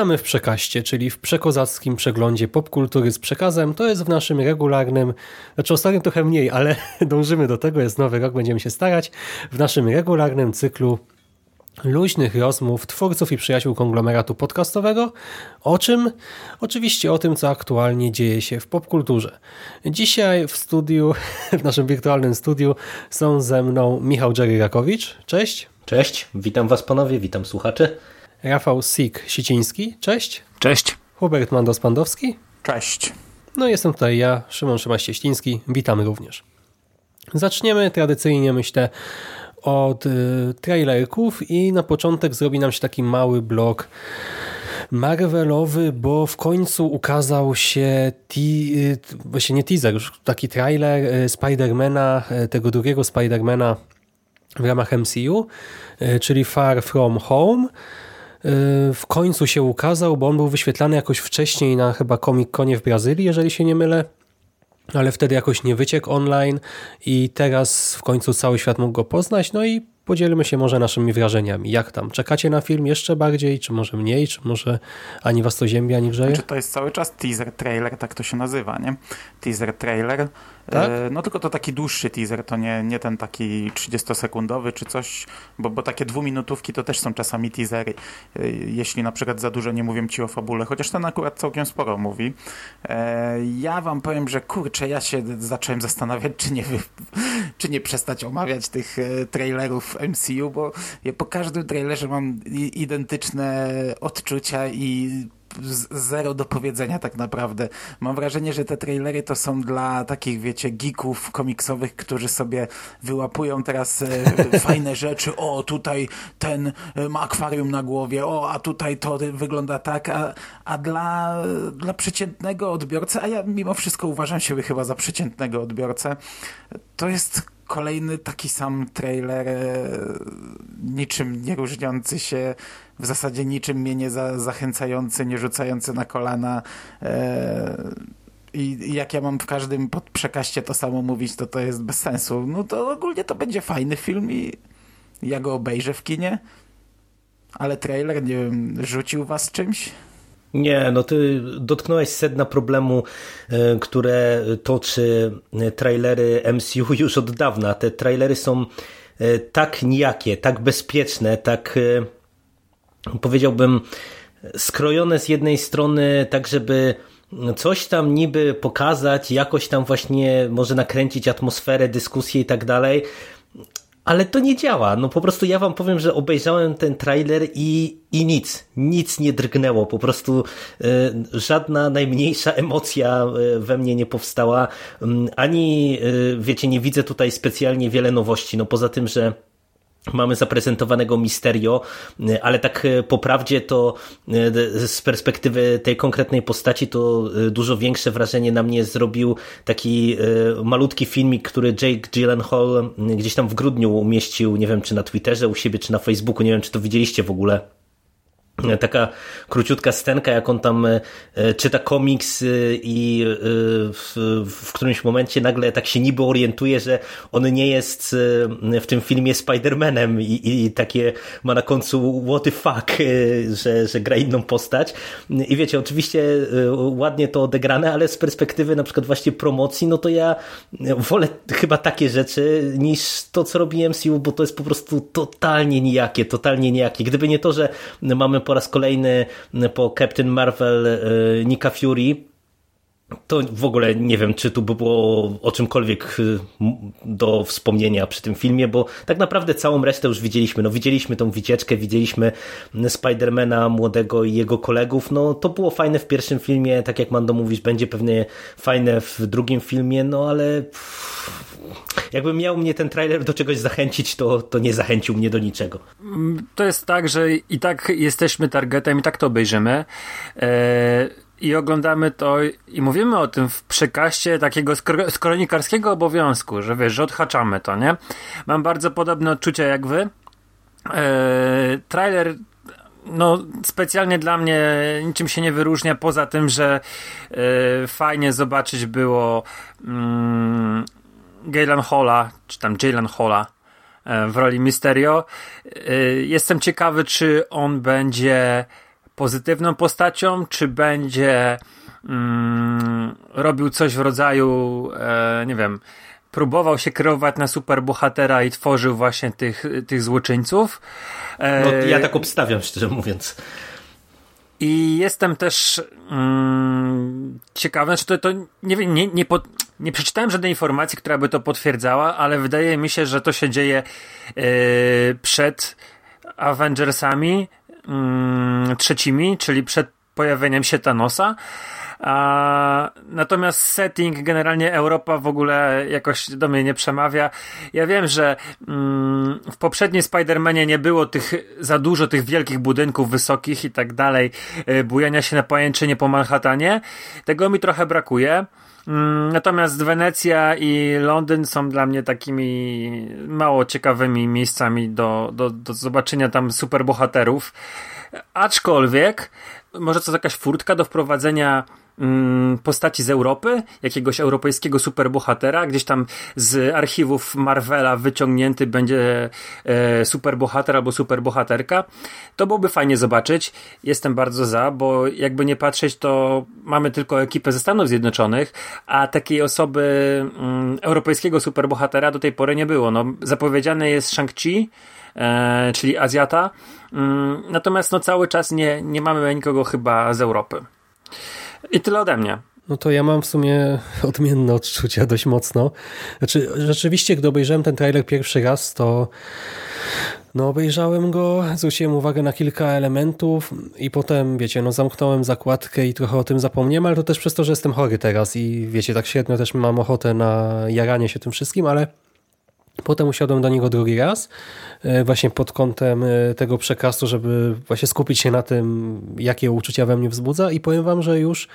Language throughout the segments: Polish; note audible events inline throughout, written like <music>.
Witamy w Przekaście, czyli w przekozackim przeglądzie popkultury z przekazem. To jest w naszym regularnym, znaczy ostatnio trochę mniej, ale <laughs> dążymy do tego, jest nowy rok, będziemy się starać. W naszym regularnym cyklu luźnych rozmów twórców i przyjaciół konglomeratu podcastowego. O czym? Oczywiście o tym, co aktualnie dzieje się w popkulturze. Dzisiaj w studiu, <laughs> w naszym wirtualnym studiu są ze mną Michał Jerry Rakowicz. Cześć. Cześć, witam was ponownie, witam słuchaczy. Rafał Sik-Siciński. Cześć. Cześć. Hubert Mandos-Pandowski. Cześć. No i jestem tutaj ja, Szymon Szymaś-Cieśliński. Witamy również. Zaczniemy tradycyjnie, myślę, od y, trailerków i na początek zrobi nam się taki mały blok Marvelowy, bo w końcu ukazał się ti, y, właśnie nie teaser, już taki trailer y, Spidermana, tego drugiego Spidermana w ramach MCU, czyli Far From Home. Y, w końcu się ukazał, bo on był wyświetlany jakoś wcześniej na chyba Comic-Conie w Brazylii, jeżeli się nie mylę, ale wtedy jakoś nie wyciekł online i teraz w końcu cały świat mógł go poznać, no i podzielmy się może naszymi wrażeniami. Jak tam? Czekacie na film jeszcze bardziej, czy może mniej, czy może ani was to ziębi, ani grzeje? Czy to jest cały czas teaser, trailer, tak to się nazywa, nie? Teaser, trailer. Tak? E, no tylko to taki dłuższy teaser, to nie, nie ten taki 30-sekundowy czy coś, bo, bo takie dwuminutówki to też są czasami teasery. E, jeśli na przykład za dużo nie mówię ci o fabule, chociaż ten akurat całkiem sporo mówi. E, ja wam powiem, że kurczę, ja się zacząłem zastanawiać, czy nie, czy nie przestać omawiać tych trailerów MCU, bo ja po każdym trailerze mam identyczne odczucia i zero do powiedzenia tak naprawdę. Mam wrażenie, że te trailery to są dla takich, wiecie, geeków komiksowych, którzy sobie wyłapują teraz e, <laughs> fajne rzeczy. O, tutaj ten e, ma akwarium na głowie, o, a tutaj to wygląda tak, a, a dla, dla przeciętnego odbiorcy, a ja mimo wszystko uważam siebie chyba za przeciętnego odbiorcę, to jest kolejny taki sam trailer, e, niczym nie różniący się, w zasadzie niczym mnie nie za, zachęcający, nie rzucający na kolana. E, i, jak ja mam w każdym przekaście to samo mówić, to to jest bez sensu. No to ogólnie to będzie fajny film i ja go obejrzę w kinie. Ale trailer, nie wiem, rzucił was czymś? Nie, no ty dotknąłeś sedna problemu, e, które toczy e, trailery MCU <laughs> już od dawna. Te trailery są e, tak nijakie, tak bezpieczne, tak powiedziałbym skrojone z jednej strony tak, żeby coś tam niby pokazać, jakoś tam właśnie może nakręcić atmosferę, dyskusję i tak dalej, ale to nie działa. No po prostu ja wam powiem, że obejrzałem ten trailer i, i nic, nic nie drgnęło. Po prostu y, żadna najmniejsza emocja y, we mnie nie powstała. Y, ani, wiecie, nie widzę tutaj specjalnie wiele nowości. No poza tym, że Mamy zaprezentowanego Misterio, ale tak po prawdzie to z perspektywy tej konkretnej postaci to dużo większe wrażenie na mnie zrobił taki malutki filmik, który Jake Gyllenhaal gdzieś tam w grudniu umieścił, nie wiem czy na Twitterze u siebie, czy na Facebooku, nie wiem czy to widzieliście w ogóle taka króciutka scenka, jak on tam e, czyta komiks e, i e, w, w którymś momencie nagle tak się niby orientuje, że on nie jest w tym filmie Spider-Manem i, i takie ma na końcu what the fuck, że, że gra inną postać. I wiecie, oczywiście ładnie to odegrane, ale z perspektywy na przykład właśnie promocji, no to ja wolę chyba takie rzeczy niż to, co robi MCU, bo to jest po prostu totalnie nijakie, totalnie nijakie. Gdyby nie to, że mamy po raz kolejny po Captain Marvel Nika Fury, to w ogóle nie wiem, czy tu by było o czymkolwiek do wspomnienia przy tym filmie, bo tak naprawdę całą resztę już widzieliśmy. No widzieliśmy tą wycieczkę, widzieliśmy Spidermana młodego i jego kolegów. No to było fajne w pierwszym filmie, tak jak Mando mówisz, będzie pewnie fajne w drugim filmie, no ale jakby miał mnie ten trailer do czegoś zachęcić, to, to nie zachęcił mnie do niczego. To jest tak, że i tak jesteśmy targetem i tak to obejrzymy. E, I oglądamy to i mówimy o tym w przekaście takiego z kronikarskiego obowiązku, że wiesz, że odhaczamy to, nie? Mam bardzo podobne odczucia jak wy. E, trailer no, specjalnie dla mnie niczym się nie wyróżnia, poza tym, że y, fajnie zobaczyć było mm, Galen Halla, czy tam Jalen Halla e, w roli Mysterio. Y, jestem ciekawy, czy on będzie pozytywną postacią, czy będzie mm, robił coś w rodzaju, e, nie wiem, próbował się kreować na superbohatera i tworzył właśnie tych, tych złoczyńców. No, ja tak obstawiam, szczerze mówiąc. I jestem też mm, ciekawy, czy to, to nie wiem, nie, nie, pod, nie przeczytałem żadnej informacji, która by to potwierdzała, ale wydaje mi się, że to się dzieje yy, przed Avengersami yy, trzecimi, czyli przed pojawieniem się Thanosa. A, natomiast setting, generalnie Europa w ogóle jakoś do mnie nie przemawia. Ja wiem, że mm, w poprzedniej Spider-Manie nie było tych za dużo tych wielkich budynków wysokich i tak dalej, y, bujania się na pajęczynie po Manhattanie. Tego mi trochę brakuje. Mm, natomiast Wenecja i Londyn są dla mnie takimi mało ciekawymi miejscami do, do, do zobaczenia tam superbohaterów. Aczkolwiek, może to jakaś furtka do wprowadzenia postaci z Europy, jakiegoś europejskiego superbohatera, gdzieś tam z archiwów Marvela wyciągnięty będzie e, superbohater albo superbohaterka. To byłoby fajnie zobaczyć. Jestem bardzo za, bo jakby nie patrzeć, to mamy tylko ekipę ze Stanów Zjednoczonych, a takiej osoby mm, europejskiego superbohatera do tej pory nie było. No, zapowiedziany jest Shang-Chi, e, czyli Azjata, mm, natomiast no, cały czas nie, nie mamy nikogo chyba z Europy. I tyle ode mnie. No to ja mam w sumie <laughs> odmienne odczucia dość mocno. Znaczy, rzeczywiście, gdy obejrzałem ten trailer pierwszy raz, to no obejrzałem go, zwróciłem uwagę na kilka elementów i potem, wiecie, no zamknąłem zakładkę i trochę o tym zapomniałem, ale to też przez to, że jestem chory teraz i wiecie, tak średnio też mam ochotę na jaranie się tym wszystkim, ale Potem usiadłem do niego drugi raz, e, właśnie pod kątem e, tego przekazu, żeby właśnie skupić się na tym, jakie uczucia we mnie wzbudza i powiem wam, że już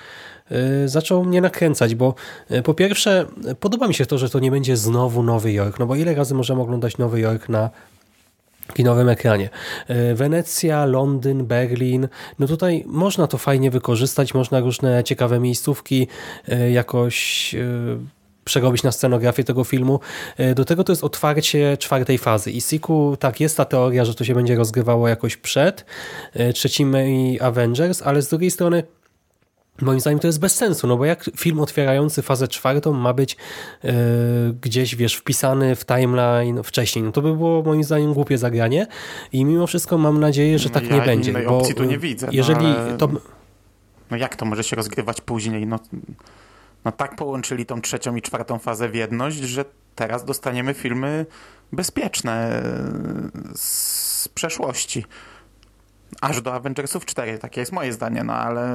e, zaczął mnie nakręcać, bo po pierwsze podoba mi się to, że to nie będzie znowu Nowy Jork, no bo ile razy możemy oglądać Nowy Jork na kinowym ekranie. Wenecja, Londyn, Berlin, no tutaj można to fajnie wykorzystać, można różne ciekawe miejscówki jakoś przerobić na scenografię tego filmu. E, do tego to jest otwarcie czwartej fazy. I Siku, tak, jest ta teoria, że to się będzie rozgrywało jakoś przed e, trzecimi Avengers, ale z drugiej strony Moim zdaniem to jest bez sensu, no bo jak film otwierający fazę czwartą ma być e, gdzieś, wiesz, wpisany w timeline wcześniej, no to by było moim zdaniem głupie zagranie i mimo wszystko mam nadzieję, że tak ja nie będzie. Bo opcji tu nie widzę. Jeżeli no ale... to... No jak to może się rozgrywać później? No no tak połączyli tą trzecią i czwartą fazę w jedność, że teraz dostaniemy filmy bezpieczne z przeszłości. Aż do Avengersów 4, takie jest moje zdanie, no ale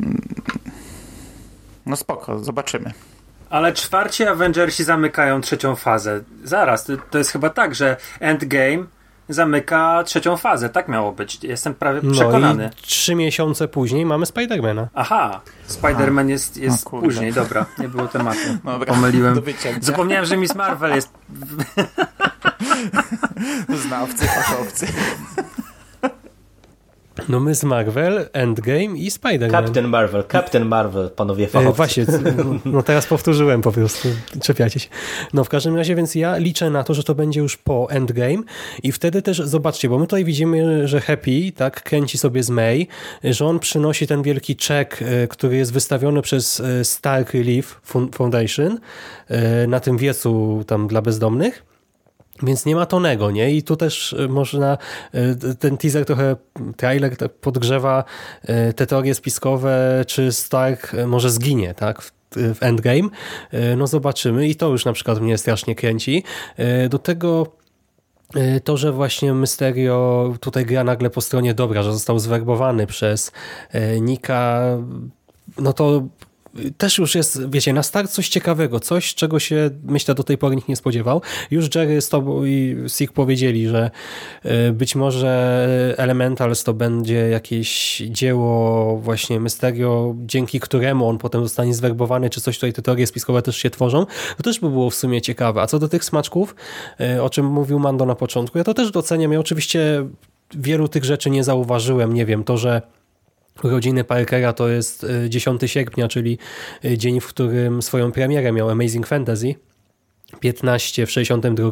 mm, no spoko, zobaczymy. Ale czwarci Avengersi zamykają trzecią fazę. Zaraz, to jest chyba tak, że Endgame zamyka trzecią fazę. Tak miało być. Jestem prawie przekonany. No i trzy miesiące później mamy Spidermana. Aha, Spiderman jest, jest no, później, dobra, nie było tematu. <laughs> Dobra, Pomyliłem. Zapomniałem, że Miss Marvel jest... <laughs> Znawcy, fachowcy. No my z Marvel, Endgame i Spider-Man. Captain Marvel, Captain Marvel, panowie fachowcy. E, właśnie, no teraz powtórzyłem po prostu, czepiacie się. No w każdym razie, więc ja liczę na to, że to będzie już po Endgame i wtedy też, zobaczcie, bo my tutaj widzimy, że Happy, tak, kręci sobie z May, że on przynosi ten wielki czek, e, który jest wystawiony przez e, Stark Relief Foundation na tym wiecu tam dla bezdomnych więc nie ma Tonego, nie? I tu też e, można, e, ten teaser trochę, trailer podgrzewa e, te teorie spiskowe, czy Stark może zginie, tak? W Endgame. No zobaczymy i to już na przykład mnie strasznie kręci. Do tego to, że właśnie Mysterio tutaj gra nagle po stronie dobra, że został zwerbowany przez Nika, no to też już jest, wiecie, na start coś ciekawego, coś, czego się, myślę, do tej pory nikt nie spodziewał. Już Jerry z tobą i Sig powiedzieli, że y, być może Elementals to będzie jakieś dzieło właśnie Mysterio, dzięki któremu on potem zostanie zwerbowany, czy coś tutaj te teorie spiskowe też się tworzą. To też by było w sumie ciekawe. A co do tych smaczków, y, o czym mówił Mando na początku, ja to też doceniam. Ja oczywiście wielu tych rzeczy nie zauważyłem. Nie wiem, to, że urodziny Parkera to jest 10 y, sierpnia, czyli y, dzień, w którym swoją premierę miał Amazing Fantasy. 15 w 62.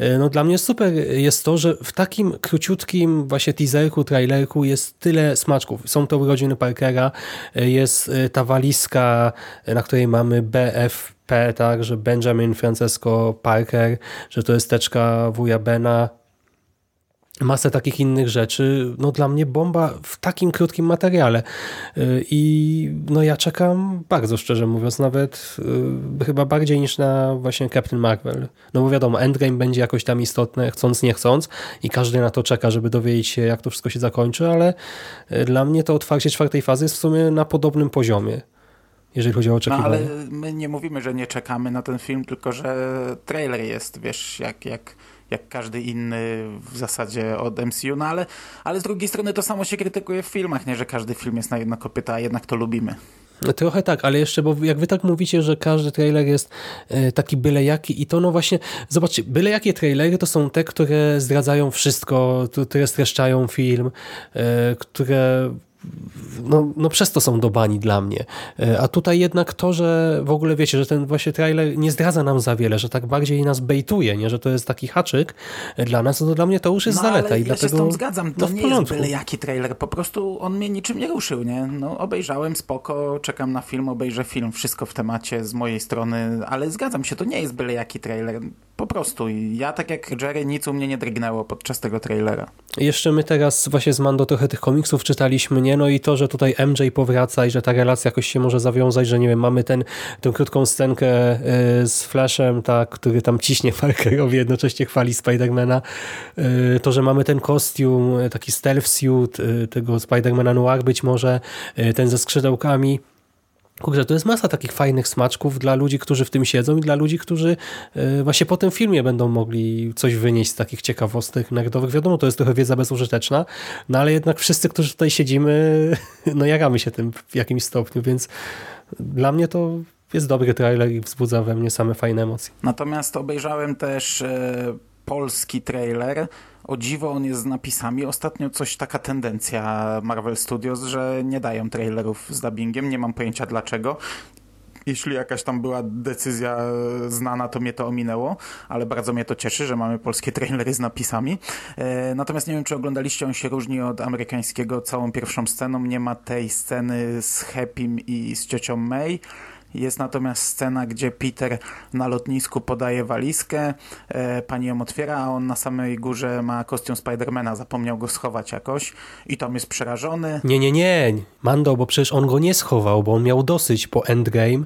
Y, no dla mnie super jest to, że w takim króciutkim właśnie teaserku, trailerku jest tyle smaczków. Są to urodziny Parkera, jest ta walizka, na której mamy BFP, tak, że Benjamin Francesco Parker, że to jest teczka wuja Bena, masę takich innych rzeczy. No dla mnie bomba w takim krótkim materiale. Y, I no ja czekam bardzo szczerze mówiąc, nawet y, chyba bardziej niż na właśnie Captain Marvel. No bo wiadomo, Endgame będzie jakoś tam istotne, chcąc nie chcąc i każdy na to czeka, żeby dowiedzieć się jak to wszystko się zakończy, ale y, dla mnie to otwarcie czwartej fazy jest w sumie na podobnym poziomie jeżeli chodzi o oczekiwania. No ale my nie mówimy, że nie czekamy na ten film, tylko że trailer jest, wiesz, jak, jak jak każdy inny w zasadzie od MCU, no ale, ale z drugiej strony to samo się krytykuje w filmach, nie, że każdy film jest na jedno kopyta, a jednak to lubimy. Trochę tak, ale jeszcze, bo jak wy tak mówicie, że każdy trailer jest e, taki byle jaki i to no właśnie, zobaczcie, byle jakie trailery to są te, które zdradzają wszystko, które streszczają film, e, które no, no przez to są dobani dla mnie. E, a tutaj jednak to, że w ogóle wiecie, że ten właśnie trailer nie zdradza nam za wiele, że tak bardziej nas bejtuje, nie? że to jest taki haczyk dla nas, no to dla mnie to już jest no, zaleta. Ale i ja dlatego, się z tym zgadzam, to no, nie jest byle jaki trailer, po prostu on mnie niczym nie ruszył, nie? No obejrzałem, spoko, czekam na film, obejrzę film, wszystko w temacie z mojej strony, ale zgadzam się, to nie jest byle jaki trailer, po prostu. Ja tak jak Jerry, nic u mnie nie drgnęło podczas tego trailera. Jeszcze my teraz właśnie z Mando trochę tych komiksów czytaliśmy, nie? No i to, że tutaj MJ powraca i że ta relacja jakoś się może zawiązać, że nie wiem, mamy ten, tę krótką scenkę e, z Flashem, tak, który tam ciśnie <laughs> Parkerowi, jednocześnie chwali Spidermana. E, to, że mamy ten kostium, e, taki stealth suit tego Spidermana Noir być może, ten ze skrzydełkami. Kurczę, to jest masa takich fajnych smaczków dla ludzi, którzy w tym siedzą i dla ludzi, którzy e, właśnie po tym filmie będą mogli coś wynieść z takich ciekawostek narodowych. Wiadomo, to jest trochę wiedza bezużyteczna, no ale jednak wszyscy, którzy tutaj siedzimy, <laughs> no jaramy się tym w jakimś stopniu, więc dla mnie to jest dobry trailer i wzbudza we mnie same fajne emocje. Natomiast obejrzałem też e, polski trailer, o dziwo on jest z napisami. Ostatnio coś taka tendencja Marvel Studios, że nie dają trailerów z dubbingiem. Nie mam pojęcia dlaczego. Jeśli jakaś tam była decyzja znana, to mnie to ominęło, ale bardzo mnie to cieszy, że mamy polskie trailery z napisami. E, natomiast nie wiem, czy oglądaliście, on się różni od amerykańskiego całą pierwszą sceną. Nie ma tej sceny z Happym i z ciocią May. Jest natomiast scena, gdzie Peter na lotnisku podaje walizkę, e, pani ją otwiera, a on na samej górze ma kostium Spidermana, zapomniał go schować jakoś i tam jest przerażony. Nie, nie, nie, Mando, bo przecież on go nie schował, bo on miał dosyć po Endgame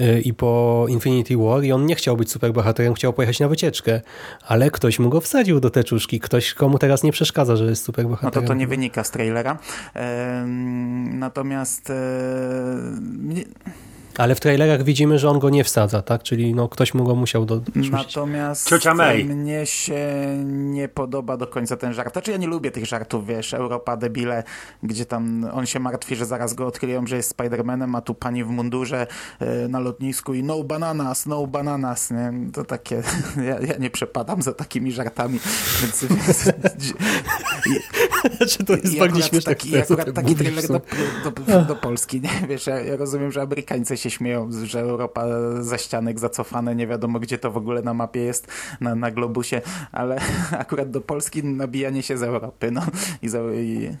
e, i po Infinity War i on nie chciał być superbohaterem, chciał pojechać na wycieczkę, ale ktoś mu go wsadził do teczuszki, ktoś komu teraz nie przeszkadza, że jest superbohaterem. No to to nie wynika z trailera. E, natomiast e, ale w trailerach widzimy, że on go nie wsadza, tak? Czyli no, ktoś mu go musiał do. Natomiast Ciocia May. mnie się nie podoba do końca ten żart. Znaczy ja nie lubię tych żartów, wiesz, Europa debile, gdzie tam on się martwi, że zaraz go odkryją, że jest Spider-Manem, a tu pani w mundurze e, na lotnisku i no bananas, no bananas, nie? To takie, <laughs> ja, ja nie przepadam za takimi żartami, więc... <laughs> <laughs> Znaczy to jest bardziej śmieszne. Taki, akurat tak taki trailer do, do, do, Polski, nie? <laughs> Wiesz, ja, ja rozumiem, że Amerykańcy się śmieją, że Europa za ścianek zacofane, nie wiadomo gdzie to w ogóle na mapie jest, na, na globusie, ale <laughs> akurat do Polski nabijanie się z Europy, no i, za, i...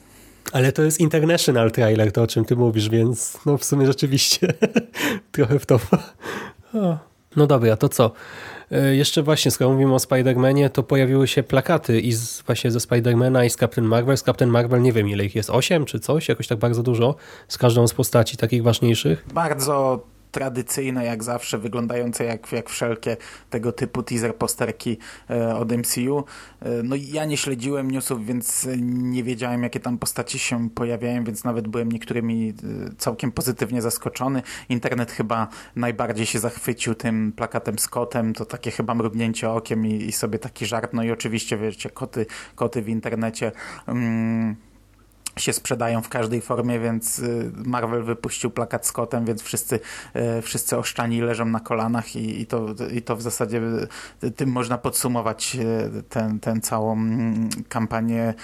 Ale to jest international trailer, to o czym ty mówisz, więc no w sumie rzeczywiście trochę w to. No dobra, to co? E, jeszcze właśnie, skoro mówimy o Spider-Manie, to pojawiły się plakaty i z, właśnie ze Spider-Mana i z Captain Marvel. Z Captain Marvel nie wiem ile ich jest, 8 czy coś, jakoś tak bardzo dużo, z każdą z postaci takich ważniejszych. Bardzo tradycyjne jak zawsze, wyglądające jak, jak wszelkie tego typu teaser posterki e, od MCU. E, no ja nie śledziłem newsów, więc nie wiedziałem jakie tam postaci się pojawiają, więc nawet byłem niektórymi e, całkiem pozytywnie zaskoczony. Internet chyba najbardziej się zachwycił tym plakatem z kotem, to takie chyba mrugnięcie okiem i, i sobie taki żart. No i oczywiście wiecie, koty, koty w internecie. Mm, się sprzedają w każdej formie, więc y, Marvel wypuścił plakat z kotem, więc wszyscy, y, wszyscy oszczani leżą na kolanach i, i, to, i to w zasadzie y, tym można podsumować tę ten całą mm, kampanię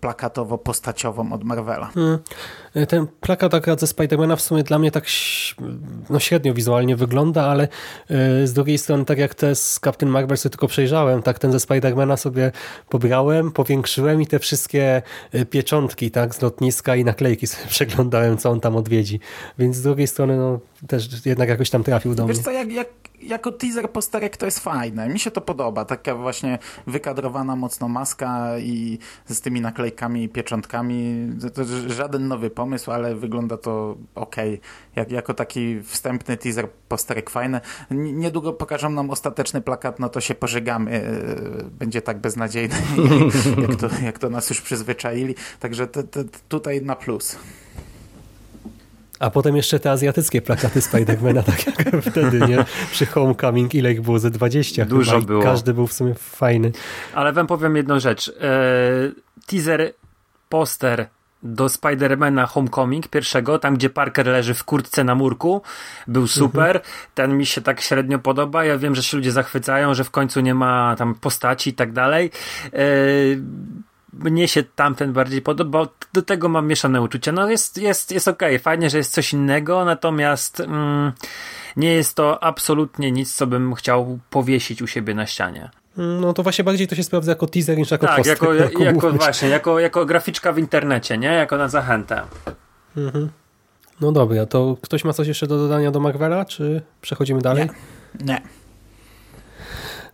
plakatowo-postaciową od Marvela. Hmm. Ten plakat akurat ze Spidermana w sumie dla mnie tak no średnio wizualnie wygląda, ale z drugiej strony tak jak te z Captain Marvel sobie tylko przejrzałem, tak ten ze Spidermana sobie pobrałem, powiększyłem i te wszystkie pieczątki tak, z lotniska i naklejki sobie <laughs> przeglądałem, co on tam odwiedzi. Więc z drugiej strony, no, też jednak jakoś tam trafił do Wiesz mnie. Co, jak, jak, jako teaser posterek to jest fajne. Mi się to podoba. Taka właśnie wykadrowana mocno maska i z tymi naklejkami i pieczątkami. To, żaden nowy pomysł, ale wygląda to ok. Jak, jako taki wstępny teaser posterek fajny. Niedługo pokażą nam ostateczny plakat, no to się pożegamy. E, będzie tak beznadziejny, <laughs> jak to, jak to nas już przyzwyczaili. Także te, te, tutaj na plus. A potem jeszcze te azjatyckie plakaty Spidermana, tak jak <laughs> wtedy, nie? Przy Homecoming, ile ich było? Ze 20 Dużo było. Każdy był w sumie fajny. Ale wam powiem jedną rzecz. Eee, teaser, poster do Spidermana Homecoming pierwszego, tam gdzie Parker leży w kurtce na murku, był super. Mhm. Ten mi się tak średnio podoba. Ja wiem, że się ludzie zachwycają, że w końcu nie ma tam postaci i tak dalej. Eee, mnie się tamten bardziej podobał. Do tego mam mieszane uczucia. No jest, jest, jest okej, okay. fajnie, że jest coś innego, natomiast mm, nie jest to absolutnie nic, co bym chciał powiesić u siebie na ścianie. No to właśnie bardziej to się sprawdza jako teaser niż jako Tak, poster, <laughs> jako, jako, jako właśnie, jako, jako graficzka w internecie, nie? Jako na zachętę. Mhm. No dobra, to ktoś ma coś jeszcze do dodania do Marvela, czy przechodzimy dalej? Nie. Nie.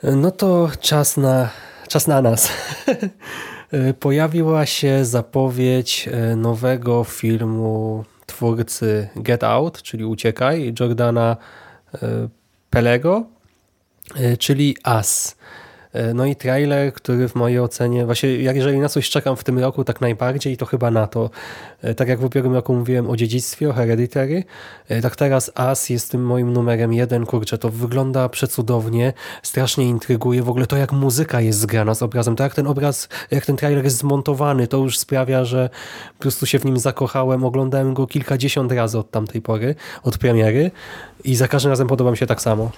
No to czas na, czas na nas. <laughs> E, pojawiła się zapowiedź e, nowego filmu twórcy Get Out, czyli Uciekaj, Jordana e, Pelego, czyli As. E, no i trailer, który w mojej ocenie, właśnie jeżeli na coś czekam w tym roku tak najbardziej, to chyba na to. E, tak jak w ubiegłym roku mówiłem o dziedzictwie, o Hereditary, e, tak teraz As jest tym moim numerem jeden. Kurczę, to wygląda przecudownie, strasznie intryguje. W ogóle to jak muzyka jest zgrana z obrazem, to jak ten obraz, jak ten trailer jest zmontowany, to już sprawia, że po prostu się w nim zakochałem. Oglądałem go kilkadziesiąt razy od tamtej pory, od premiery i za każdym razem podoba mi się tak samo.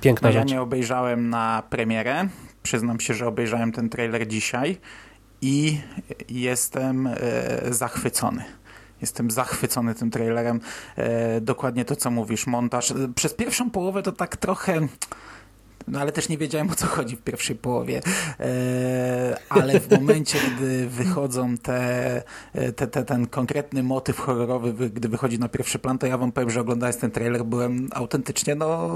Piękna no, rzecz. Ja nie obejrzałem na premierę, Przyznam się, że obejrzałem ten trailer dzisiaj i jestem e, zachwycony. Jestem zachwycony tym trailerem. E, dokładnie to, co mówisz, montaż. Przez pierwszą połowę to tak trochę... No ale też nie wiedziałem o co chodzi w pierwszej połowie. E, ale w momencie, gdy wychodzą te, te, te, ten konkretny motyw horrorowy, gdy wychodzi na pierwszy plan, to ja wam powiem, że oglądając ten trailer byłem autentycznie no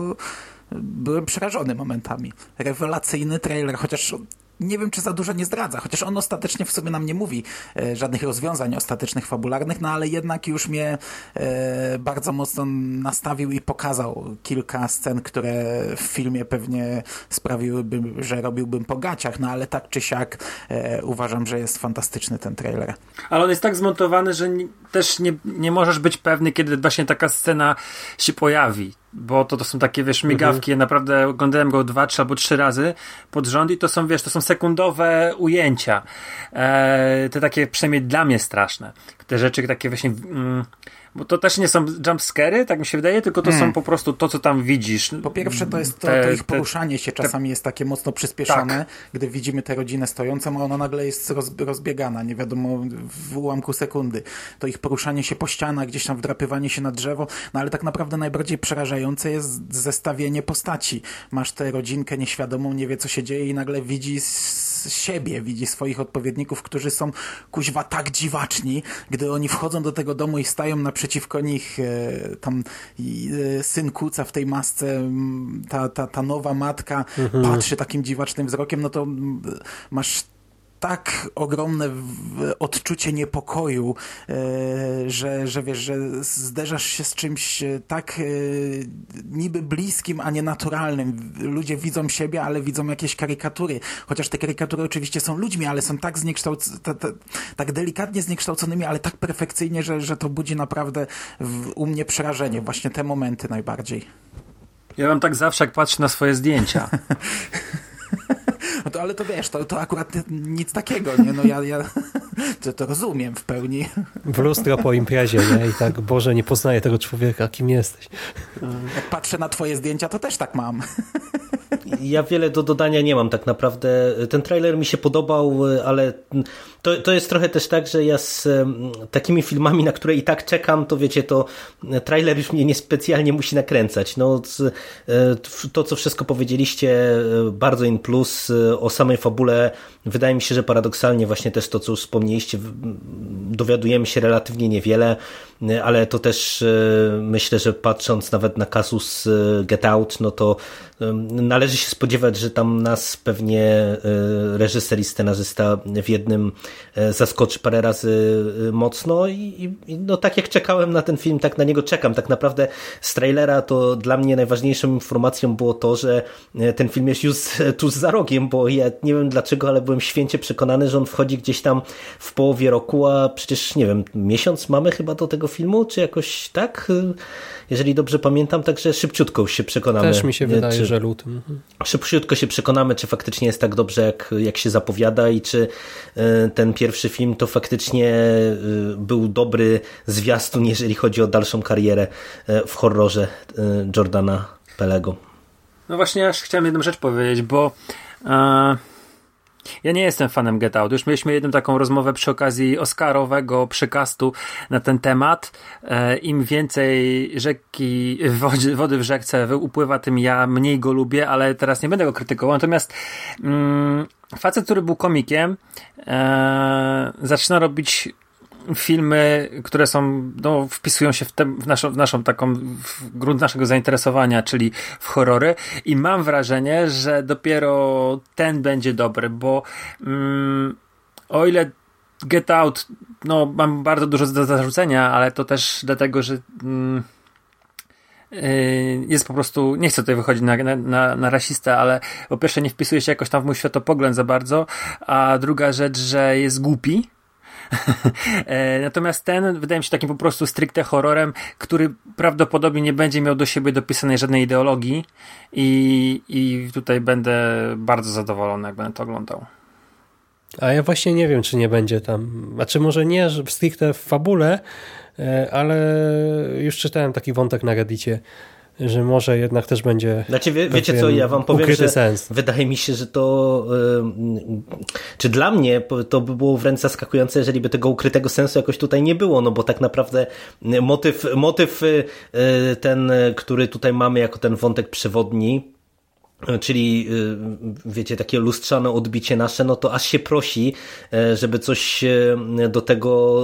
byłem przerażony momentami. Rewelacyjny trailer, chociaż nie wiem, czy za dużo nie zdradza, chociaż on ostatecznie w sobie nam nie mówi e, żadnych rozwiązań ostatecznych, fabularnych, no ale jednak już mnie e, bardzo mocno nastawił i pokazał kilka scen, które w filmie pewnie sprawiłyby, że robiłbym po gaciach, no ale tak czy siak e, uważam, że jest fantastyczny ten trailer. Ale on jest tak zmontowany, że też nie, nie możesz być pewny, kiedy właśnie taka scena się pojawi bo to, to są takie, wiesz, migawki, mhm. naprawdę oglądałem go dwa, trzy albo trzy razy pod rząd i to są, wiesz, to są sekundowe ujęcia. E, te takie, przynajmniej dla mnie straszne. Te rzeczy takie właśnie... Mm, bo to też nie są jumpscary, tak mi się wydaje, tylko to hmm. są po prostu to, co tam widzisz. Po pierwsze to jest to, te, to ich poruszanie się czasami te, jest takie mocno przyspieszone, tak. gdy widzimy tę rodzinę stojącą, a ona nagle jest roz, rozbiegana, nie wiadomo, w ułamku sekundy. To ich poruszanie się po ścianach, gdzieś tam wdrapywanie się na drzewo, no ale tak naprawdę najbardziej przerażające jest zestawienie postaci. Masz tę rodzinkę nieświadomą, nie wie co się dzieje i nagle widzi siebie, widzi swoich odpowiedników, którzy są kuźwa tak dziwaczni, gdy oni wchodzą do tego domu i stają naprzeciwko nich e, tam e, syn kuca w tej masce, ta, ta, ta nowa matka mhm. patrzy takim dziwacznym wzrokiem, no to masz tak ogromne odczucie niepokoju, e, że, że wiesz, że zderzasz się z czymś e, tak e, niby bliskim, a nie naturalnym. Ludzie widzą siebie, ale widzą jakieś karykatury. Chociaż te karykatury oczywiście są ludźmi, ale są tak zniekształcone, tak delikatnie zniekształconymi, ale tak perfekcyjnie, że, że to budzi naprawdę w, u mnie przerażenie. Właśnie te momenty najbardziej. Ja mam tak zawsze, jak patrzę na swoje zdjęcia. <laughs> No to, ale to wiesz, to, to akurat nic takiego, nie? No ja, ja <laughs> to, to rozumiem w pełni. W lustro po imprezie, nie? I tak, Boże, nie poznaję tego człowieka, kim jesteś. Jak patrzę na twoje zdjęcia, to też tak mam. Ja wiele do dodania nie mam tak naprawdę. Ten trailer mi się podobał, ale to, to jest trochę też tak, że ja z takimi filmami, na które i tak czekam, to wiecie, to trailer już mnie niespecjalnie musi nakręcać. No, e, to, co wszystko powiedzieliście, e, bardzo in plus e, o samej fabule. Wydaje mi się, że paradoksalnie właśnie też to, co już wspomnieliście, dowiadujemy się relatywnie niewiele, e, ale to też e, myślę, że patrząc nawet na kasus e, Get Out, no to należy się spodziewać, że tam nas pewnie reżyser i scenarzysta w jednym zaskoczy parę razy mocno i, i no tak jak czekałem na ten film, tak na niego czekam. Tak naprawdę z trailera to dla mnie najważniejszą informacją było to, że ten film jest już tuż za rogiem, bo ja nie wiem dlaczego, ale byłem święcie przekonany, że on wchodzi gdzieś tam w połowie roku, a przecież nie wiem, miesiąc mamy chyba do tego filmu, czy jakoś tak? Jeżeli dobrze pamiętam, także szybciutko już się przekonamy. Też mi się e, wydaje, czy- że lutym. Mhm. szybciutko się przekonamy, czy faktycznie jest tak dobrze, jak, jak się zapowiada i czy e, ten pierwszy film to faktycznie e, był dobry zwiastun, jeżeli chodzi o dalszą karierę w horrorze Jordana Pelego. No właśnie, ja jeszcze chciałem jedną rzecz powiedzieć, bo e, ja nie jestem fanem Get Out. Już mieliśmy jedną taką rozmowę przy okazji Oscarowego przykastu na ten temat. E, Im więcej rzeki, wody, wody w rzece wy- upływa, tym ja mniej go lubię, ale teraz nie będę go krytykował. Natomiast mm, facet, który był komikiem, e, zaczyna robić filmy, które są, no, wpisują się w, te, w, naszą, w naszą taką, w grunt naszego zainteresowania, czyli w horrory. I mam wrażenie, że dopiero ten będzie dobry, bo mm, o ile Get Out, no, mam bardzo dużo do zarzucenia, ale to też dlatego, że mm, yy, jest po prostu, nie chcę tutaj wychodzić na, na, na, rasistę, ale po pierwsze nie wpisuje się jakoś tam w mój światopogląd za bardzo, a druga rzecz, że jest głupi, <laughs> Natomiast ten wydaje mi się takim po prostu stricte horrorem, który prawdopodobnie nie będzie miał do siebie dopisanej żadnej ideologii i, i tutaj będę bardzo zadowolony, jak będę to oglądał. A ja właśnie nie wiem, czy nie będzie tam. Znaczy może nie stricte w fabule, e, ale już czytałem taki wątek na Reddicie, że może jednak też będzie Znaczy, wie, wiecie co, ja wam powiem, że sens. wydaje mi się, że to czy dla mnie to by było wręcz zaskakujące, jeżeli by tego ukrytego sensu jakoś tutaj nie było, no bo tak naprawdę motyw, motyw y, y, ten, który tutaj mamy jako ten wątek przewodni, Czyli, y, wiecie, takie lustrzane odbicie nasze, no to aż się prosi, y, żeby coś y, do tego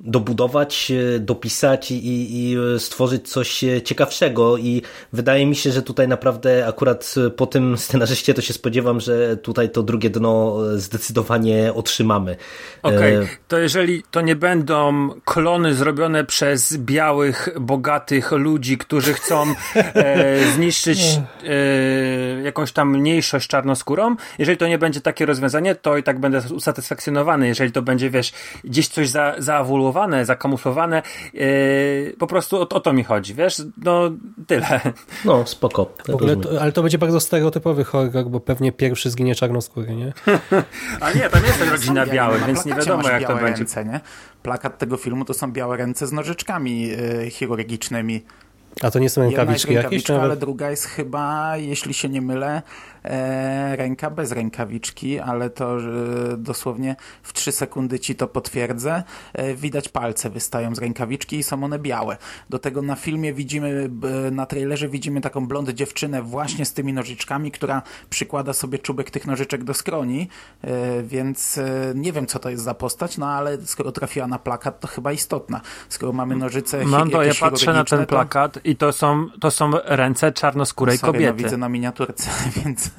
dobudować, e, dopisać i, i e, stworzyć coś e, ciekawszego i wydaje mi się, że tutaj naprawdę akurat po tym scenarzyście to się spodziewam, że tutaj to drugie dno zdecydowanie otrzymamy. Okej, E, to jeżeli to nie będą klony zrobione przez białych, bogatych ludzi, którzy chcą e, <laughs> zniszczyć e, jakąś tam mniejszość czarnoskórą, jeżeli to nie będzie takie rozwiązanie, to i tak będę usatysfakcjonowany. Jeżeli to będzie, wiesz, gdzieś coś za, zaawuluowane, zakamuflowane, e, po prostu o, o to mi chodzi, wiesz? No, tyle. No, spoko. To, ale to będzie bardzo stereotypowy horror, bo pewnie pierwszy zginie czarnoskóry, nie? <laughs> A nie, to nie jest rodzina Są białych, na więc nie wiadomo jak to będzie. Ręce, nie? Plakat tego filmu to są białe ręce z nożyczkami y, chirurgicznymi. A to nie są Jedna jest rękawiczki jakieś? Czy rękawiczka, ale nawet... druga jest chyba, jeśli się nie mylę, ręka bez rękawiczki, ale to e, dosłownie w trzy sekundy ci to potwierdzę. E, widać palce wystają z rękawiczki i są one białe. Do tego na filmie widzimy, na trailerze widzimy taką blond dziewczynę właśnie z tymi nożyczkami, która przykłada sobie czubek tych nożyczek do skroni, e, więc e, nie wiem co to jest za postać, no ale skoro trafiła na plakat, to chyba istotna. Skoro mamy nożyce Mando, ja patrzę na ten plakat i to są, to są ręce czarnoskórej Sorry, kobiety. No, widzę na miniaturce, <laughs> więc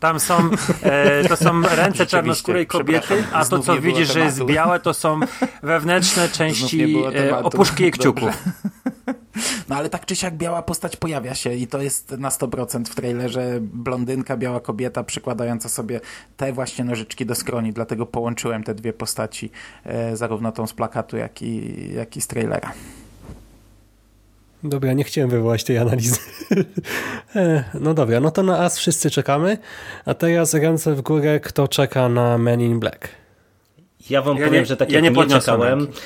Tam są, e, to są <laughs> ręce czarnoskórej kobiety, a to co widzisz, że jest białe, to są <laughs> wewnętrzne części e, opuszki jej kciuków. No ale tak czy siak biała postać pojawia się i to jest na 100% w trailerze. Blondynka, biała kobieta przykładająca sobie te właśnie nożyczki do skroni, dlatego połączyłem te dwie postaci, e, zarówno tą z plakatu, jak i, jak i z trailera. Dobra, nie chciałem wywołać tej analizy. <laughs> E, no dobra, no to na As wszyscy czekamy, a teraz ręce w górę, kto czeka na Men in Black. Ja wam Ja powiem, nie- że tak ja jak nie nie, czekałem, ręki.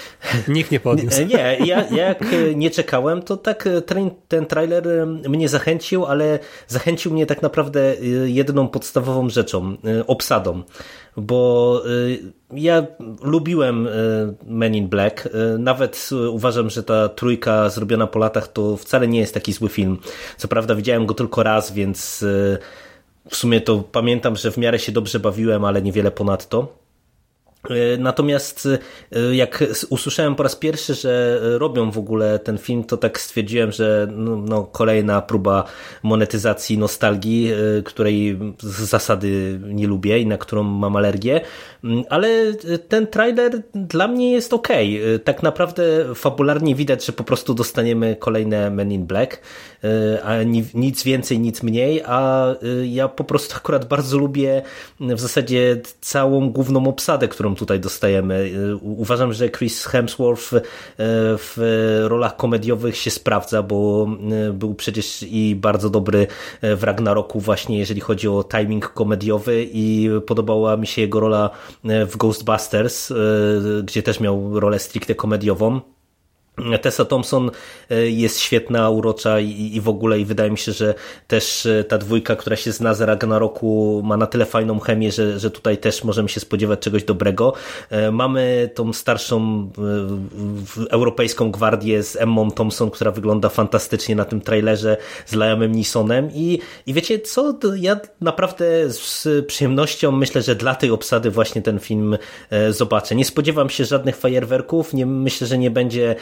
<laughs> Nikt nie podniósł. Nie, ja, ja jak e, nie czekałem, to tak e, ten, ten trailer e, mnie zachęcił, ale zachęcił mnie tak naprawdę jedną podstawową rzeczą, obsadą, bo ja lubiłem Men in Black, nawet uważam, że ta trójka zrobiona po latach to wcale nie jest taki zły film. Co prawda widziałem go tylko raz, więc w sumie to pamiętam, że w miarę się dobrze bawiłem, ale niewiele ponadto. E, Natomiast e, jak usłyszałem po raz pierwszy, że robią w ogóle ten film, to tak stwierdziłem, że no, no, kolejna próba monetyzacji nostalgii, e, której z zasady nie lubię i na którą mam alergię. Mm, Ale ten trailer dla mnie jest ok. Tak naprawdę fabularnie widać, że po prostu dostaniemy kolejne Men in Black, a ni- nic więcej, nic mniej, a e, ja po prostu <laughs> akurat bardzo lubię w zasadzie całą główną obsadę, którą tutaj dostajemy. U- Uważam, że Chris Hemsworth e, w rolach komediowych się sprawdza, bo był przecież i bardzo dobry w Ragnaroku właśnie, jeżeli chodzi o timing komediowy i podobała mi się jego rola w Ghostbusters, gdzie też miał rolę stricte komediową. Tessa Thompson e, jest świetna, urocza i, w ogóle i wydaje mi się, że też e, ta dwójka, która się zna z Ragnaroku ma na tyle fajną chemię, że, że tutaj też możemy się spodziewać czegoś dobrego. E, Mamy tą starszą europejską gwardię z Emmą Thompson, która wygląda fantastycznie na tym trailerze z Liamem Neesonem i, i wiecie co, ja naprawdę z przyjemnością myślę, że dla tej obsady właśnie ten film zobaczę. Nie spodziewam się żadnych fajerwerków, nie, myślę, że nie będzie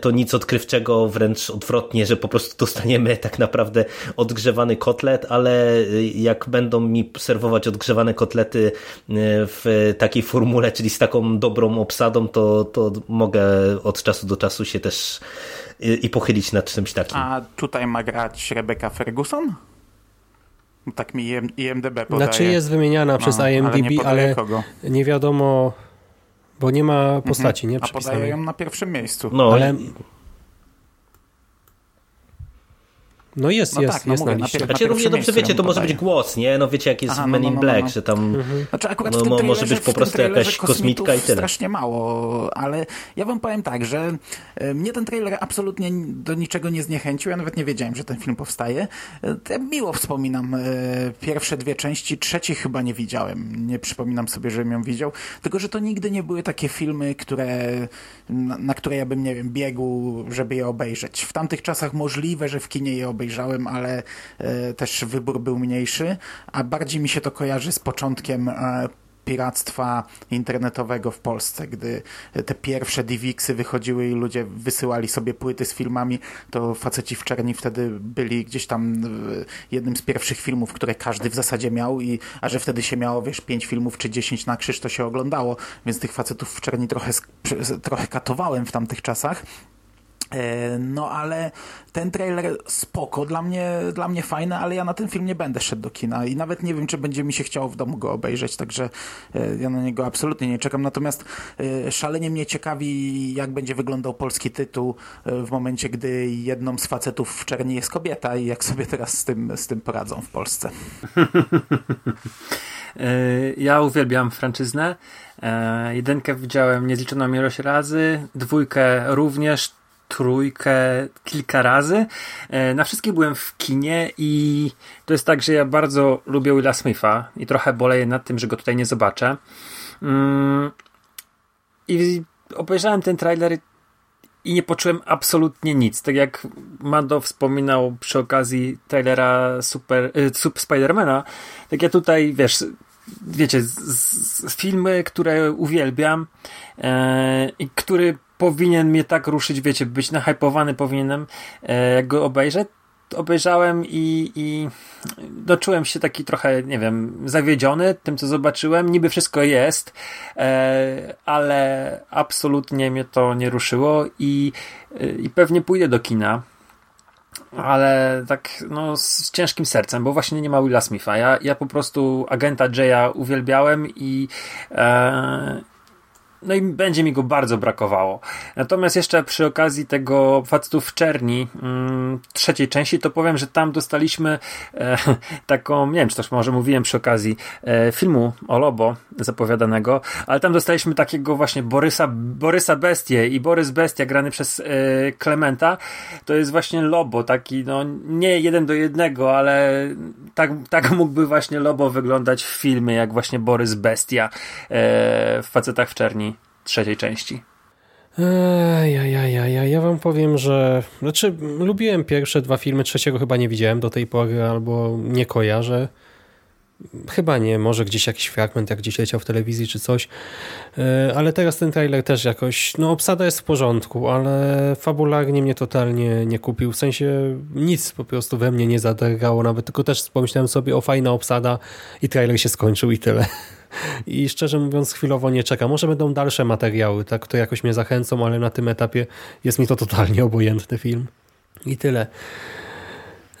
to nic odkrywczego, wręcz odwrotnie, że po prostu dostaniemy tak naprawdę odgrzewany kotlet, ale jak będą mi serwować odgrzewane kotlety y, w takiej formule, czyli z taką dobrą obsadą, to, to mogę od czasu do czasu się też y, i pochylić nad czymś takim. A tutaj ma grać Rebecca Ferguson? Tak mi IM- IMDB podaje. Znaczy jest wymieniana przez No, ale nie IMDb, ale, kogo. nie wiadomo, bo nie ma postaci, nie? A podaje ją na pierwszym miejscu. No, ale- i- No jest, No jest, tak, no jest mówię, na liście. Znaczy równie dobrze wiecie, to może podaje. być głos, nie? No wiecie jak jest Aha, w Men no, in no, Black, no. że tam Znaczy akurat No, mo- może trailerze- być po prostu trailerze jakaś kosmitka i tyle. strasznie mało, ale ja wam powiem tak, że e, mnie ten trailer absolutnie do niczego nie zniechęcił, ja nawet nie wiedziałem, że ten film powstaje. E, Ja miło wspominam e, pierwsze dwie części, trzeciej chyba nie widziałem, nie przypominam sobie, żebym ją widział, tylko że to nigdy nie były takie filmy, które, na, na które ja bym, nie wiem, biegł, żeby je obejrzeć. W tamtych czasach możliwe, że w kinie je obejrzałem, ale e, też wybór był mniejszy, a bardziej mi się to kojarzy z początkiem e, piractwa internetowego w Polsce, gdy te pierwsze DivXy wychodziły i ludzie wysyłali sobie płyty z filmami, to faceci w czerni wtedy byli gdzieś tam jednym z pierwszych filmów, które każdy w zasadzie miał i a że wtedy się miało, wiesz, pięć filmów czy dziesięć na krzyż, to się oglądało, więc tych facetów w czerni trochę, trochę katowałem w tamtych czasach. E, No ale ten trailer spoko, dla mnie, dla mnie fajny, ale ja na ten film nie będę szedł do kina i nawet nie wiem, czy będzie mi się chciało w domu go obejrzeć, także e, ja na niego absolutnie nie czekam. Natomiast e, szalenie mnie ciekawi, jak będzie wyglądał polski tytuł w momencie, gdy jedną z facetów w czerni jest kobieta i jak sobie teraz z tym, z tym poradzą w Polsce. <laughs> Ja uwielbiam franczyznę. Jedynkę widziałem niezliczoną ilość razy, dwójkę również, trójkę kilka razy. E, Na wszystkich byłem w kinie i to jest tak, że ja bardzo lubię Willa Smitha i trochę boleję nad tym, że go tutaj nie zobaczę. Mm, I obejrzałem ten trailer i nie poczułem absolutnie nic. Tak jak Mando wspominał przy okazji trailera Super, y, Super Spidermana, tak ja tutaj, wiesz, wiecie, z, z, filmy, które uwielbiam e, i który powinien mnie tak ruszyć, wiecie, być nahypowany powinienem, e, jak go obejrzę, obejrzałem i, i doczułem się taki trochę, nie wiem, zawiedziony tym, co zobaczyłem. Niby wszystko jest, e, ale absolutnie mnie to nie ruszyło i, i pewnie pójdę do kina ale tak no, z ciężkim sercem, bo właśnie nie ma Willa Smitha. Ja, ja po prostu agenta Jaya uwielbiałem i, e, no i będzie mi go bardzo brakowało. Natomiast jeszcze przy okazji tego facetów w czerni mm, trzeciej części, to powiem, że tam dostaliśmy e, <laughs> taką, nie wiem, czy też może mówiłem przy okazji e, filmu o Lobo zapowiadanego, ale tam dostaliśmy takiego właśnie Borysa, Borysa Bestię i Borys Bestia grany przez e, Klementa, to jest właśnie Lobo, taki no nie jeden do jednego, ale tak, tak mógłby właśnie Lobo wyglądać w filmie, jak właśnie Borys Bestia e, w Facetach w czerni trzeciej części. Ja, ja, ja, ja, ja wam powiem, że znaczy lubiłem pierwsze dwa filmy, trzeciego chyba nie widziałem do tej pory, albo nie kojarzę. Chyba nie, może gdzieś jakiś fragment, jak gdzieś leciał w telewizji czy coś. E, ale teraz ten trailer też jakoś, no obsada jest w porządku, ale fabularnie mnie totalnie nie kupił. W sensie nic po prostu we mnie nie zadrgało nawet, tylko też pomyślałem sobie o fajna obsada i trailer się skończył i tyle. I szczerze mówiąc chwilowo nie czekam. Może będą dalsze materiały, tak, które jakoś mnie zachęcą, ale na tym etapie jest mi to totalnie obojętny film. I tyle.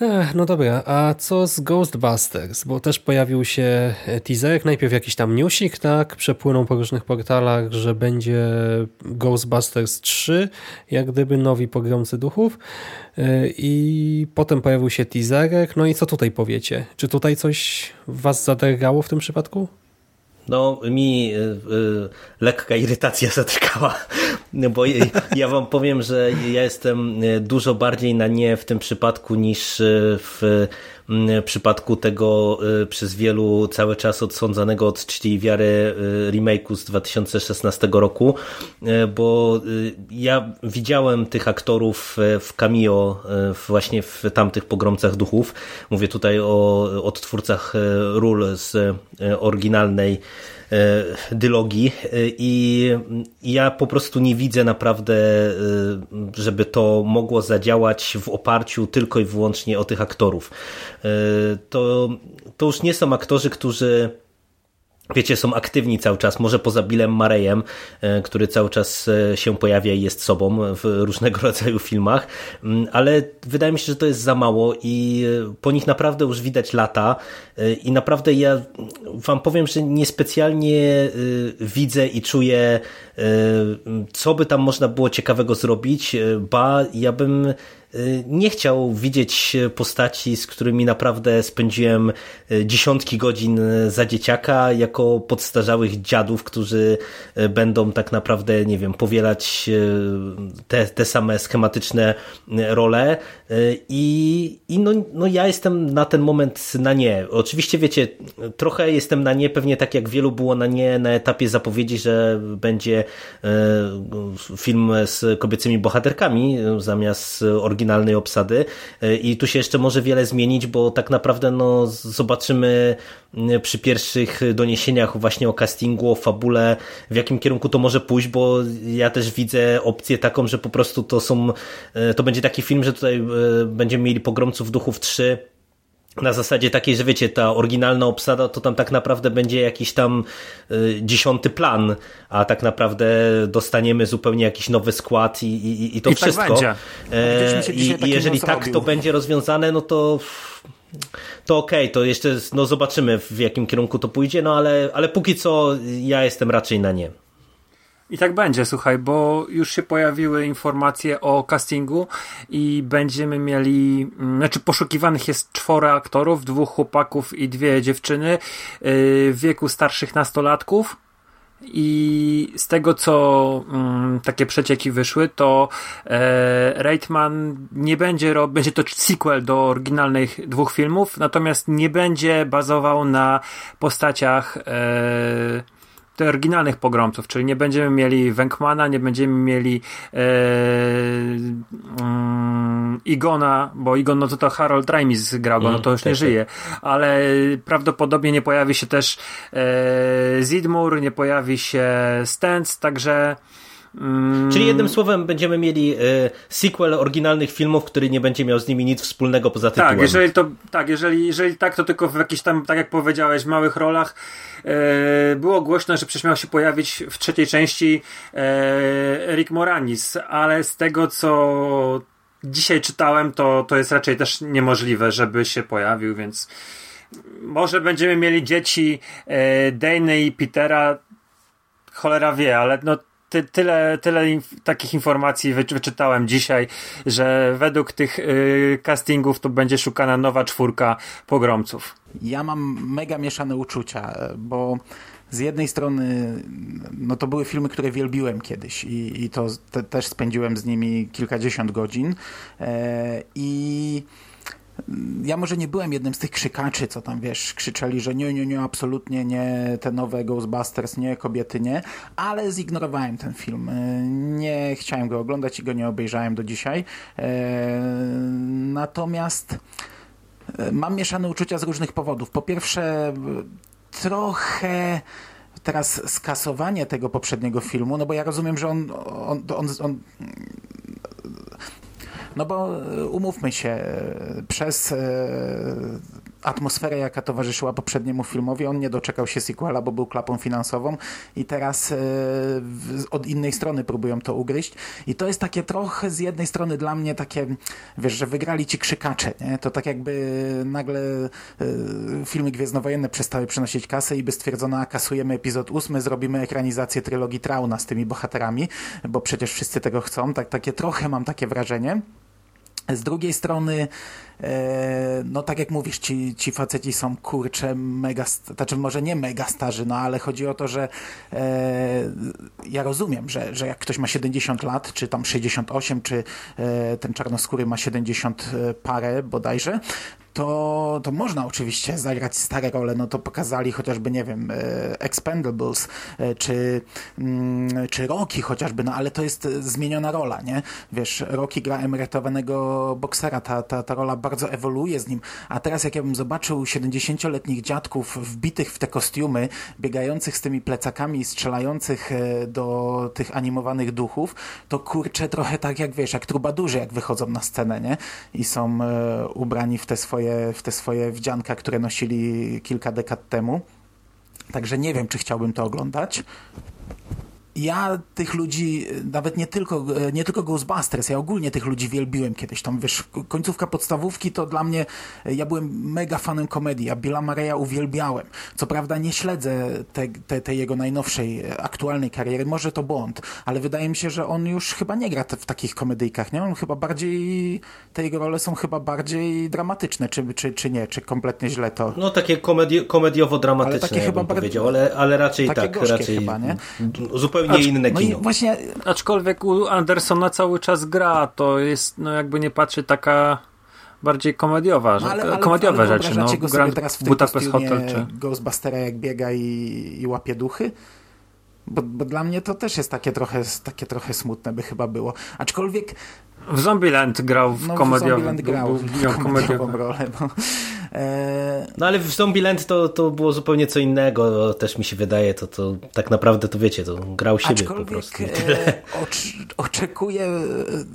Ech, no dobra, a co z Ghostbusters? Bo też pojawił się teaserek, najpierw jakiś tam newsik, tak? Przepłynął po różnych portalach, że będzie Ghostbusters 3, jak gdyby nowi pogromcy duchów. I potem pojawił się teaserek. No i co tutaj powiecie? Czy tutaj coś was zadergało w tym przypadku? No, mi y, y, lekka irytacja <laughs> zatykała, bo ja wam powiem, że ja jestem y, dużo bardziej na nie w tym przypadku niż w w przypadku tego y, przez wielu cały czas odsądzanego od czci i wiary remake'u z 2016 roku, bo ja widziałem tych aktorów w cameo właśnie w tamtych pogromcach duchów. Mówię tutaj o odtwórcach ról z oryginalnej dylogii i ja po prostu nie widzę naprawdę, żeby to mogło zadziałać w oparciu tylko i wyłącznie o tych aktorów. To, to już nie są aktorzy, którzy wiecie, są aktywni cały czas, może poza Billem Marejem, e, który cały czas e, się pojawia i jest sobą w różnego <laughs> rodzaju filmach, ale wydaje mi się, że to jest za mało i e, po nich naprawdę już widać lata i naprawdę ja wam powiem, że niespecjalnie widzę i czuję, co by tam można było ciekawego zrobić, ba ja bym Y, nie chciał widzieć postaci, z którymi naprawdę spędziłem y, dziesiątki godzin y, za dzieciaka, jako podstarzałych dziadów, którzy będą tak naprawdę, nie wiem, powielać te, te same schematyczne role i, i no, no ja jestem na ten moment na nie. Oczywiście wiecie, trochę jestem na nie, pewnie tak jak wielu było na nie na etapie zapowiedzi, że będzie film z kobiecymi bohaterkami zamiast oryginalnego oryginalnej obsady. E, i tu się jeszcze może wiele zmienić, bo tak naprawdę no, zobaczymy przy pierwszych doniesieniach właśnie o castingu, o fabule, w jakim kierunku to może pójść, bo ja też widzę opcję taką, że po prostu to są, e, to będzie taki film, że tutaj e, będziemy mieli Pogromców Duchów 3 na zasadzie takiej, że wiecie, ta oryginalna obsada to tam tak naprawdę będzie jakiś tam y, dziesiąty plan, a tak naprawdę dostaniemy zupełnie jakiś nowy skład i, i, i to I tak wszystko. Tak będzie. E, I, I jeżeli tak robił. to będzie rozwiązane, no to to okej, okay, to jeszcze no zobaczymy w jakim kierunku to pójdzie, no ale, ale póki co ja jestem raczej na nie. I tak będzie, słuchaj, bo już się pojawiły informacje o castingu i będziemy mieli, mm, znaczy poszukiwanych jest czworo aktorów, dwóch chłopaków i dwie dziewczyny yy, w wieku starszych nastolatków. I z tego, co mm, takie przecieki wyszły, to e, Reitman nie będzie robił, będzie to sequel do oryginalnych dwóch filmów, natomiast nie będzie bazował na postaciach e, oryginalnych pogromców, czyli nie będziemy mieli Wenkmana, nie będziemy mieli e, mm, Igona, bo Igon no to, to Harold Ramis grał go, no to już nie żyje, ale prawdopodobnie nie pojawi się też e, Zidmur, nie pojawi się Stens, także Mm, Czyli jednym słowem będziemy mieli e, sequel oryginalnych filmów, który nie będzie miał z nimi nic wspólnego poza tytułem. Tak, jeżeli to, tak, jeżeli, jeżeli tak, to tylko w jakichś tam, tak jak powiedziałeś, małych rolach. E, było głośno, że przecież miał się pojawić w trzeciej części e, Rick Moranis, ale z tego co dzisiaj czytałem, to, to jest raczej też niemożliwe, żeby się pojawił, więc może będziemy mieli dzieci e, Dany i Petera, cholera wie, ale no ty, tyle, tyle inf takich informacji wy wyczytałem dzisiaj, że według tych y, castingów to będzie szukana nowa czwórka pogromców. Ja mam mega mieszane uczucia, bo z jednej strony no to były filmy, które wielbiłem kiedyś i, i to te, też spędziłem z nimi kilkadziesiąt godzin e, i ja może nie byłem jednym z tych krzykaczy, co tam wiesz, krzyczeli, że nie, nie, nie, absolutnie nie, te nowe Ghostbusters, nie, kobiety nie, ale zignorowałem ten film. E, nie chciałem go oglądać i go nie obejrzałem do dzisiaj. E, natomiast e, mam mieszane uczucia z różnych powodów. Po pierwsze, trochę teraz skasowanie tego poprzedniego filmu, no bo ja rozumiem, że on, on, on, on no bo umówmy się, przez atmosferę, jaka towarzyszyła poprzedniemu filmowi, on nie doczekał się sequela, bo był klapą finansową i teraz od innej strony próbują to ugryźć i to jest takie trochę z jednej strony dla mnie takie, wiesz, że wygrali ci krzykacze, nie? To tak jakby nagle filmy gwiezdnowojenne przestały przynosić kasę i by stwierdzono, a kasujemy epizod ósmy, zrobimy ekranizację trylogii Trauna z tymi bohaterami, bo przecież wszyscy tego chcą, tak, takie trochę mam takie wrażenie. Z drugiej strony, e, no tak jak mówisz, ci, ci faceci są kurcze mega, znaczy może nie mega starzy, no ale chodzi o to, że e, ja rozumiem, że, że jak ktoś ma 70 lat, czy tam 68, czy e, ten czarnoskóry ma 70 parę bodajże, to, to można oczywiście zagrać stare role, no to pokazali chociażby, nie wiem, Expendables, czy, mm, czy Rocky chociażby, no ale to jest zmieniona rola, nie? Wiesz, Rocky gra emerytowanego boksera, ta, ta, ta rola bardzo ewoluuje z nim, a teraz jak ja bym zobaczył 70-letnich dziadków wbitych w te kostiumy, biegających z tymi plecakami i strzelających do tych animowanych duchów, to kurczę trochę tak jak, wiesz, jak trubadurzy, jak wychodzą na scenę, nie? I są ubrani w te swoje swoje, w te swoje wdzianka, które nosili kilka dekad temu. Także nie wiem, czy chciałbym to oglądać. Ja tych ludzi, nawet nie tylko, nie tylko Ghostbusters, ja ogólnie tych ludzi wielbiłem kiedyś. Tam, wiesz, końcówka podstawówki to dla mnie, ja byłem mega fanem komedii, ja Billa Mareya uwielbiałem. Co prawda nie śledzę tej te, te jego najnowszej, aktualnej kariery, może to błąd, ale wydaje mi się, że on już chyba nie gra w takich komedyjkach, nie? On chyba bardziej, te jego role są chyba bardziej dramatyczne, czy, czy, czy nie, czy kompletnie źle to... No takie komedi komediowo-dramatyczne, ale takie chyba powiedział, ale, ale raczej tak, raczej chyba, nie? zupełnie zupełnie inne no kino. właśnie... Aczkolwiek u Andersona cały czas gra, to jest, no jakby nie patrzy, taka bardziej komediowa, no, ale, ale, komediowe ale rzeczy. No, go sobie teraz w Budapest Hotel czy Ghostbustera jak biega i, i łapie duchy? Bo, bo, dla mnie to też jest takie trochę, takie trochę smutne by chyba było. Aczkolwiek w Zombieland grał w no, komediową, w Zombieland grał w komediową rolę. No. E... no ale w Zombieland to, to było zupełnie co innego, też mi się wydaje, to, to tak naprawdę to wiecie, to grał siebie po prostu. E, oczekuję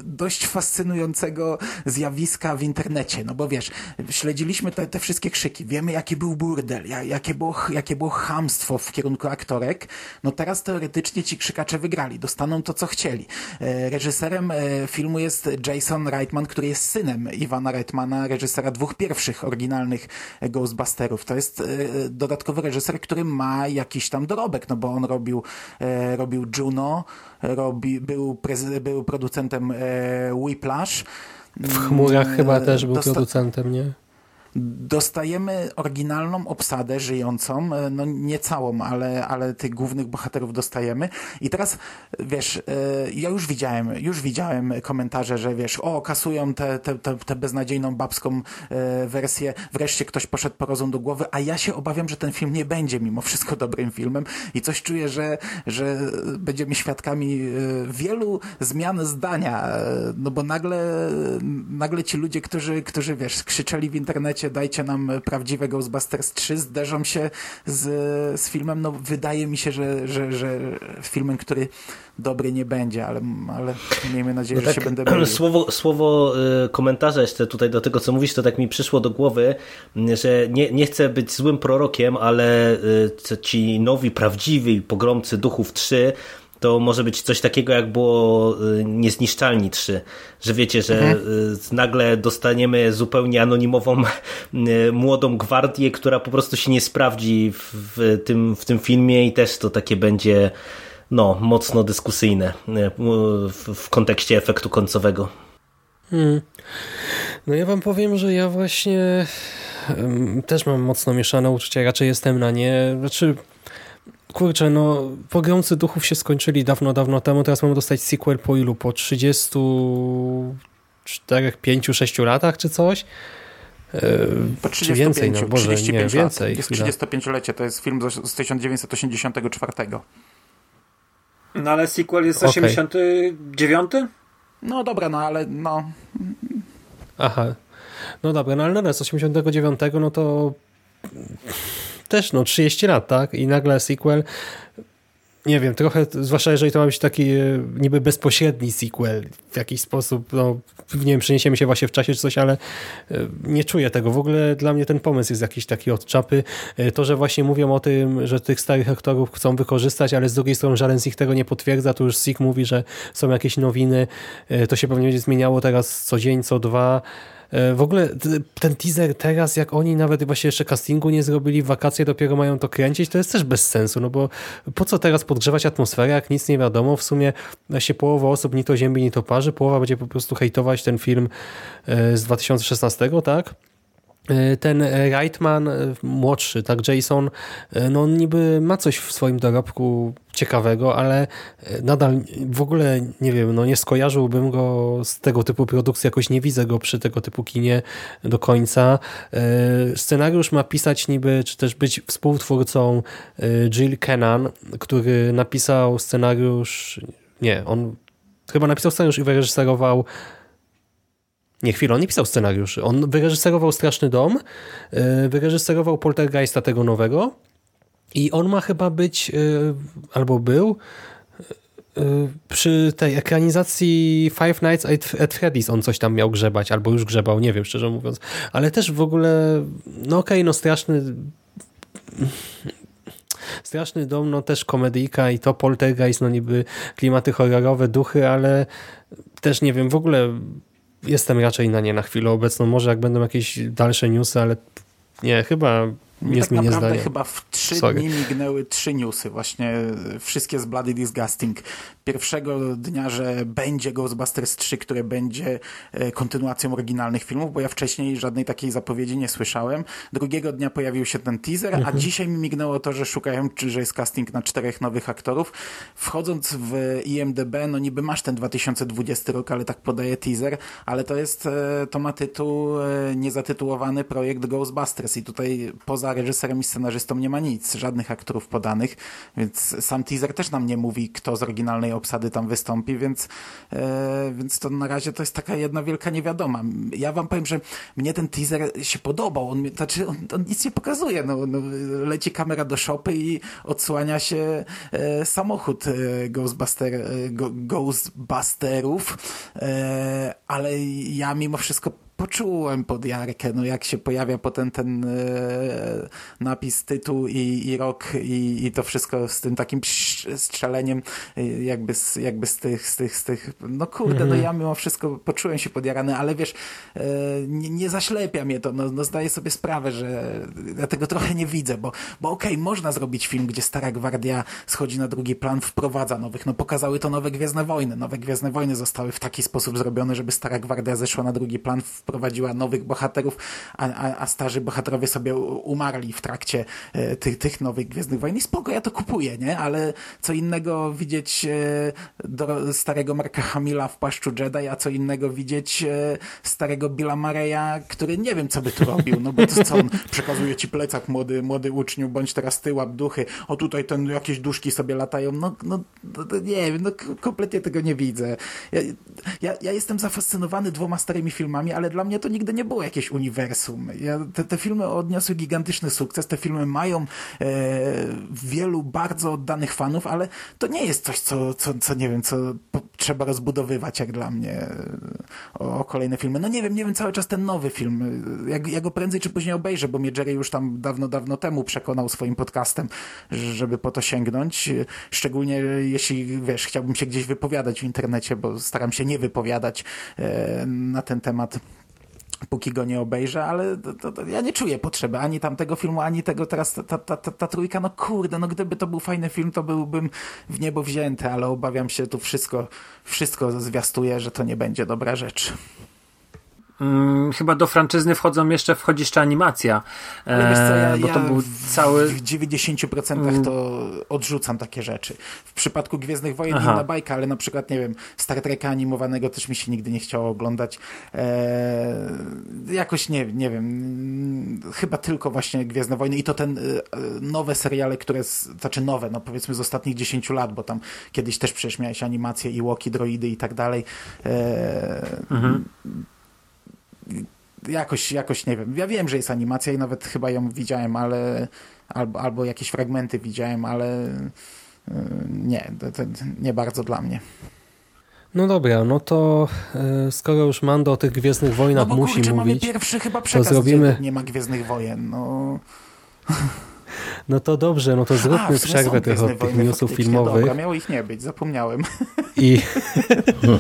dość fascynującego zjawiska w internecie, no bo wiesz, śledziliśmy te, te wszystkie krzyki, wiemy jaki był burdel, jakie było, jakie było hamstwo w kierunku aktorek, no teraz teoretycznie ci krzykacze wygrali, dostaną to co chcieli. E, reżyserem e, filmu jest jest Jason Reitman, który jest synem Iwana Reitmana, reżysera dwóch pierwszych oryginalnych Ghostbusterów. To jest e, dodatkowy reżyser, który ma jakiś tam dorobek, no bo on robił, e, robił Juno, robi, był, był producentem e, Whiplash. W chmurach chyba też był Dosta producentem, nie? Dostajemy oryginalną obsadę żyjącą, e, no nie całą, ale, ale tych głównych bohaterów dostajemy. I teraz, wiesz, e, ja już widziałem, już widziałem komentarze, że wiesz, o, kasują tę te, te, te beznadziejną babską e, wersję, wreszcie ktoś poszedł po rozum do głowy, a ja się obawiam, że ten film nie będzie mimo wszystko <laughs> dobrym filmem. I coś czuję, że, że będziemy świadkami wielu zmian zdania, no bo nagle, nagle ci ludzie, którzy, którzy wiesz, krzyczeli w internecie dajcie, dajcie nam prawdziwe Ghostbusters 3, zderzą się z, z filmem, no wydaje mi się, że, że, że filmem, który dobry nie będzie, ale, ale miejmy nadzieję, No że tak, się będę mylił. <clears throat> Słowo, słowo y, komentarza jeszcze tutaj do tego, co mówisz, to tak mi przyszło do głowy, y, że nie, nie chcę być złym prorokiem, ale y, ci nowi, prawdziwi pogromcy duchów 3 to może być coś takiego, jak było y, Niezniszczalni 3, że wiecie, że y, nagle dostaniemy zupełnie anonimową <laughs> y, młodą gwardię, która po prostu się nie sprawdzi w, tym, w tym filmie i też to takie będzie no, mocno dyskusyjne w, w kontekście efektu końcowego. No ja wam powiem, że ja właśnie też mam mocno mieszane uczucia, raczej jestem na nie. Znaczy, kurczę, no pogromcy duchów się skończyli dawno, dawno temu, teraz mamy dostać sequel po ilu? Po 34, 5, 6 latach czy coś? E, Po czy więcej, no Boże, 35 nie, lat. więcej. Jest chwila. 35-lecie, to jest film z, z 1984. No ale sequel jest Okej. 89? No dobra, no ale no, Aha. No dobra, no ale z 89, no to też no 30 lat, tak? I nagle sequel. Nie wiem, trochę, zwłaszcza jeżeli to ma być taki e, niby bezpośredni sequel w jakiś sposób, no nie wiem, przeniesiemy się właśnie w czasie czy coś, ale e, nie czuję tego. W ogóle dla mnie ten pomysł jest jakiś taki od czapy. E, To, że właśnie mówią o tym, że tych starych aktorów chcą wykorzystać, ale z drugiej strony żaden z nich tego nie potwierdza, to już Sik mówi, że są jakieś nowiny, to się pewnie będzie zmieniało teraz co dzień, co dwa. E, W ogóle ten teaser teraz, jak oni nawet właśnie jeszcze castingu nie zrobili, wakacje dopiero mają to kręcić, to jest też bez sensu, no bo po co teraz podgrzewać atmosferę, jak nic nie wiadomo, w sumie się połowa osób ni to ziemi, ni to parzy, połowa będzie po prostu hejtować ten film e, z 2016, tak? E, Ten e, Reitman e, młodszy, tak, Jason, no on niby ma coś w swoim dorobku ciekawego, ale nadal w ogóle, nie wiem, no nie skojarzyłbym go z tego typu produkcji, jakoś nie widzę go przy tego typu kinie do końca. Scenariusz ma pisać niby, czy też być współtwórcą Jill Kennan, który napisał scenariusz, nie, on chyba napisał scenariusz i wyreżyserował nie, chwilę, on nie pisał scenariuszy. On wyreżyserował Straszny Dom, yy, wyreżyserował Poltergeista tego nowego i on ma chyba być, yy, albo był, yy, przy tej ekranizacji Five Nights at, Freddy's on coś tam miał grzebać, albo już grzebał, nie wiem, szczerze mówiąc. Ale też w ogóle, no okej, no straszny... Straszny dom, no też komedyjka i to Poltergeist, no niby klimaty horrorowe, duchy, ale też nie wiem, w ogóle jestem raczej na nie na chwilę obecną. Może jak będą jakieś dalsze newsy, ale nie, chyba nie tak zmienię naprawdę chyba w trzy Sorry. dni mignęły trzy newsy, właśnie e, wszystkie z Bloody Disgusting. Pierwszego dnia, że będzie Ghostbusters 3, które będzie e, kontynuacją oryginalnych filmów, bo ja wcześniej żadnej takiej zapowiedzi nie słyszałem. Drugiego dnia pojawił się ten teaser, a Mhm. dzisiaj mi mignęło to, że szukają, czy że jest casting na czterech nowych aktorów. Wchodząc w IMDB, no niby masz ten 2020 rok, ale tak podaje teaser, ale to jest, e, to ma tytuł e, niezatytułowany projekt Ghostbusters i tutaj poza reżyserem i scenarzystą nie ma nic, żadnych aktorów podanych, więc sam teaser też nam nie mówi, kto z oryginalnej obsady tam wystąpi, więc, e, więc to na razie to jest taka jedna wielka niewiadoma. Ja wam powiem, że mnie ten teaser się podobał, on, znaczy on, on nic nie pokazuje, no, no, leci kamera do szopy i odsłania się e, samochód e, Ghostbuster, e, e, ale ja mimo wszystko poczułem pod Jarkę, no jak się pojawia potem ten e, napis, tytuł i, i rok i, i to wszystko z tym takim psz- strzeleniem e, jakby z, jakby z tych, z tych, z tych, no kurde, no ja mimo wszystko poczułem się podjarany, ale wiesz, e, nie, nie zaślepia mnie to, no, no zdaję sobie sprawę, że ja tego trochę nie widzę, bo, bo okej, można zrobić film, gdzie Stara Gwardia schodzi na drugi plan, wprowadza nowych, no pokazały to nowe Gwiezdne Wojny, nowe Gwiezdne Wojny zostały w taki sposób zrobione, żeby Stara Gwardia zeszła na drugi plan, wprowadziła nowych bohaterów, a, a, a starzy bohaterowie sobie umarli w trakcie e, tych, tych nowych Gwiezdnych Wojen i spoko, ja to kupuję, nie? Ale co innego widzieć e, do starego Marka Hamila w płaszczu Jedi, a co innego widzieć e, starego Billa Mareya, który nie wiem, co by tu robił, no bo to co on przekazuje ci plecak, młody, młody uczniu, bądź teraz ty łap duchy, o tutaj ten jakieś duszki sobie latają, no, no, no to nie wiem, no kompletnie tego nie widzę. Ja, ja, ja jestem zafascynowany dwoma starymi filmami, ale dla mnie to nigdy nie było jakieś uniwersum. Ja, te, te filmy odniosły gigantyczny sukces, te filmy mają e, wielu bardzo oddanych fanów, ale to nie jest coś, co, co, co nie wiem, co trzeba rozbudowywać jak dla mnie e, o, o, kolejne filmy. No nie wiem, nie wiem, cały czas ten nowy film, ja, ja go prędzej czy później obejrzę, bo mnie Jerry już tam dawno, dawno temu przekonał swoim podcastem, żeby po to sięgnąć. Szczególnie jeśli, wiesz, chciałbym się gdzieś wypowiadać w internecie, bo staram się nie wypowiadać e, na ten temat póki go nie obejrzę, ale to, to, to ja nie czuję potrzeby ani tamtego filmu, ani tego teraz, ta, ta, ta, ta, trójka, no kurde, no gdyby to był fajny film, to byłbym w niebo wzięty, ale obawiam się, tu wszystko, wszystko zwiastuje, że to nie będzie dobra rzecz. Hmm, chyba do franczyzny wchodzą jeszcze, wchodzi jeszcze animacja. E, co, ja, bo to był w, cały. W 90% mm. to odrzucam takie rzeczy. W przypadku Gwiezdnych Wojen Aha. inna bajka, ale na przykład, nie wiem, Star Treka animowanego też mi się nigdy nie chciało oglądać. E, jakoś nie, nie wiem, chyba tylko właśnie Gwiezdne Wojny i to ten e, nowe seriale, które, znaczy nowe, no powiedzmy z ostatnich 10 lat, bo tam kiedyś też przecież miałeś animacje i łoki, droidy i tak dalej. E, mhm jakoś, jakoś nie wiem. Ja wiem, że jest animacja i nawet chyba ją widziałem, ale albo, albo jakieś fragmenty widziałem, ale y, nie, to, to nie bardzo dla mnie. No dobra, no to y, skoro już Mando o tych Gwiezdnych Wojnach no musi kurczę, mówić, mamy pierwszy chyba przekaz, to zrobimy... nie ma Gwiezdnych Wojen. No... No to dobrze, no to zróbmy A, przerwę tych, od tych newsów filmowych. Dobra, miało ich nie być, zapomniałem. I,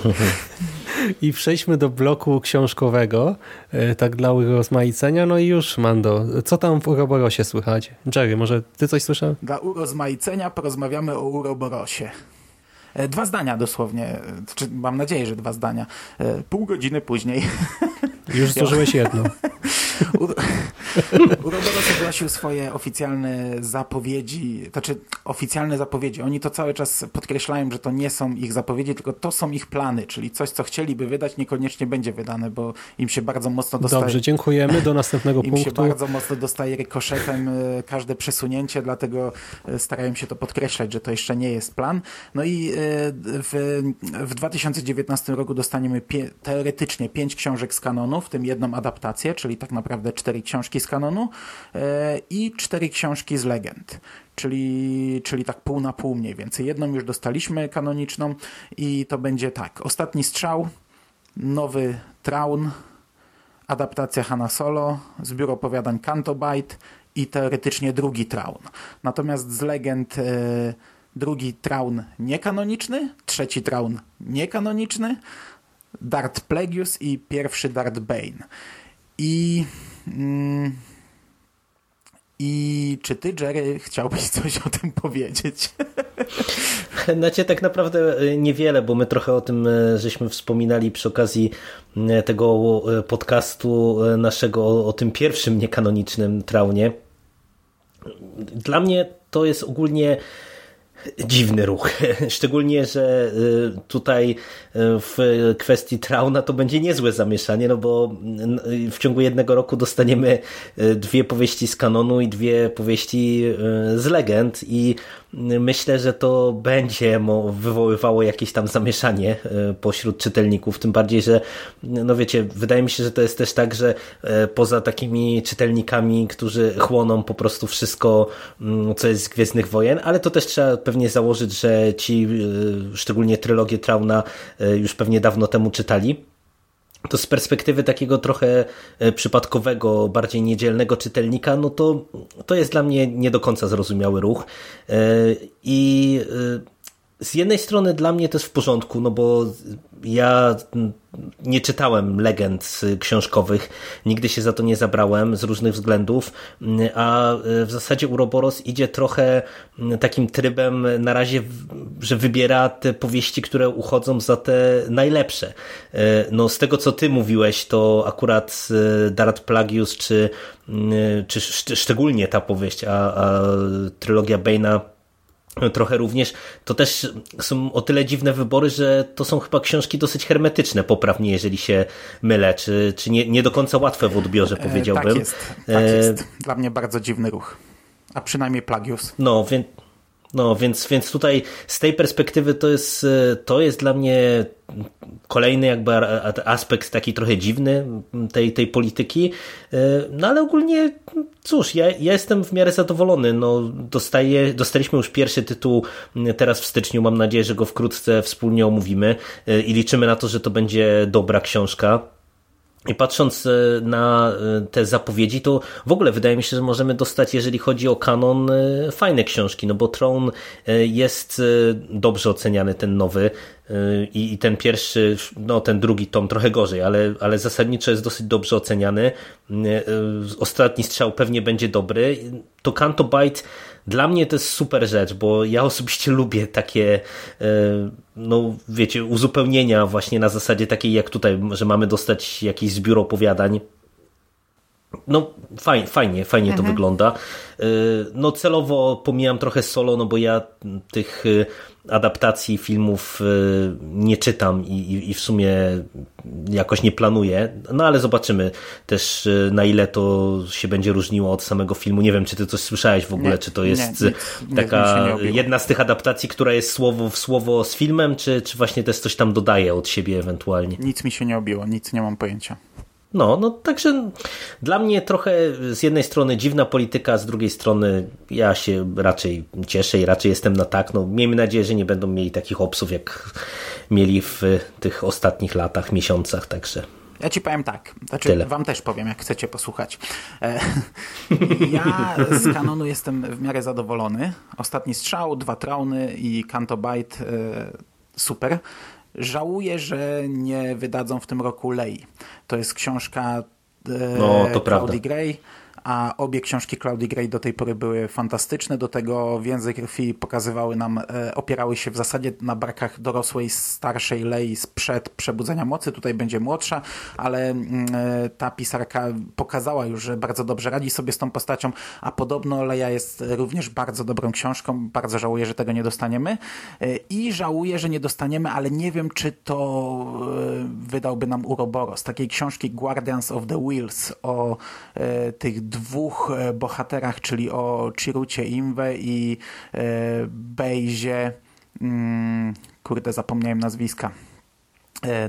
<laughs> I przejdźmy do bloku książkowego, e, tak dla urozmaicenia. No i już, Mando, co tam w Uroborosie słychać? Jerry, może ty coś słyszał? Dla urozmaicenia porozmawiamy o Uroborosie. E, dwa zdania dosłownie, czy mam nadzieję, że dwa zdania. E, pół godziny później. Już <laughs> zużyłeś jedno. <laughs> Uroboros ogłosił swoje oficjalne zapowiedzi, znaczy oficjalne zapowiedzi. Oni to cały czas podkreślają, że to nie są ich zapowiedzi, tylko to są ich plany, czyli coś, co chcieliby wydać, niekoniecznie będzie wydane, bo im się bardzo mocno dostaje... Dobrze, dziękujemy. Do następnego punktu. <laughs> Im się bardzo mocno dostaje rykoszetem e, każde przesunięcie, dlatego e, starają się to podkreślać, że to jeszcze nie jest plan. No i e, w, w 2019 roku dostaniemy teoretycznie pięć książek z kanonu, w tym jedną adaptację, czyli tak naprawdę cztery książki z kanonu e, i cztery książki z legend. Czyli, czyli tak pół na pół mniej więcej. Jedną już dostaliśmy kanoniczną i to będzie tak. Ostatni strzał, nowy Traun, adaptacja Hanna Solo, zbiór opowiadań Cantobite i teoretycznie drugi Traun. Natomiast z legend e, drugi Traun niekanoniczny, trzeci Traun niekanoniczny, Dart Plagueis i pierwszy Dart Bane. I... Mm, i czy ty, Jerry, chciałbyś coś o tym powiedzieć? <laughs> Znaczy tak naprawdę e, niewiele, bo my trochę o tym e, żeśmy wspominali przy okazji e, tego podcastu naszego o, o tym pierwszym niekanonicznym traunie. Dla mnie to jest ogólnie dziwny ruch. <laughs> Szczególnie, że y, tutaj y, w kwestii Trauna to będzie niezłe zamieszanie, no bo y, w ciągu jednego roku dostaniemy dwie powieści z kanonu i dwie powieści z legend i myślę, że to będzie wywoływało jakieś tam zamieszanie pośród czytelników, tym bardziej, że no wiecie, wydaje mi się, że to jest też tak, że poza takimi czytelnikami, którzy chłoną po prostu wszystko, mm, co jest z Gwiezdnych Wojen, ale to też trzeba pewnie założyć, że ci, y, szczególnie trylogię Trauna, y, już pewnie dawno temu czytali to z perspektywy takiego trochę y, przypadkowego, bardziej niedzielnego czytelnika, no to, to jest dla mnie nie do końca zrozumiały ruch. I z jednej strony dla mnie to jest w porządku, no bo ja nie czytałem legend książkowych, nigdy się za to nie zabrałem z różnych względów, a w zasadzie Uroboros idzie trochę takim trybem na razie, że wybiera te powieści, które uchodzą za te najlepsze. No z tego co ty mówiłeś, to akurat Darat Plagius, czy, czy szczególnie ta powieść, a, a trylogia Bane'a trochę również, to też są o tyle dziwne wybory, że to są chyba książki dosyć hermetyczne, poprawnie, jeżeli się mylę, czy, czy nie, nie do końca łatwe w odbiorze, e, powiedziałbym. Tak jest, tak jest. Dla mnie bardzo dziwny ruch. A przynajmniej Plagius. No, więc No, więc, więc tutaj z tej perspektywy to jest, to jest dla mnie kolejny jakby aspekt taki trochę dziwny tej, tej polityki. No ale ogólnie, cóż, ja, ja jestem w miarę zadowolony. No, dostaję, dostaliśmy już pierwszy tytuł teraz w styczniu. Mam nadzieję, że go wkrótce wspólnie omówimy i liczymy na to, że to będzie dobra książka. I patrząc e, na e, te zapowiedzi, to w ogóle wydaje mi się, że możemy dostać, jeżeli chodzi o kanon, e, fajne książki, no bo Tron jest dobrze oceniany, ten nowy i, ten pierwszy, no ten drugi tom trochę gorzej, ale, ale zasadniczo jest dosyć dobrze oceniany. Ostatni strzał pewnie będzie dobry. To Canto Bite dla mnie to jest super rzecz, bo ja osobiście lubię takie, e, no wiecie, uzupełnienia właśnie na zasadzie takiej jak tutaj, że mamy dostać jakiś zbiór opowiadań. No fajnie, fajnie, fajnie mhm. to wygląda. E, no celowo pomijam trochę solo, no bo ja tych e, adaptacji filmów y, nie czytam i, i, w sumie jakoś nie planuję, no ale zobaczymy też y, na ile to się będzie różniło od samego filmu. Nie wiem, czy ty coś słyszałeś w ogóle, nie, czy to jest nie, nic, taka jedna z tych adaptacji, która jest słowo w słowo z filmem, czy, czy właśnie też coś tam dodaje od siebie ewentualnie? Nic mi się nie obiło, nic nie mam pojęcia. No, no także dla mnie trochę z jednej strony dziwna polityka, a z drugiej strony ja się raczej cieszę i raczej jestem na tak. No, miejmy nadzieję, że nie będą mieli takich obsów, jak mieli w tych ostatnich latach, miesiącach, także... Ja ci powiem tak, znaczy Tyle. wam też powiem, jak chcecie posłuchać. E, <laughs> ja z kanonu jestem w miarę zadowolony. Ostatni strzał, dwa trauny i Canto Bite e, super. Żałuję, że nie wydadzą w tym roku Lei. To jest książka e, no, to Claudii Gray a obie książki Claudii Gray do tej pory były fantastyczne. Do tego Więzy krwi pokazywały nam, e, opierały się w zasadzie na brakach dorosłej, starszej Lei sprzed Przebudzenia Mocy. Tutaj będzie młodsza, ale mm, e, ta pisarka pokazała już, że bardzo dobrze radzi sobie z tą postacią, a podobno Leia jest również bardzo dobrą książką. Bardzo żałuję, że tego nie dostaniemy. E, I żałuję, że nie dostaniemy, ale nie wiem, czy to wydałby nam Uroboros. Takiej książki Guardians of the Wheels o tych dwóch e, bohaterach, czyli o Chirucie Imwe i e, Bejzie, mm, kurde zapomniałem nazwiska,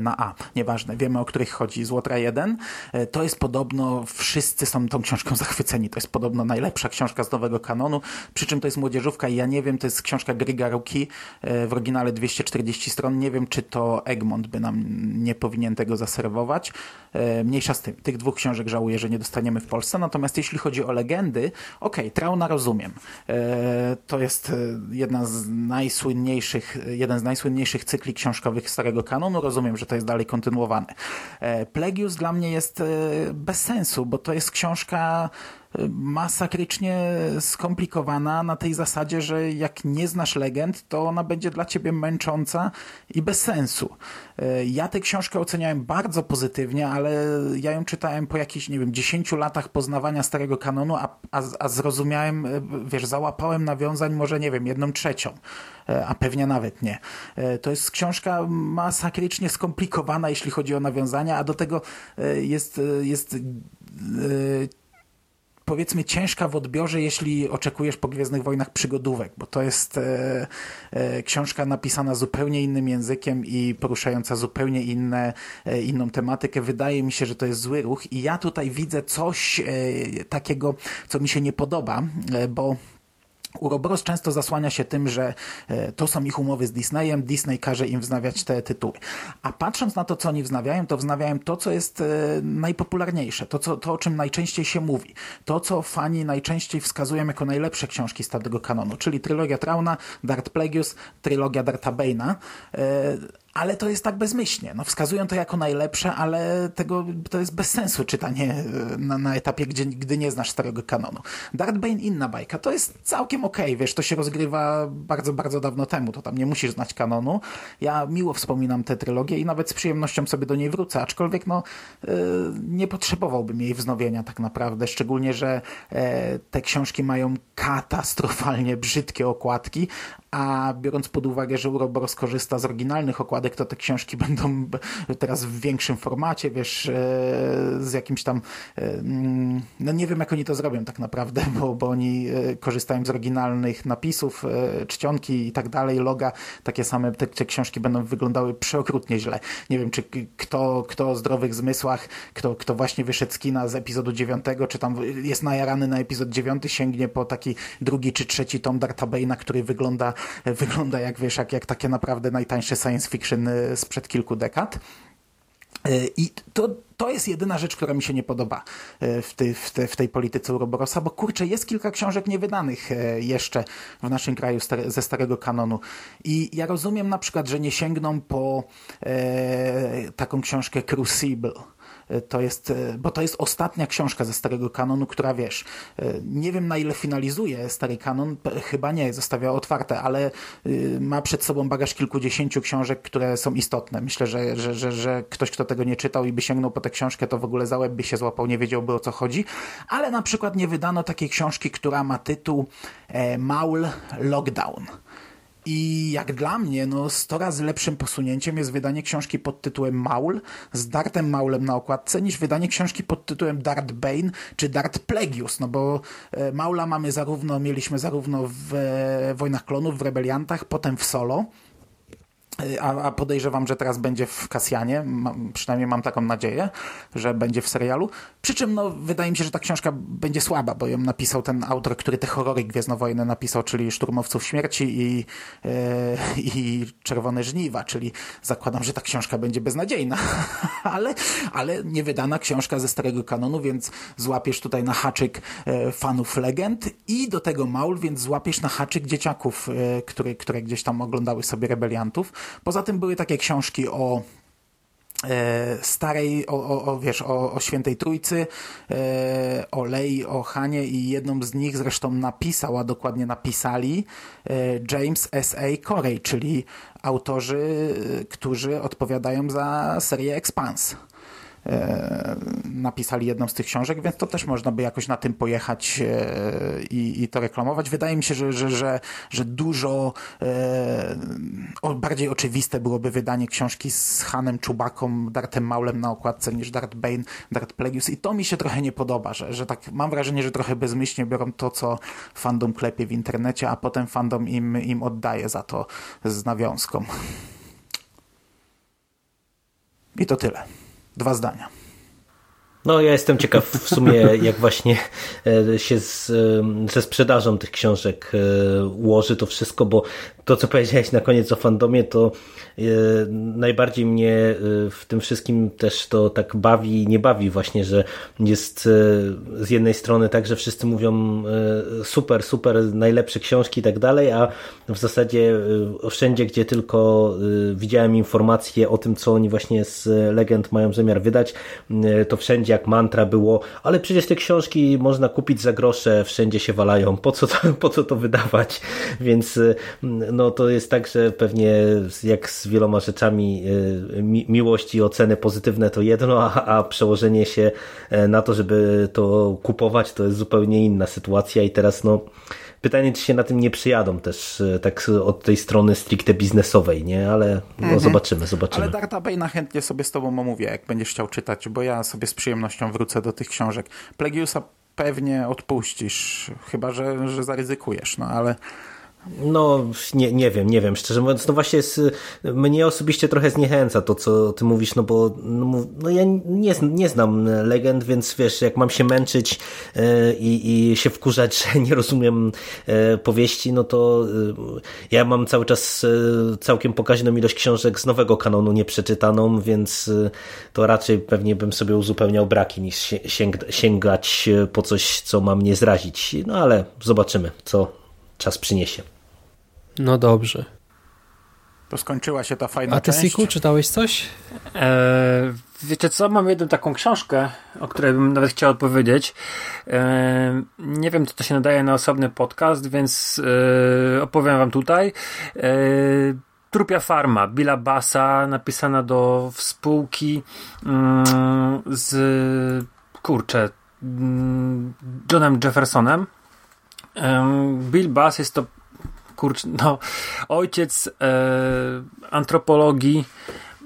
na A, nieważne, wiemy o których chodzi, Złotra 1, e, to jest podobno, wszyscy są tą książką <laughs> zachwyceni, to jest podobno najlepsza książka z nowego kanonu, przy czym to jest młodzieżówka i ja nie wiem, to jest książka Griga Ruki, e, w oryginale 240 stron, nie wiem, czy to Egmont by nam nie powinien tego zaserwować, mniejsza z tym, tych dwóch książek żałuję, że nie dostaniemy w Polsce, natomiast jeśli chodzi o legendy, okej, okay, Trauna rozumiem, to jest jedna z najsłynniejszych, jeden z najsłynniejszych cykli książkowych starego kanonu, rozumiem rozumiem, że to jest dalej kontynuowane. E, Plegius dla mnie jest e, bez sensu, bo to jest książka masakrycznie skomplikowana na tej zasadzie, że jak nie znasz legend, to ona będzie dla ciebie męcząca i bez sensu. Ja tę książkę oceniałem bardzo pozytywnie, ale ja ją czytałem po jakichś, nie wiem, 10 latach poznawania starego kanonu, a, a, a zrozumiałem, wiesz, załapałem nawiązań może, nie wiem, jedną trzecią. E, a pewnie nawet nie. E, to jest książka masakrycznie skomplikowana, jeśli chodzi o nawiązania, a do tego e, jest, jest powiedzmy ciężka w odbiorze, jeśli oczekujesz po Gwiezdnych Wojnach przygodówek, bo to jest e, e, książka napisana zupełnie innym językiem i poruszająca zupełnie inne, e, inną tematykę. Wydaje mi się, że to jest zły ruch i ja tutaj widzę coś takiego, co mi się nie podoba, bo Uroboros często zasłania się tym, że e, to są ich umowy z Disneyem, Disney każe im wznawiać te tytuły. A patrząc na to, co oni wznawiają, to wznawiają to, co jest e, najpopularniejsze, to, co, to o czym najczęściej się mówi, to, co fani najczęściej wskazują jako najlepsze książki starego kanonu, czyli trylogia Trauna, Darth Plagueis, trylogia Dartha Bane'a e, ale to jest tak bezmyślnie. No, wskazują to jako najlepsze, ale tego, to jest bez sensu czytanie e, na, na etapie, gdzie, gdy nie znasz starego kanonu. Darth Bane inna bajka, to jest całkiem okej, okay, wiesz, to się rozgrywa bardzo, bardzo dawno temu, to tam nie musisz znać kanonu. Ja miło wspominam tę trylogię i nawet z przyjemnością sobie do niej wrócę, aczkolwiek no, yy, nie potrzebowałbym jej wznowienia tak naprawdę, szczególnie, że yy, te książki mają katastrofalnie brzydkie okładki, a biorąc pod uwagę, że Uroboros korzysta z oryginalnych okładek przypadek, to te książki <laughs> będą teraz w większym formacie, wiesz, e, z jakimś tam, e, mm, no nie wiem jak oni to zrobią tak naprawdę, bo, bo oni korzystają z oryginalnych napisów, czcionki i tak dalej, loga, takie same, te, te książki będą wyglądały przeokrutnie źle. Nie wiem, czy kto, kto o zdrowych zmysłach, kto, kto właśnie wyszedł z kina z epizodu 9, czy tam jest najarany na epizod 9, sięgnie po taki drugi czy trzeci tom Darta Bane'a, który wygląda, wygląda jak wiesz, jak, jak takie naprawdę najtańsze science fiction y, sprzed kilku dekad. Y, I to, to jest jedyna rzecz, która mi się nie podoba y, w tej, w, tej, w tej polityce Uroborosa, bo kurczę, jest kilka książek niewydanych jeszcze w naszym kraju ze starego kanonu. I ja rozumiem na przykład, że nie sięgną po e, taką książkę Crucible to jest, e, bo to jest ostatnia książka ze starego kanonu, która wiesz, e, nie wiem na ile finalizuje stary kanon, chyba nie, zostawia otwarte, ale y, ma przed sobą bagaż kilkudziesięciu książek, które są istotne. Myślę, że, że, że, że ktoś, kto tego nie czytał i by sięgnął po tę książkę, to w ogóle za łeb by się złapał, nie wiedziałby o co chodzi, ale na przykład nie wydano takiej książki, która ma tytuł e, Maul Lockdown. I jak dla mnie, no 100 razy lepszym posunięciem jest wydanie książki pod tytułem Maul, z Dartem Maulem na okładce, niż wydanie książki pod tytułem Dart Bane czy Dart Plegius, no bo e, Maula mamy zarówno, mieliśmy zarówno w e, Wojnach Klonów, w Rebeliantach, potem w Solo, a, a, podejrzewam, że teraz będzie w Kasjanie, przynajmniej mam taką nadzieję, że będzie w serialu. Przy czym no, wydaje mi się, że ta książka będzie słaba, bo ją napisał ten autor, który te horrory Gwiezdnowojenne napisał, czyli Szturmowców Śmierci i, yy, i Czerwone Żniwa, czyli zakładam, że ta książka będzie beznadziejna, <laughs> ale, ale niewydana książka ze starego kanonu, więc złapiesz tutaj na haczyk yy, fanów legend i do tego Maul, więc złapiesz na haczyk dzieciaków, yy, które, które gdzieś tam oglądały sobie rebeliantów Poza tym były takie książki o e, starej, o, o, o, wiesz, o, o świętej trójcy, e, o Lei, o Hanie i jedną z nich zresztą napisał, a dokładnie napisali e, James S.A. Corey, czyli autorzy, którzy odpowiadają za serię Expanse. E, napisali jedną z tych książek, więc to też można by jakoś na tym pojechać e, i, i to reklamować. Wydaje mi się, że, że, że, że dużo e, bardziej oczywiste byłoby wydanie książki z Hanem Czubaką, Dartem Maulem na okładce niż Dart Bane, Dart Plagueis i to mi się trochę nie podoba, że, że tak mam wrażenie, że trochę bezmyślnie biorą to, co fandom klepie w internecie, a potem fandom im, im oddaje za to z nawiązką. I to tyle. Dwa zdania. No, ja jestem ciekaw w sumie, <laughs> jak właśnie e, się z, e, ze sprzedażą tych książek e, ułoży to wszystko, bo to, co powiedziałeś na koniec o fandomie, to najbardziej mnie w tym wszystkim też to tak bawi i nie bawi właśnie, że jest z jednej strony tak, że wszyscy mówią super, super, najlepsze książki i tak dalej, a w zasadzie wszędzie, gdzie tylko widziałem informacje o tym, co oni właśnie z legend mają zamiar wydać, to wszędzie jak mantra było, ale przecież te książki można kupić za grosze, wszędzie się walają, po co to, <laughs> po co to wydawać? Więc no to jest tak, że pewnie jak z wieloma rzeczami y, mi miłość i oceny pozytywne to jedno, a, a przełożenie się e, na to, żeby to kupować, to jest zupełnie inna sytuacja i teraz no Pytanie, czy się na tym nie przyjadą też e, tak od tej strony stricte biznesowej, nie? Ale no, mhm. zobaczymy, zobaczymy. Ale Darta Bane'a chętnie sobie z tobą omówię, jak będziesz chciał czytać, bo ja sobie z przyjemnością wrócę do tych książek. Plegiusa pewnie odpuścisz, chyba że, że zaryzykujesz, no ale no, nie, nie wiem, nie wiem, szczerze mówiąc, no właśnie jest, mnie osobiście trochę zniechęca to, co ty mówisz, no bo no, no ja nie, nie znam legend, więc wiesz, jak mam się męczyć e, i, i się wkurzać, <laughs> że nie rozumiem e, powieści, no to e, ja mam cały czas całkiem pokaźną ilość książek z nowego kanonu nieprzeczytaną, więc to raczej pewnie bym sobie uzupełniał braki niż sięg sięgać po coś, co ma mnie zrazić. No ale zobaczymy, co czas przyniesie. No dobrze. To skończyła się ta fajna A ty, część. Siku, czytałeś coś? Eee, wiecie co, mam jedną taką książkę, o której bym nawet chciał odpowiedzieć. Eee, nie wiem, czy to się nadaje na osobny podcast, więc eee, opowiem wam tutaj. Eee, Trupia Farma, Billa Bassa, napisana do spółki mm, z kurczę, mm, Johnem Jeffersonem. Bill Bass jest to kurcz, no, ojciec e, antropologii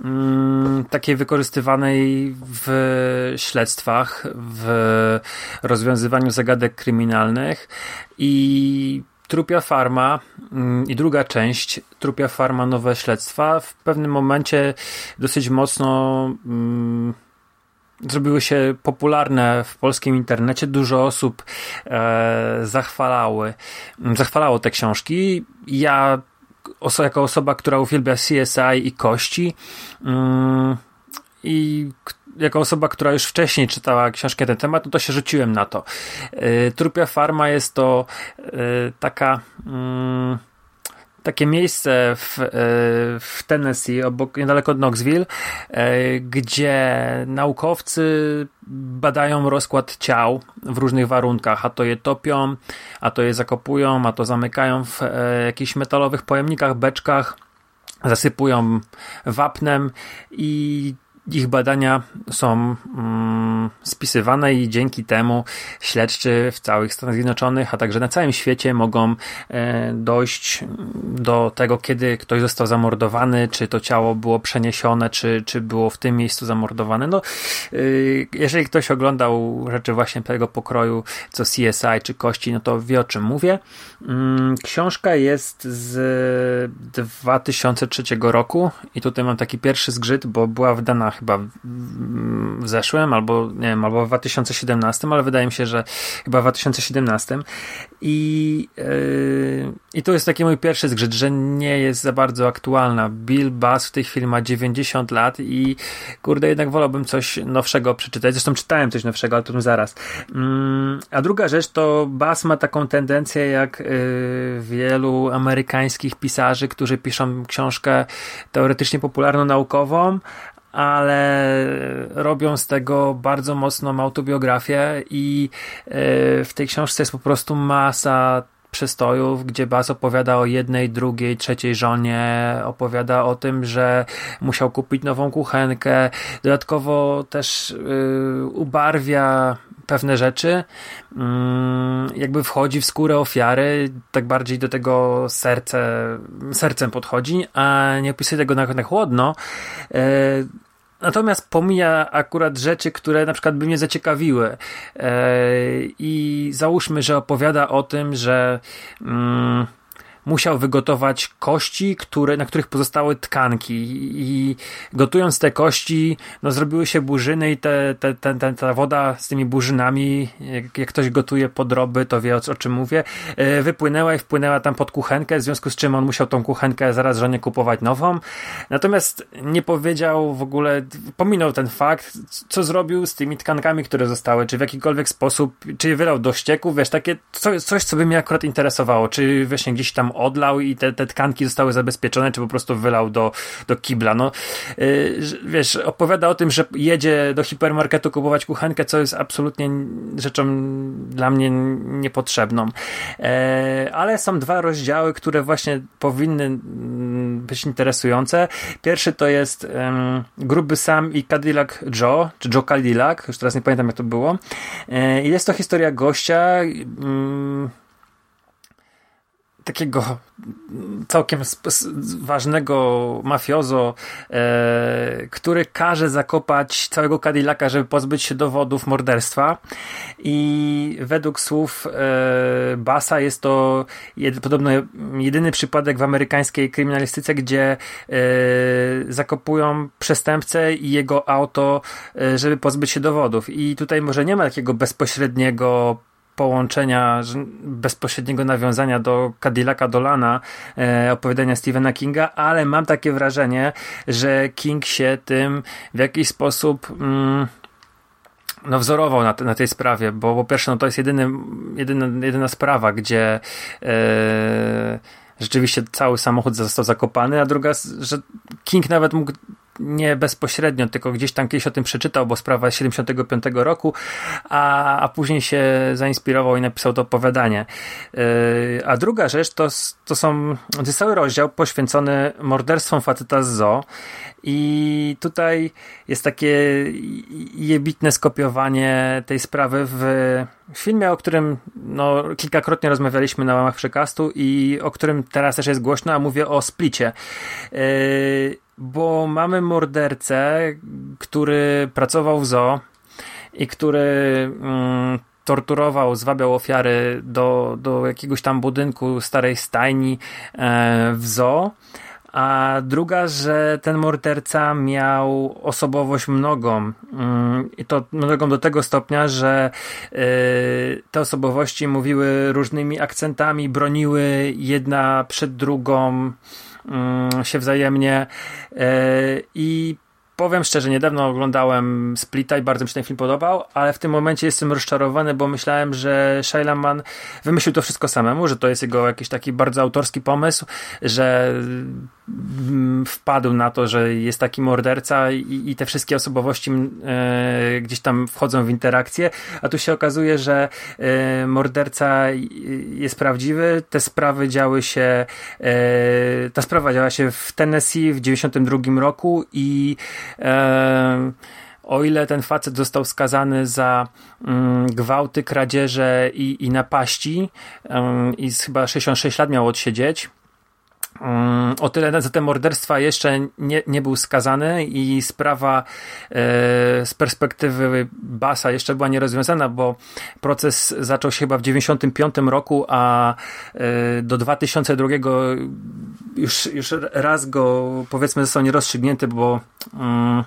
mm, takiej wykorzystywanej w śledztwach, w rozwiązywaniu zagadek kryminalnych i Trupia Farma mm, i druga część Trupia Farma Nowe Śledztwa w pewnym momencie dosyć mocno mm, zrobiły się popularne w polskim internecie. Dużo osób e, zachwalały, zachwalało te książki. Ja oso, jako osoba, która uwielbia CSI i kości mm, i jako osoba, która już wcześniej czytała książkę na ten temat, no to się rzuciłem na to. E, Trupia Farma jest to e, taka mm, takie miejsce w, e, w Tennessee, obok, niedaleko od Knoxville, e, gdzie naukowcy badają rozkład ciał w różnych warunkach, a to je topią, a to je zakopują, a to zamykają w e, jakichś metalowych pojemnikach, beczkach, zasypują wapnem i ich badania są mm, spisywane i dzięki temu śledczy w całych Stanach Zjednoczonych, a także na całym świecie mogą e, dojść do tego, kiedy ktoś został zamordowany, czy to ciało było przeniesione, czy, czy było w tym miejscu zamordowane. No, y, jeżeli ktoś oglądał rzeczy właśnie tego pokroju, co CSI czy Kości, no to wie o czym mówię. Mm, książka jest z 2003 roku i tutaj mam taki pierwszy zgrzyt, bo była wydana chyba w zeszłym, albo nie wiem, albo w 2017, ale wydaje mi się, że chyba w 2017. I, yy, i to jest taki mój pierwszy zgrzyt, że nie jest za bardzo aktualna. Bill Bass w tej chwili ma 90 lat i kurde, jednak wolałbym coś nowszego przeczytać. Zresztą czytałem coś nowszego, ale to zaraz. Yy, a druga rzecz to Bass ma taką tendencję jak yy, wielu amerykańskich pisarzy, którzy piszą książkę teoretycznie popularno-naukową, ale robią z tego bardzo mocną autobiografię i e, w tej książce jest po prostu masa przystojów, gdzie Baz opowiada o jednej, drugiej, trzeciej żonie, opowiada o tym, że musiał kupić nową kuchenkę, dodatkowo też yy, ubarwia pewne rzeczy, yy, jakby wchodzi w skórę ofiary, tak bardziej do tego serce, sercem podchodzi, a nie opisuje tego na, na chłodno. Yy, Natomiast pomija akurat rzeczy, które na przykład by mnie zaciekawiły. I załóżmy, że opowiada o tym, że. Mm, musiał wygotować kości, które, na których pozostały tkanki i gotując te kości, no zrobiły się burzyny i te, te, te, te ta woda z tymi burzynami, jak, jak, ktoś gotuje podroby, to wie o, o czym mówię, e, wypłynęła i wpłynęła tam pod kuchenkę, w związku z czym on musiał tą kuchenkę zaraz żonie kupować nową. Natomiast nie powiedział w ogóle, pominął ten fakt, co zrobił z tymi tkankami, które zostały, czy w jakikolwiek sposób, czy je wylał do ścieków, wiesz, takie coś, coś co by mnie akurat interesowało, czy właśnie gdzieś tam odlał i te, te tkanki zostały zabezpieczone, czy po prostu wylał do, do kibla. No, yy, wiesz, opowiada o tym, że jedzie do hipermarketu kupować kuchenkę, co jest absolutnie rzeczą dla mnie niepotrzebną. Yy, ale są dwa rozdziały, które właśnie powinny być interesujące. Pierwszy to jest Gruby Sam i Cadillac Joe, czy Joe Cadillac, już teraz nie pamiętam jak to było. Yy, jest to historia gościa, mm, takiego całkiem ważnego mafiozo, e, który każe zakopać całego Cadillaca, żeby pozbyć się dowodów morderstwa. I według słów e, Basa jest to podobno jedyny przypadek w amerykańskiej kryminalistyce, gdzie e, zakopują przestępcę i jego auto, e, żeby pozbyć się dowodów. I tutaj może nie ma takiego bezpośredniego połączenia, bezpośredniego nawiązania do Cadillaca Dolana, e, opowiadania Stephena Kinga, ale mam takie wrażenie, że King się tym w jakiś sposób mm, no wzorował na, te, na tej sprawie, bo po pierwsze no to jest jedyny, jedyna, jedyna sprawa, gdzie e, rzeczywiście cały samochód został zakopany, a druga, że King nawet mógł nie bezpośrednio, tylko gdzieś tam kiedyś o tym przeczytał, bo sprawa jest 75 roku, a, a później się zainspirował i napisał to opowiadanie. Yy, a druga rzecz to, to są, to jest cały rozdział poświęcony morderstwom faceta z zoo i tutaj jest takie jebitne skopiowanie tej sprawy w filmie, o którym no, kilkakrotnie rozmawialiśmy na łamach przekastu i o którym teraz też jest głośno, a mówię o Splicie. Yy, bo mamy mordercę, który pracował w zoo i który mm, torturował, zwabiał ofiary do, do jakiegoś tam budynku starej stajni e, w zoo. A druga, że ten morderca miał osobowość mnogą. Mm, I to mnogą do tego stopnia, że e, te osobowości mówiły różnymi akcentami, broniły jedna przed drugą się wzajemnie. E, I powiem szczerze, niedawno oglądałem Splita i bardzo mi się ten film podobał, ale w tym momencie jestem rozczarowany, bo myślałem, że Shailaman wymyślił to wszystko samemu, że to jest jego jakiś taki bardzo autorski pomysł, że mm, wpadł na to, że jest taki morderca i, i te wszystkie osobowości e, gdzieś tam wchodzą w interakcję, a tu się okazuje, że e, morderca jest prawdziwy, te sprawy działy się e, ta sprawa działa się w Tennessee w 92 roku i o ile ten facet został skazany za mm, gwałty, kradzieże i, i napaści i chyba 66 lat miał odsiedzieć, o tyle za te morderstwa jeszcze nie, nie był skazany i sprawa e, z perspektywy Basa jeszcze była nierozwiązana, bo proces zaczął się chyba w 95 roku, a e, do 2002 już, już raz go powiedzmy został nierozstrzygnięty, bo mm,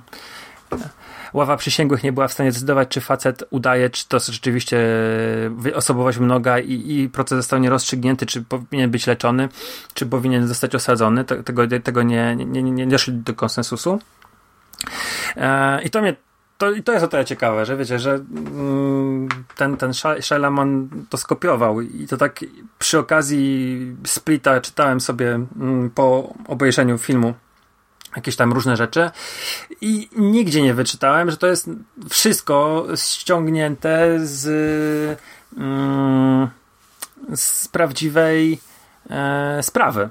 ława przysięgłych nie była w stanie zdecydować, czy facet udaje, czy to rzeczywiście osobowość mnoga i, i proces został nierozstrzygnięty, czy powinien być leczony, czy powinien zostać osadzony. Tego, tego nie, nie, nie, nie doszli do konsensusu. E, I to mnie to, to jest o tyle ciekawe, że wiecie, że mm, ten, ten Shalaman to skopiował i to tak przy okazji Splita czytałem sobie mm, po obejrzeniu filmu jakieś tam różne rzeczy i nigdzie nie wyczytałem, że to jest wszystko ściągnięte z, mm, z prawdziwej e, sprawy.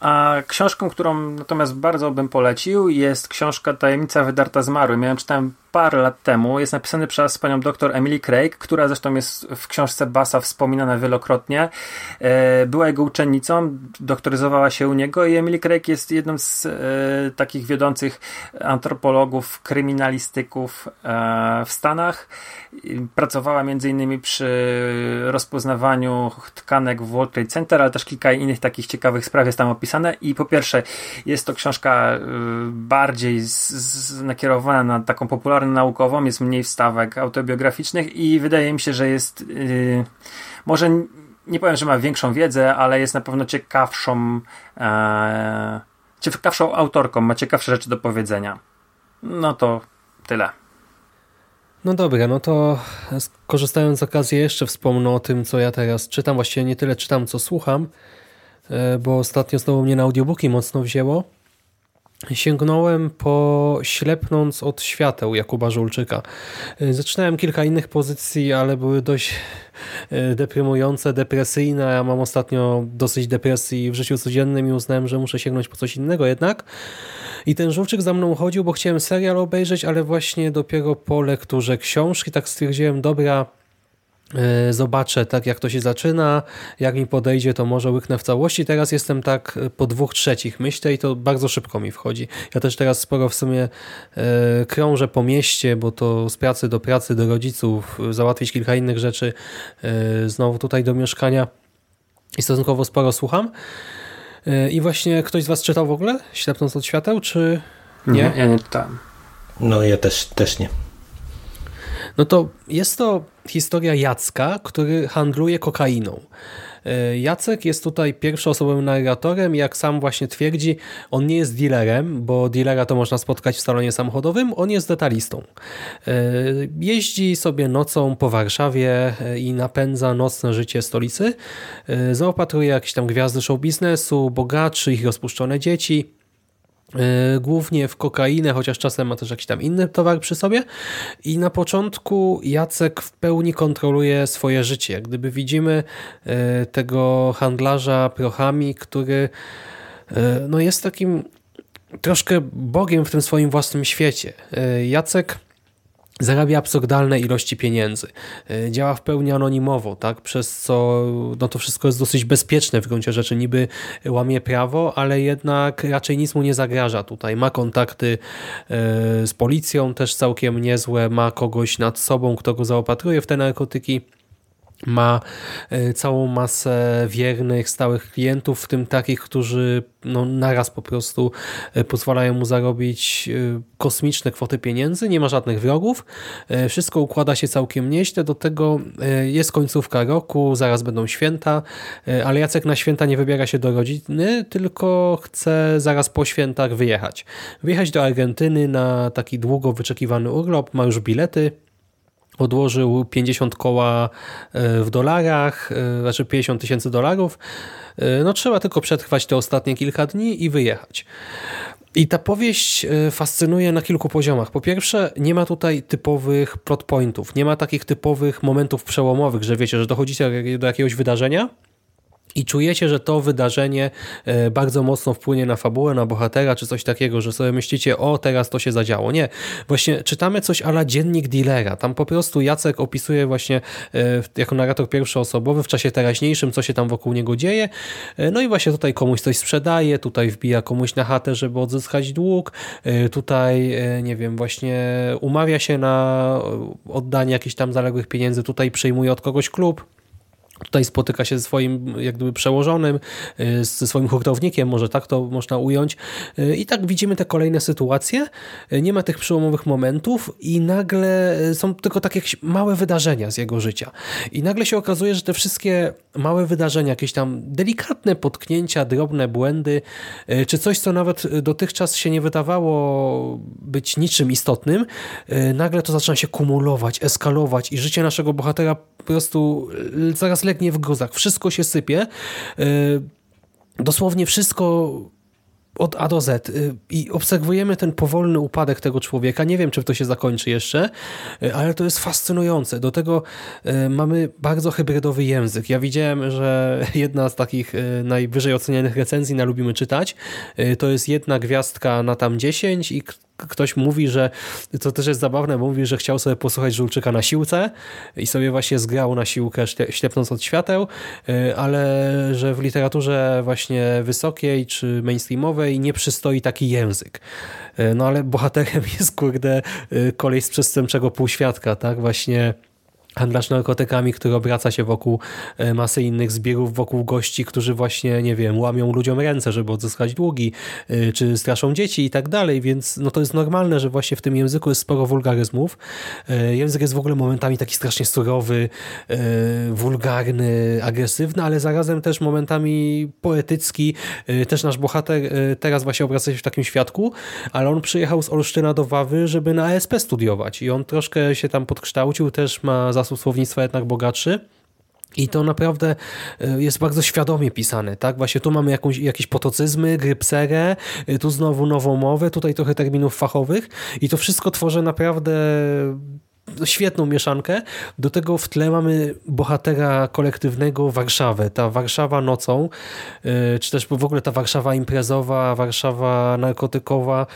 A książką, którą natomiast bardzo bym polecił, jest książka Tajemnica wydarta zmarły. Miałem czytałem parę lat temu. Jest napisany przez panią doktor Emily Craig, która zresztą jest w książce Basa wspominana wielokrotnie. E, była jego uczennicą, doktoryzowała się u niego i Emily Craig jest jedną z e, takich wiodących antropologów, kryminalistyków e, w Stanach. Pracowała między innymi przy rozpoznawaniu tkanek w World Trade Center, ale też kilka innych takich ciekawych spraw jest tam opisane i po pierwsze jest to książka bardziej z, z, nakierowana na taką popularną naukową, jest mniej wstawek autobiograficznych i wydaje mi się, że jest yy, może nie powiem, że ma większą wiedzę, ale jest na pewno ciekawszą e, ciekawszą autorką, ma ciekawsze rzeczy do powiedzenia. No to tyle. No dobra, no to korzystając z okazji jeszcze wspomnę o tym, co ja teraz czytam. Właściwie nie tyle czytam, co słucham, e, bo ostatnio znowu mnie na audiobooki mocno wzięło sięgnąłem po Ślepnąc od świateł Jakuba Żulczyka. Zaczynałem kilka innych pozycji, ale były dość e, deprymujące, depresyjne. Ja mam ostatnio dosyć depresji w życiu codziennym i uznałem, że muszę sięgnąć po coś innego jednak. I ten Żulczyk za mną chodził, bo chciałem serial obejrzeć, ale właśnie dopiero po lekturze książki tak stwierdziłem, dobra, zobaczę tak jak to się zaczyna, jak mi podejdzie to może łyknę w całości. Teraz jestem tak po dwóch trzecich myślę i to bardzo szybko mi wchodzi. Ja też teraz sporo w sumie e, krążę po mieście, bo to z pracy do pracy, do rodziców, załatwić kilka innych rzeczy, e, znowu tutaj do mieszkania i stosunkowo sporo słucham. I właśnie ktoś z Was czytał w ogóle Ślepnąc od świateł, czy nie? nie ja nie czytałem. No ja też, też nie. No to jest to historia Jacka, który handluje kokainą. E, Jacek jest tutaj pierwszoosobowym narratorem jak sam właśnie twierdzi, on nie jest dealerem, bo dealera to można spotkać w salonie samochodowym, on jest detalistą. E, jeździ sobie nocą po Warszawie e, i napędza nocne życie stolicy, zaopatruje jakieś tam gwiazdy show biznesu, bogaczy, ich rozpuszczone dzieci, głównie w kokainę, chociaż czasem ma też jakiś tam inny towar przy sobie. I na początku Jacek w pełni kontroluje swoje życie. Jak gdyby widzimy e, tego handlarza prochami, który e, no jest takim troszkę bogiem w tym swoim własnym świecie. Jacek zarabia absurdalne ilości pieniędzy. E, działa w pełni anonimowo, tak? przez co no to wszystko jest dosyć bezpieczne w gruncie rzeczy. Niby łamie prawo, ale jednak raczej nic mu nie zagraża tutaj. Ma kontakty e, z policją też całkiem niezłe, ma kogoś nad sobą, kto go zaopatruje w te narkotyki ma e, całą masę wiernych, stałych klientów, w tym takich, którzy no, naraz po prostu e, pozwalają mu zarobić e, kosmiczne kwoty pieniędzy, nie ma żadnych wrogów, wszystko układa się całkiem nieźle, do tego jest końcówka roku, zaraz będą święta, ale Jacek na święta nie wybiera się do rodziny, tylko chce zaraz po świętach wyjechać. Wyjechać do Argentyny na taki długo wyczekiwany urlop, ma już bilety, odłożył 50 koła e, w dolarach, e, znaczy 50 tysięcy dolarów. E, no trzeba tylko przetrwać te ostatnie kilka dni i wyjechać. I ta powieść fascynuje na kilku poziomach. Po pierwsze, nie ma tutaj typowych plot pointów, nie ma takich typowych momentów przełomowych, że wiecie, że dochodzicie do jakiegoś wydarzenia i czujecie, że to wydarzenie e, bardzo mocno wpłynie na fabułę, na bohatera, czy coś takiego, że sobie myślicie, o teraz to się zadziało. Nie. Właśnie czytamy coś ala dziennik dealera. Tam po prostu Jacek opisuje właśnie e, jako narrator pierwszoosobowy w czasie teraźniejszym, co się tam wokół niego dzieje. E, no i właśnie tutaj komuś coś sprzedaje, tutaj wbija komuś na chatę, żeby odzyskać dług, tutaj, nie wiem, właśnie umawia się na oddanie jakichś tam zaległych pieniędzy, tutaj przejmuje od kogoś klub Tutaj spotyka się ze swoim jak gdyby przełożonym, y, ze swoim hurtownikiem, może tak to można ująć. Y, I tak widzimy te kolejne sytuacje. Y, nie ma tych przełomowych momentów i nagle są tylko takie małe wydarzenia z jego życia. I nagle się okazuje, że te wszystkie małe wydarzenia, jakieś tam delikatne potknięcia, drobne błędy, czy coś, co nawet dotychczas się nie wydawało być niczym istotnym, nagle to zaczyna się kumulować, eskalować i życie naszego bohatera po prostu zaraz legnie w gruzach. Wszystko się sypie. E, dosłownie wszystko od A do Z y, i obserwujemy ten powolny upadek tego człowieka. Nie wiem, czy to się zakończy jeszcze, y, ale to jest fascynujące. Do tego y, mamy bardzo hybrydowy język. Ja widziałem, że <laughs> jedna z takich najwyżej ocenianych recenzji na Lubimy Czytać to jest jedna gwiazdka na tam 10 i ktoś mówi, że to też jest zabawne, mówi, że chciał sobie posłuchać Żulczyka na siłce i sobie właśnie zgrał na siłkę ślepnąc od świateł, y, ale że w literaturze właśnie wysokiej czy mainstreamowej nie przystoi taki język. Y, no ale bohaterem <laughs> jest kurde y, kolej z przestępczego półświadka, tak? Właśnie handlarz narkotykami, który obraca się wokół e, masy innych zbiorów, wokół gości, którzy właśnie, nie wiem, łamią ludziom ręce, żeby odzyskać długi, e, czy straszą dzieci i tak dalej, więc no to jest normalne, że właśnie w tym języku jest sporo wulgaryzmów. E, język jest w ogóle momentami taki strasznie surowy, wulgarny, agresywny, ale zarazem też momentami poetycki. Też nasz bohater teraz właśnie obraca się w takim świadku, ale on przyjechał z Olsztyna do Wawy, żeby na ASP studiować i on troszkę się tam podkształcił, też ma zasób słownictwa jednak bogatszy. I to naprawdę e, jest bardzo świadomie pisane, tak? Właśnie tu mamy jakąś, jakieś potocyzmy, grypserę, e, tu znowu nową mowę, tutaj trochę terminów fachowych i to wszystko tworzy naprawdę świetną mieszankę. Do tego w tle mamy bohatera kolektywnego Warszawę. Ta Warszawa nocą, y, czy też w ogóle ta Warszawa imprezowa, Warszawa narkotykowa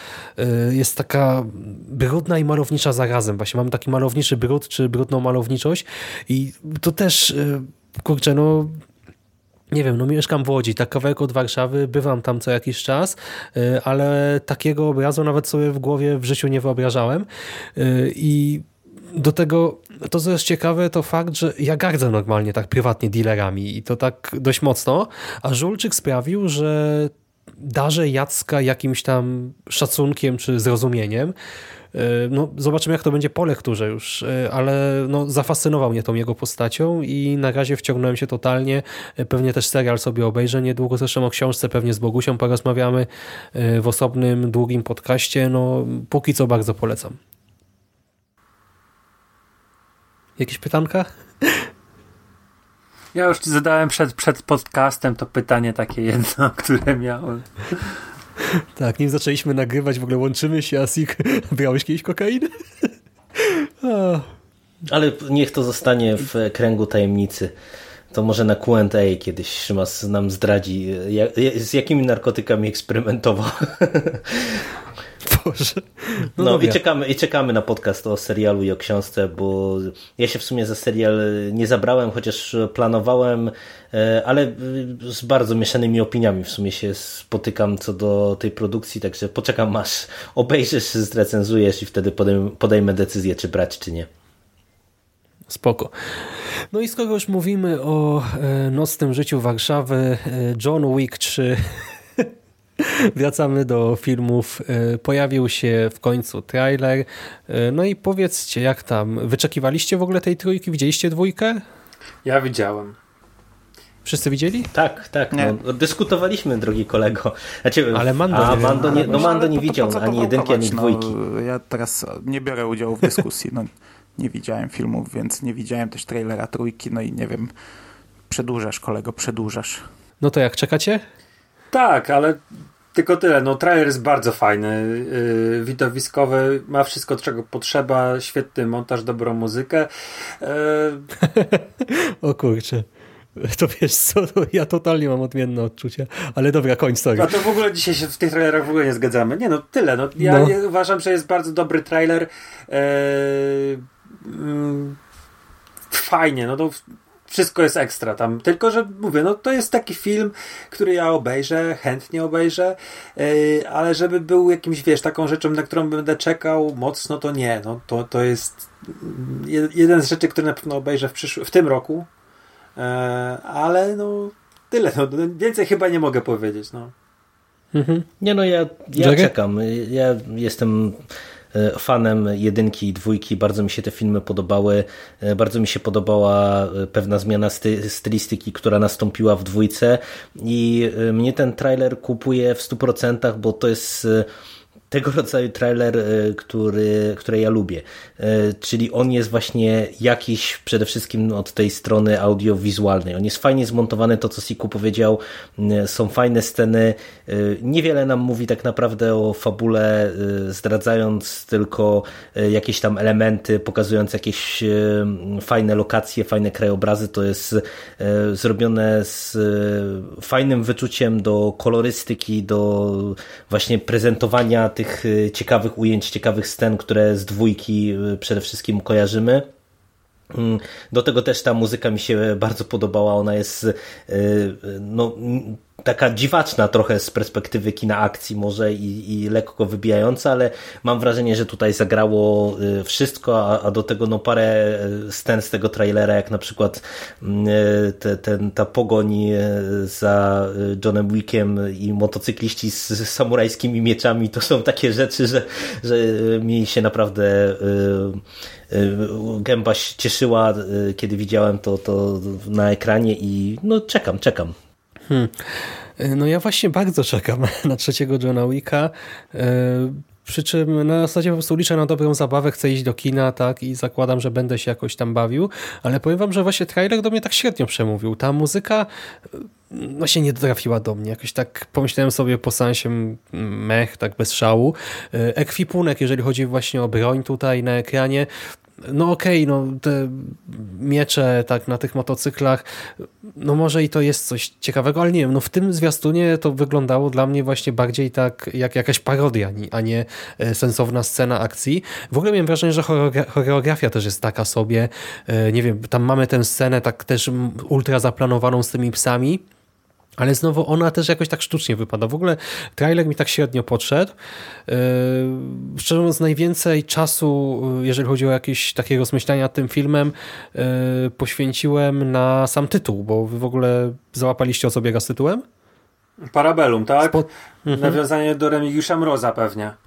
y, jest taka brudna i malownicza zarazem. Właśnie mamy taki malowniczy brud, czy brudną malowniczość i to też, y, kurczę, no nie wiem, no mieszkam w Łodzi, tak kawałek od Warszawy, bywam tam co jakiś czas, ale takiego obrazu nawet sobie w głowie w życiu nie wyobrażałem i do tego, to co jest ciekawe, to fakt, że ja gardzę normalnie tak prywatnie dealerami i to tak dość mocno, a Żulczyk sprawił, że darzę Jacka jakimś tam szacunkiem czy zrozumieniem. E, no, zobaczymy, jak to będzie po lekturze już, e, ale no, zafascynował mnie tą jego postacią i na razie wciągnąłem się totalnie. E, pewnie też serial sobie obejrzę niedługo, zresztą o książce pewnie z Bogusią porozmawiamy w osobnym, długim podcaście. No, póki co bardzo polecam. Jakieś pytanka? <laughs> Ja już ci zadałem przed, przed podcastem to pytanie takie jedno, <laughs> które miałem. <laughs> Tak, nim zaczęliśmy nagrywać, w ogóle łączymy się, Asik, brałeś kiedyś kokainę? Ale niech to zostanie w kręgu tajemnicy. To może na Q&A kiedyś Szymas nam zdradzi, z jakimi narkotykami eksperymentował. Boże. No, dobra. i, czekamy, i czekamy na podcast o serialu i o książce, bo ja się w sumie za serial nie zabrałem, chociaż planowałem, e, ale e, z bardzo mieszanymi opiniami w sumie się spotykam co do tej produkcji, także poczekam aż obejrzysz, zrecenzujesz i wtedy podejmę, decyzję, czy brać, czy nie. Spoko. No i skoro już mówimy o e, nocnym życiu Warszawy, John Wick 3 <laughs> Wracamy do filmów. E, Pojawił się w końcu trailer. E, No i powiedzcie, jak tam? Wyczekiwaliście w ogóle tej trójki? Widzieliście dwójkę? Ja widziałem. Wszyscy widzieli? Tak, tak, Nie. no, dyskutowaliśmy, drogi kolego. Znaczy, Ale Mando a nie- Mando nie, no Mando nie to- widział co ani jedynki, ani prowokować? dwójki. No, ja teraz nie biorę udziału w dyskusji, no, nie widziałem filmów, więc nie widziałem też trailera trójki, no i nie wiem, przedłużasz kolego, przedłużasz. No to jak czekacie? Tak, ale tylko tyle. No, trailer jest bardzo fajny, yy, widowiskowy, ma wszystko, czego potrzeba, świetny montaż, dobrą muzykę. Yy, <laughs> O kurczę. To wiesz co, to ja totalnie mam odmienne odczucia. Ale dobra, kończ, sorry. a to w ogóle dzisiaj się w tych trailerach w ogóle nie zgadzamy. Nie no, tyle. No, ja, No. ja uważam, że jest bardzo dobry trailer. Yy, fajnie, no to wszystko jest ekstra tam. Tylko, że mówię, no to jest taki film, który ja obejrzę, chętnie obejrzę, yy, ale żeby był jakimś, wiesz, taką rzeczą, na którą będę czekał mocno, to nie. No to, to jest jed- jeden z rzeczy, które na pewno obejrzę w, przyszły, w tym roku. Yy, ale no tyle. No, więcej chyba nie mogę powiedzieć. No. Mhm. Nie no, ja, ja czekam. Ja jestem fanem jedynki i dwójki. Bardzo mi się te filmy podobały. E, Bardzo mi się podobała e, pewna zmiana sty, stylistyki, która nastąpiła w dwójce i e, mnie ten trailer kupuje w 100%, bo to jest e, tego rodzaju trailer, e, który, który ja lubię. E, Czyli on jest właśnie jakiś przede wszystkim od tej strony audiowizualnej. On jest fajnie zmontowany, to co Siku powiedział. E, Są fajne sceny. E, Niewiele nam mówi tak naprawdę o fabule, zdradzając tylko jakieś tam elementy, pokazując jakieś fajne lokacje, fajne krajobrazy. To jest zrobione z fajnym wyczuciem do kolorystyki, do właśnie prezentowania tych e, ciekawych ujęć, ciekawych scen, które z dwójki e, przede wszystkim kojarzymy. Mm, Do tego też ta muzyka mi się bardzo podobała. Ona jest e, no, taka dziwaczna trochę z perspektywy kina akcji może i, i lekko wybijająca, ale mam wrażenie, że tutaj zagrało e, wszystko, a, a do tego no parę e, scen z tego trailera, jak na przykład mm, e, te, ten, ta pogoń za Johnem Wickiem i motocykliści z, z samurajskimi mieczami, to są takie rzeczy, że, że mi się naprawdę gęba cieszyła, kiedy widziałem to, to na ekranie i no czekam, czekam. No ja właśnie bardzo czekam <laughs> na trzeciego Johna Wicka. E, Przy czym na zasadzie po prostu liczę na dobrą zabawę, chcę iść do kina, tak, i zakładam, że będę się jakoś tam bawił, ale powiem wam, że właśnie trailer do mnie tak średnio przemówił. Ta muzyka e, no się nie trafiła do mnie. Jakoś tak pomyślałem sobie po sensie mech, tak bez szału. E, Ekwipunek, jeżeli chodzi właśnie o broń tutaj na ekranie, no okej, no te miecze tak na tych motocyklach, no może i to jest coś ciekawego, ale nie wiem, no w tym zwiastunie to wyglądało dla mnie właśnie bardziej tak jak jakaś parodia, a nie e, sensowna scena akcji. W ogóle miałem wrażenie, że choreogra- choreografia też jest taka sobie, e, nie wiem, tam mamy tę scenę tak też ultra zaplanowaną z tymi psami, ale znowu ona też jakoś tak sztucznie wypada. W ogóle trailer mi tak średnio podszedł. Yy, szczerze mówiąc, najwięcej czasu, yy, jeżeli chodzi o jakieś takie rozmyślania nad tym filmem, yy, poświęciłem na sam tytuł, bo wy w ogóle załapaliście o co biega z tytułem? Parabellum, tak? Spo- Nawiązanie do Remigiusza Mroza pewnie. <laughs>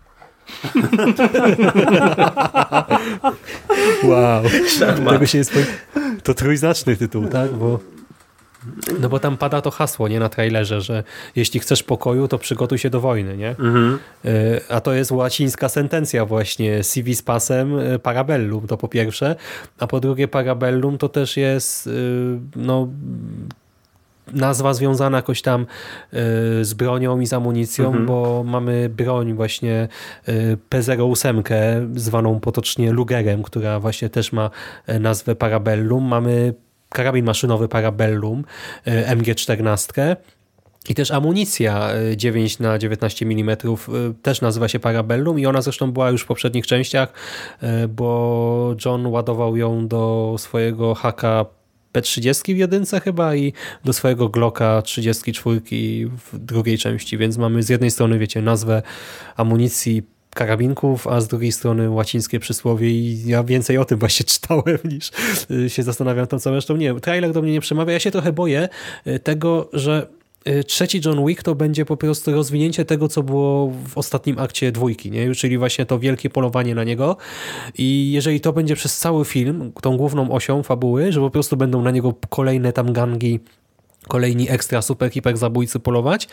Wow. Tego się jest... To trójznaczny tytuł, tak? Bo... No bo tam pada to hasło, nie na trailerze, że jeśli chcesz pokoju, to przygotuj się do wojny, nie? Mhm. Y, A to jest łacińska sentencja właśnie CV z pasem y, parabellum, to po pierwsze, a po drugie parabellum to też jest y, no nazwa związana jakoś tam z bronią i z amunicją, bo mamy broń właśnie y, P08 zwaną potocznie Lugerem, która właśnie też ma nazwę Parabellum. Mamy karabin maszynowy Parabellum y, MG14 I też amunicja 9 na 19 mm też nazywa się Parabellum i ona zresztą była już w poprzednich częściach, bo John ładował ją do swojego haka P30 w jedynce chyba i do swojego Glocka 34 w drugiej części, więc mamy z jednej strony, wiecie, nazwę amunicji karabinków, a z drugiej strony łacińskie przysłowie i ja więcej o tym właśnie <laughs> czytałem niż y, się zastanawiam tą całą resztą. Nie, trailer do mnie nie przemawia. Ja się trochę boję y, tego, że y, trzeci John Wick to będzie po prostu rozwinięcie tego, co było w ostatnim akcie dwójki, nie? czyli właśnie to wielkie polowanie na niego i jeżeli to będzie przez cały film, tą główną osią fabuły, że po prostu będą na niego kolejne tam gangi kolejni ekstra super hiper zabójcy polować,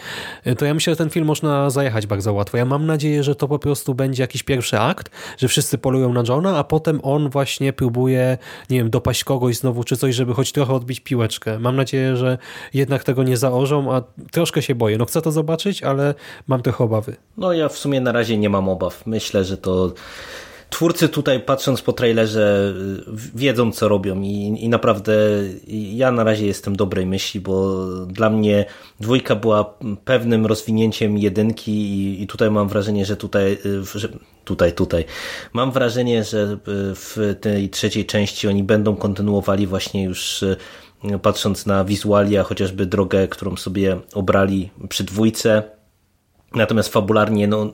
to ja myślę, że ten film można zajechać bardzo łatwo. Ja mam nadzieję, że to po prostu będzie jakiś pierwszy akt, że wszyscy polują na Johna, a potem on właśnie próbuje, nie wiem, dopaść kogoś znowu czy coś, żeby choć trochę odbić piłeczkę. Mam nadzieję, że jednak tego nie zaorzą, a troszkę się boję. No chcę to zobaczyć, ale mam trochę obawy. No ja w sumie na razie nie mam obaw. Myślę, że to twórcy tutaj patrząc po trailerze wiedzą co robią i, i naprawdę ja na razie jestem dobrej myśli, bo dla mnie dwójka była pewnym rozwinięciem jedynki i, i tutaj mam wrażenie, że tutaj, że tutaj, tutaj mam wrażenie, że w tej trzeciej części oni będą kontynuowali właśnie już patrząc na wizualia, chociażby drogę, którą sobie obrali przy dwójce. Natomiast fabularnie, no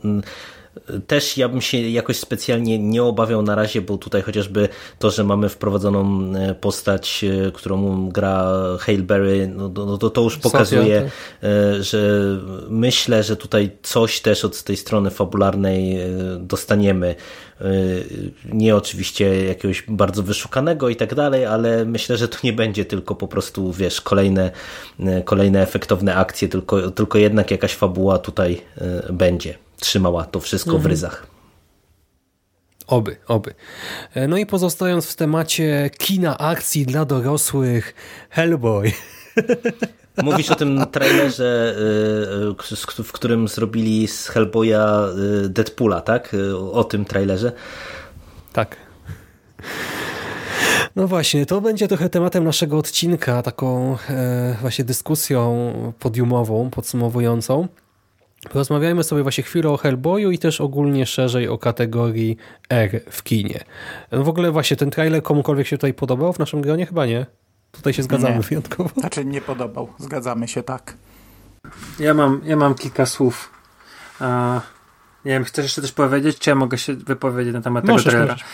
też ja bym się jakoś specjalnie nie obawiał na razie, bo tutaj chociażby to, że mamy wprowadzoną e, postać, e, którą gra Hale Berry, no, no to, to już pokazuje, e, że myślę, że tutaj coś też od tej strony fabularnej dostaniemy. Nie oczywiście jakiegoś bardzo wyszukanego i tak dalej, ale myślę, że to nie będzie tylko po prostu, wiesz, kolejne, kolejne efektowne akcje, tylko, tylko jednak jakaś fabuła tutaj będzie trzymała to wszystko mhm. w ryzach. Oby, oby. E, no i pozostając w temacie kina akcji dla dorosłych, Hellboy. <laughs> Mówisz o tym trailerze, e, e, w którym zrobili z Hellboya Deadpoola, tak? O tym trailerze? Tak. No właśnie, to będzie trochę tematem naszego odcinka, taką właśnie dyskusją podiumową, podsumowującą. Porozmawiajmy sobie właśnie chwilę o Hellboyu i też ogólnie szerzej o kategorii R w kinie. W ogóle właśnie ten trailer komukolwiek się tutaj podobał w naszym gronie? Chyba nie. Tutaj się zgadzamy nie. wyjątkowo. Znaczy nie podobał. Zgadzamy się, tak. Ja mam, ja mam kilka słów. Uh, nie wiem, chcesz jeszcze coś powiedzieć, czy ja mogę się wypowiedzieć na temat możesz, tego trailera? Możesz.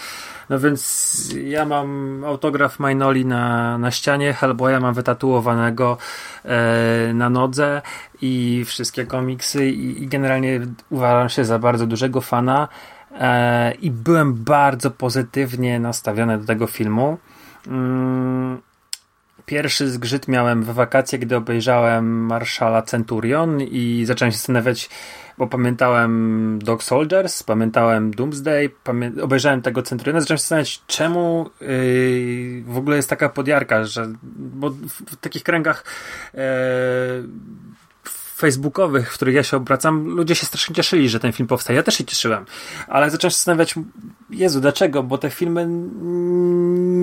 No więc ja mam autograf Mainoli na, na ścianie, Hellboya mam wytatuowanego e, na nodze i wszystkie komiksy i, i, generalnie uważam się za bardzo dużego fana e, i byłem bardzo pozytywnie nastawiony do tego filmu. Mm, pierwszy zgrzyt miałem w wakacje, gdy obejrzałem Marszala Centurion i zacząłem się zastanawiać, bo pamiętałem Dog Soldiers, pamiętałem Doomsday, pamię obejrzałem tego Centuriona, zacząłem się zastanawiać, czemu yy, w ogóle jest taka podjarka, że bo w, w takich kręgach yy, facebookowych, w których ja się obracam, ludzie się strasznie cieszyli, że ten film powstaje. Ja też się cieszyłem, ale zacząłem się zastanawiać, Jezu, dlaczego? Bo te filmy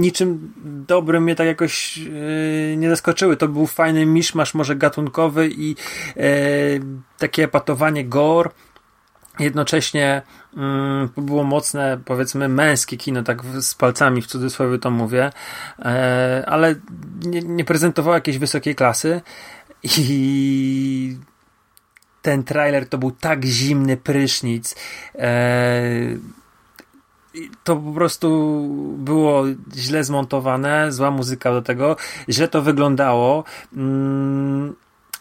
niczym dobrym mnie tak jakoś yy, nie zaskoczyły. To był fajny miszmasz, może gatunkowy i yy, takie patowanie gore. Jednocześnie yy, było mocne, powiedzmy, męskie kino, tak z palcami w cudzysłowie to mówię, yy, ale nie, nie prezentowało jakiejś wysokiej klasy. I ten trailer to był tak zimny prysznic. Eee, to po prostu było źle zmontowane, zła muzyka do tego, źle to wyglądało. Mm,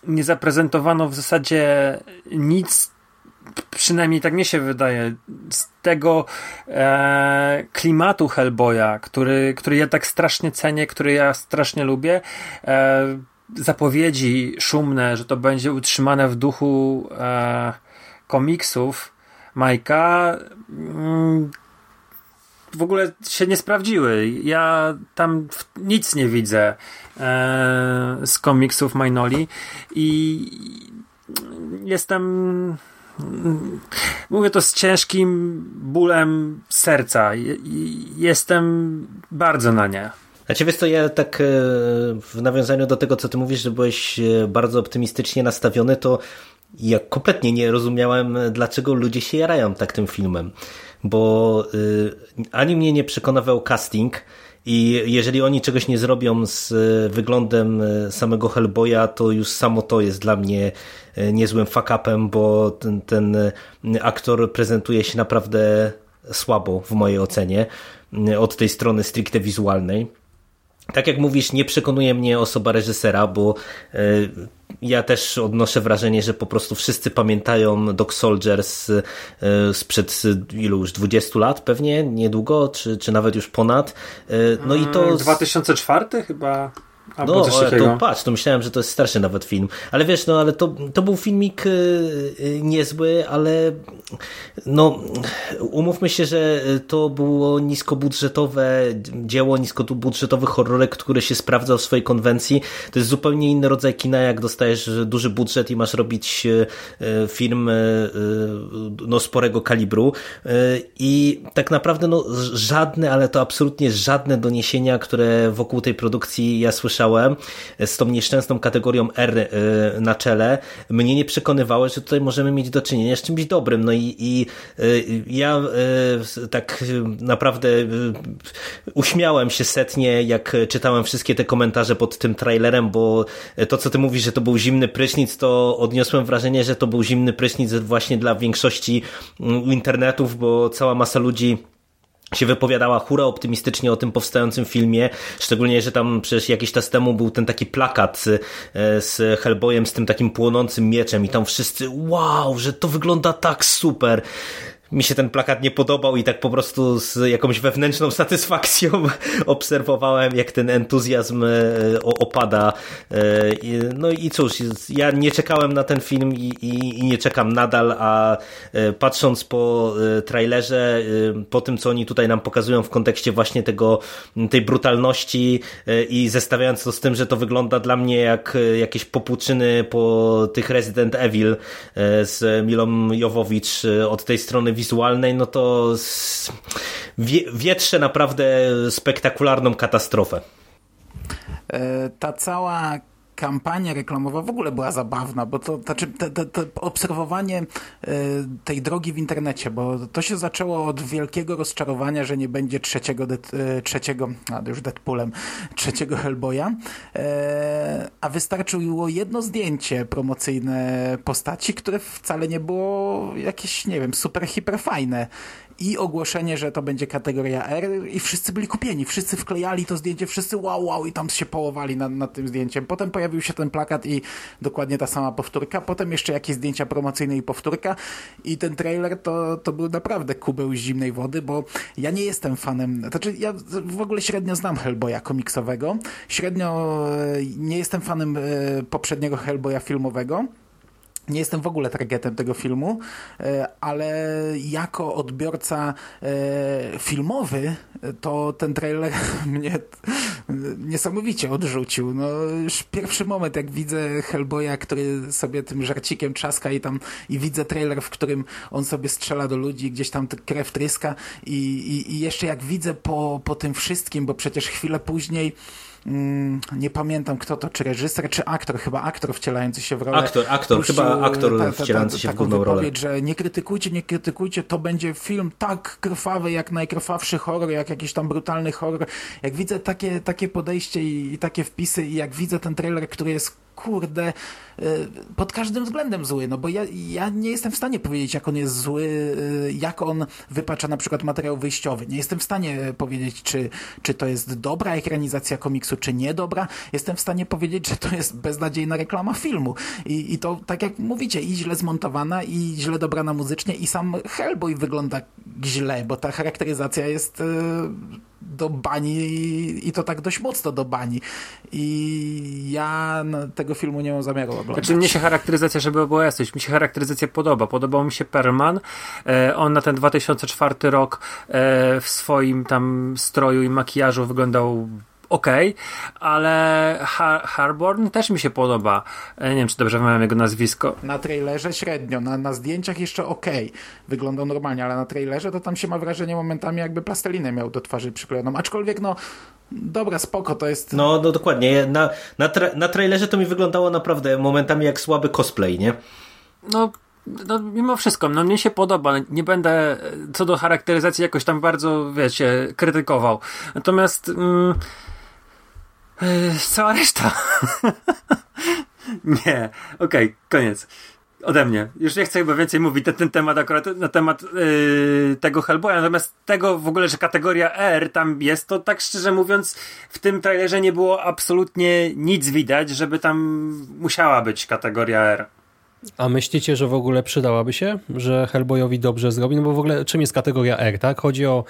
nie zaprezentowano w zasadzie nic, przynajmniej tak mi się wydaje, z tego e, klimatu Hellboya, który, który ja tak strasznie cenię, który ja strasznie lubię. E, zapowiedzi szumne, że to będzie utrzymane w duchu e, komiksów Majka mm, w ogóle się nie sprawdziły. Ja tam nic nie widzę e, z komiksów Mainoli i jestem mówię to z ciężkim bólem serca. Jestem bardzo na nie. Znaczy wiesz co, ja tak e, w nawiązaniu do tego, co ty mówisz, że byłeś e, bardzo optymistycznie nastawiony, to ja kompletnie nie rozumiałem, dlaczego ludzie się jarają tak tym filmem. Bo ani mnie nie przekonywał casting, i jeżeli oni czegoś nie zrobią z wyglądem samego Hellboya, to już samo to jest dla mnie niezłym fuck-upem, bo ten, ten aktor prezentuje się naprawdę słabo w mojej ocenie od tej strony stricte wizualnej. Tak jak mówisz, nie przekonuje mnie osoba reżysera, bo e, ja też odnoszę wrażenie, że po prostu wszyscy pamiętają Dog Soldiers e, sprzed ilu już 20 lat pewnie, niedługo, czy, czy nawet już ponad. E, no i to... 2004 mm, chyba... Albo no, to patrz, to myślałem, że to jest starszy nawet film. Ale wiesz, no ale to, to był filmik yy, niezły, ale no umówmy się, że to było niskobudżetowe dzieło, niskobudżetowy horrorek, który się sprawdzał w swojej konwencji. To jest zupełnie inny rodzaj kina, jak dostajesz duży budżet i masz robić yy, film yy, no, sporego kalibru. I tak naprawdę no, żadne, ale to absolutnie żadne doniesienia, które wokół tej produkcji ja słyszałem, słyszałem z tą nieszczęsną kategorią R y, na czele, mnie nie przekonywały, że tutaj możemy mieć do czynienia z czymś dobrym. No i, i y, ja tak naprawdę uśmiałem się setnie, jak czytałem wszystkie te komentarze pod tym trailerem, bo to, co ty mówisz, że to był zimny prysznic, to odniosłem wrażenie, że to był zimny prysznic właśnie dla większości mm, internetów, bo cała masa ludzi się wypowiadała hura optymistycznie o tym powstającym filmie, szczególnie, że tam przecież jakiś czas temu był ten taki plakat e, z Hellboyem z tym takim płonącym mieczem i tam wszyscy wow, że to wygląda tak super mi się ten plakat nie podobał i tak po prostu z jakąś wewnętrzną satysfakcją <laughs> obserwowałem, jak ten entuzjazm e, opada. E, no i cóż, ja nie czekałem na ten film i, i, i nie czekam nadal, a e, patrząc po trailerze, po tym, co oni tutaj nam pokazują w kontekście właśnie tego, tej brutalności i zestawiając to z tym, że to wygląda dla mnie jak jakieś popłuczyny po tych Resident Evil z Milą Jowowicz od tej strony wizualnej, no to wietrze naprawdę spektakularną katastrofę. E, ta cała kampania reklamowa w ogóle była zabawna, bo to znaczy te, te, obserwowanie e, tej drogi w internecie, bo to się zaczęło od wielkiego rozczarowania, że nie będzie trzeciego, e, trzeciego a już Deadpoolem, trzeciego Hellboya, a wystarczyło jedno zdjęcie promocyjne postaci, które wcale nie było jakieś, nie wiem, super, hiper fajne i ogłoszenie, że to będzie kategoria R i wszyscy byli kupieni, wszyscy wklejali to zdjęcie, wszyscy wow, wow i tam się połowali nad, nad tym zdjęciem. Potem pojawił się ten plakat i dokładnie ta sama powtórka, potem jeszcze jakieś zdjęcia promocyjne i powtórka i ten trailer to, to był naprawdę kubeł zimnej wody, bo ja nie jestem fanem, znaczy ja w ogóle średnio znam Hellboya komiksowego, średnio e, nie jestem fanem e, poprzedniego Hellboya filmowego, nie jestem w ogóle targetem tego filmu, e, ale jako odbiorca e, filmowy, to ten trailer <laughs> mnie niesamowicie odrzucił. No, już pierwszy moment, jak widzę Hellboya, który sobie tym żarcikiem trzaska i tam i widzę trailer, w którym on sobie strzela do ludzi, gdzieś tam krew tryska i, i, i jeszcze jak widzę po, po tym wszystkim, bo przecież chwilę później nie pamiętam kto to, czy reżyser, czy aktor, chyba aktor wcielający się w rolę. Aktor, aktor, puścił, chyba aktor ta, ta, ta, wcielający się w główną rolę. że nie krytykujcie, nie krytykujcie, to będzie film tak krwawy, jak najkrwawszy horror, jak jakiś tam brutalny horror. Jak widzę takie, takie podejście i, i takie wpisy i jak widzę ten trailer, który jest kurde, y, pod każdym względem zły, no bo ja, ja nie jestem w stanie powiedzieć, jak on jest zły, y, jak on wypacza na przykład materiał wyjściowy. Nie jestem w stanie powiedzieć, czy, czy to jest dobra ekranizacja komiksu, czy niedobra. Jestem w stanie powiedzieć, że to jest beznadziejna reklama filmu. I, i to, tak jak mówicie, i źle zmontowana, i źle dobrana muzycznie, i sam Hellboy wygląda źle, bo ta charakteryzacja jest y, do bani i to tak dość mocno do bani. I ja tego filmu nie mam zamiaru oglądać. Znaczy mnie się charakteryzacja, żeby było jasność, mi się charakteryzacja podoba. Podobał mi się Perman. E, on na ten 2004 rok e, w swoim tam stroju i makijażu wyglądał ok, ale Har Harborn też mi się podoba. E, nie wiem, czy dobrze wymawiam jego nazwisko. Na trailerze średnio, na, na zdjęciach jeszcze ok, wyglądał normalnie, ale na trailerze to tam się ma wrażenie momentami jakby plastelinę miał do twarzy przyklejoną, aczkolwiek no dobra, spoko, to jest... No, no dokładnie, na, na, tra na trailerze to mi wyglądało naprawdę momentami jak słaby cosplay, nie? No, no, mimo wszystko, no mnie się podoba. Nie będę co do charakteryzacji jakoś tam bardzo, wiecie, krytykował. Natomiast mm, yy, cała reszta. <laughs> nie, okej, okay, koniec. Ode mnie. Już nie chcę chyba więcej mówić na ten temat akurat, na temat yy, tego Hellboya, natomiast tego w ogóle, że kategoria R tam jest, to tak szczerze mówiąc w tym trailerze nie było absolutnie nic widać, żeby tam musiała być kategoria R. A myślicie, że w ogóle przydałaby się, że Hellboyowi dobrze zrobi? No bo w ogóle czym jest kategoria R, tak? Chodzi o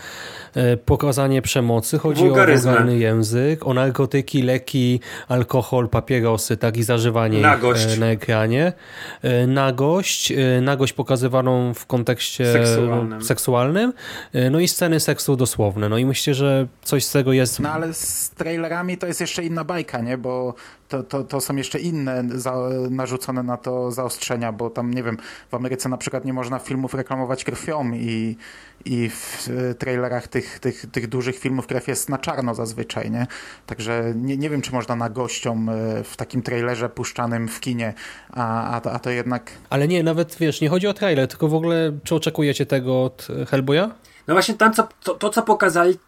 e, pokazanie przemocy, chodzi Wulgaryzmy. o wulgarny język, o narkotyki, leki, alkohol, papierosy, tak? I zażywanie nagość. ich e, na ekranie. E, nagość, e, nagość pokazywaną w kontekście seksualnym. seksualnym, e, no i sceny seksu dosłowne. No i myślę, że coś z tego jest... No ale z trailerami to jest jeszcze inna bajka, nie? Bo to, to, to są jeszcze inne za, narzucone na to zaostrzenia, bo tam, nie wiem, w Ameryce na przykład nie można filmów reklamować krwią i, i w trailerach tych, tych, tych dużych filmów krew jest na czarno zazwyczaj, nie? Także nie, nie wiem, czy można na gościom e, w takim trailerze puszczanym w kinie, a, a, to, a to jednak... Ale nie, nawet wiesz, nie chodzi o trailer, tylko w ogóle czy oczekujecie tego od Hellboya? No właśnie tam, co, to, to co pokazali yy,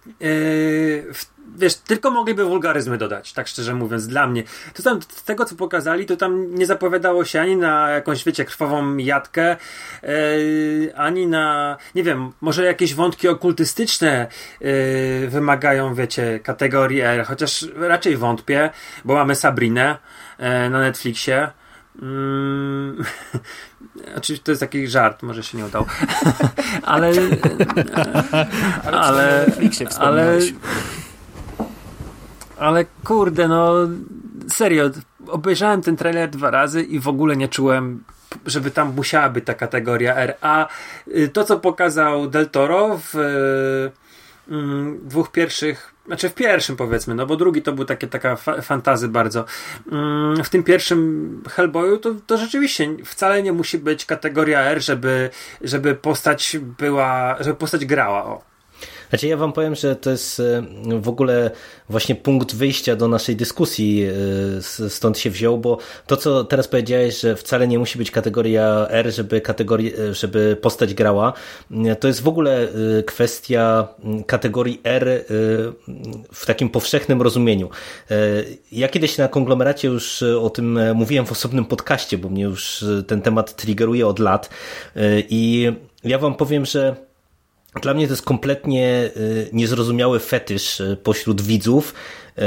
w wiesz, tylko mogliby wulgaryzmy dodać, tak szczerze mówiąc, dla mnie. To tam, z tego co pokazali, to tam nie zapowiadało się ani na jakąś, wiecie, krwawą jatkę, yy, ani na, nie wiem, może jakieś wątki okultystyczne yy, wymagają, wiecie, kategorii R, chociaż raczej wątpię, bo mamy Sabrinę yy, na Netflixie. Mm, <laughs> oczywiście to jest taki żart, może się nie udał. <laughs> ale. Ale, ale, ale, ale kurde, no serio, obejrzałem ten trailer dwa razy i w ogóle nie czułem, żeby tam musiała być ta kategoria R. A y, to, co pokazał Del Toro w y, y, dwóch pierwszych znaczy w pierwszym powiedzmy, no bo drugi to był takie, taka fa fantazy bardzo. Mm, w tym pierwszym Hellboyu to, to rzeczywiście wcale nie musi być kategoria R, żeby, żeby postać była, żeby postać grała. O. Znaczy ja wam powiem, że to jest e, w ogóle właśnie punkt wyjścia do naszej dyskusji e, stąd się wziął, bo to co teraz powiedziałeś, że wcale nie musi być kategoria R, żeby, kategorii, e, żeby postać grała, to jest w ogóle kwestia kategorii R w takim powszechnym rozumieniu. Ja kiedyś na konglomeracie już o tym mówiłem w osobnym podcaście, bo mnie już ten temat triggeruje od lat i ja wam powiem, że dla mnie to jest kompletnie y, niezrozumiały fetysz y, pośród widzów, y,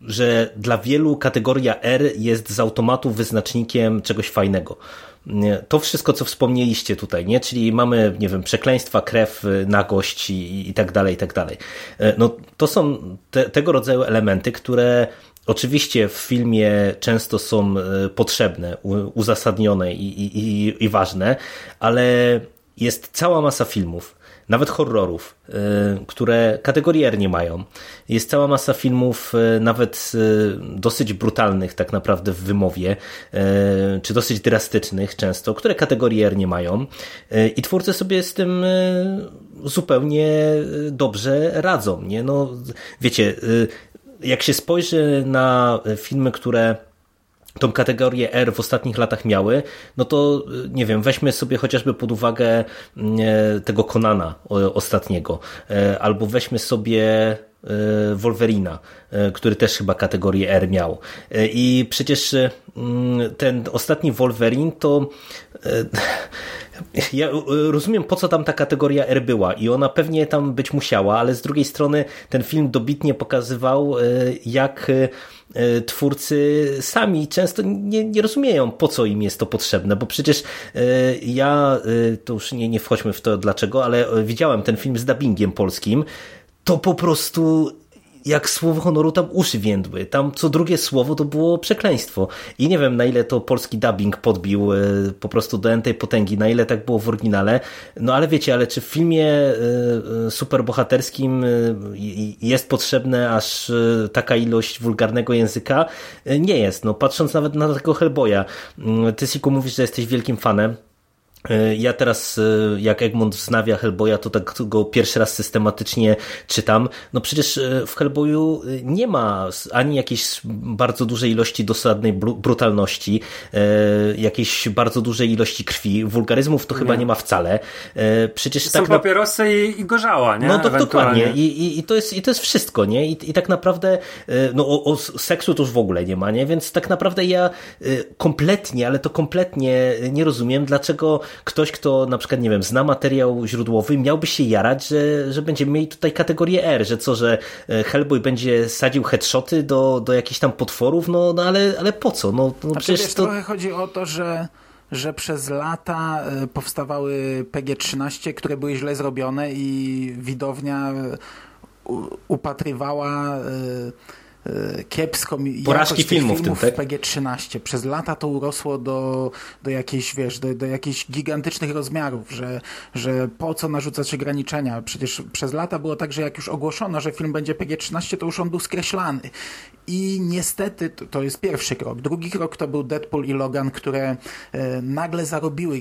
że dla wielu kategoria R jest z automatu wyznacznikiem czegoś fajnego. To wszystko, co wspomnieliście tutaj, nie? Czyli mamy, nie wiem, przekleństwa, krew, nagość i, i tak dalej, i tak dalej. No, to są te, tego rodzaju elementy, które oczywiście w filmie często są potrzebne, uzasadnione i, i, i ważne, ale jest cała masa filmów, nawet horrorów, y, które kategorii R nie mają. Jest cała masa filmów, y, nawet y, dosyć brutalnych tak naprawdę w wymowie, czy dosyć drastycznych często, które kategorii R nie mają. I twórcy sobie z tym zupełnie dobrze radzą. Nie? No, wiecie, jak się spojrzy na filmy, które tą kategorię R w ostatnich latach miały, no to nie wiem, weźmy sobie chociażby pod uwagę mm, e, tego Konana ostatniego, e, albo weźmy sobie e, Wolverina, który też chyba kategorię R miał. I przecież mm, ten ostatni Wolverine to <laughs> ja rozumiem po co tam ta kategoria R była i ona pewnie tam być musiała, ale z drugiej strony ten film dobitnie pokazywał jak E, twórcy sami często nie, nie rozumieją, po co im jest to potrzebne, bo przecież ja, to już nie, nie wchodźmy w to dlaczego, ale widziałem ten film z dubbingiem polskim, to po prostu jak słowo honoru tam uszy więdły. Tam co drugie słowo to było przekleństwo. I nie wiem na ile to polski dubbing podbił e, po prostu do tej potęgi, na ile tak było w oryginale. No ale wiecie, ale czy w filmie e, e, superbohaterskim jest potrzebne aż taka ilość wulgarnego języka? Nie jest. No patrząc nawet na tego Hellboya. Mm, ty Siku mówisz, że jesteś wielkim fanem. E, ja teraz, e, jak Egmont wznawia Hellboya, to tak go pierwszy raz systematycznie czytam. No przecież e, w Hellboyu nie ma ani jakiejś bardzo dużej ilości dosadnej brutalności, jakiejś bardzo dużej ilości krwi. Wulgaryzmów to nie. chyba nie ma wcale. Przecież Są tak papierosy i, i gorzała, nie? No to dokładnie. I, i, i, to jest, I to jest wszystko, nie? I, i tak naprawdę no, o, o seksu to już w ogóle nie ma, nie? Więc tak naprawdę ja kompletnie, ale to kompletnie nie rozumiem, dlaczego ktoś, kto na przykład, nie wiem, zna materiał źródłowy, miałby się jarać, że, że będziemy mieli tutaj kategorię R, że co, że e, Hellboy będzie sadził headshoty do, do jakichś tam potworów, no, no ale, ale po co? No, no znaczy, przecież wiesz, to... trochę chodzi o to, że że przez lata e, powstawały PG-13, które były źle zrobione i widownia e, upatrywała kiepską Porażki filmów, filmów tym, tak? PG-13. Przez lata to urosło do, do jakichś, wiesz, do, do jakichś gigantycznych rozmiarów, że, że po co narzucać ograniczenia? Przecież przez lata było tak, że jak już ogłoszono, że film będzie PG-13, to już on był skreślany. I niestety to, jest pierwszy krok. Drugi krok to był Deadpool i Logan, które e, nagle zarobiły e,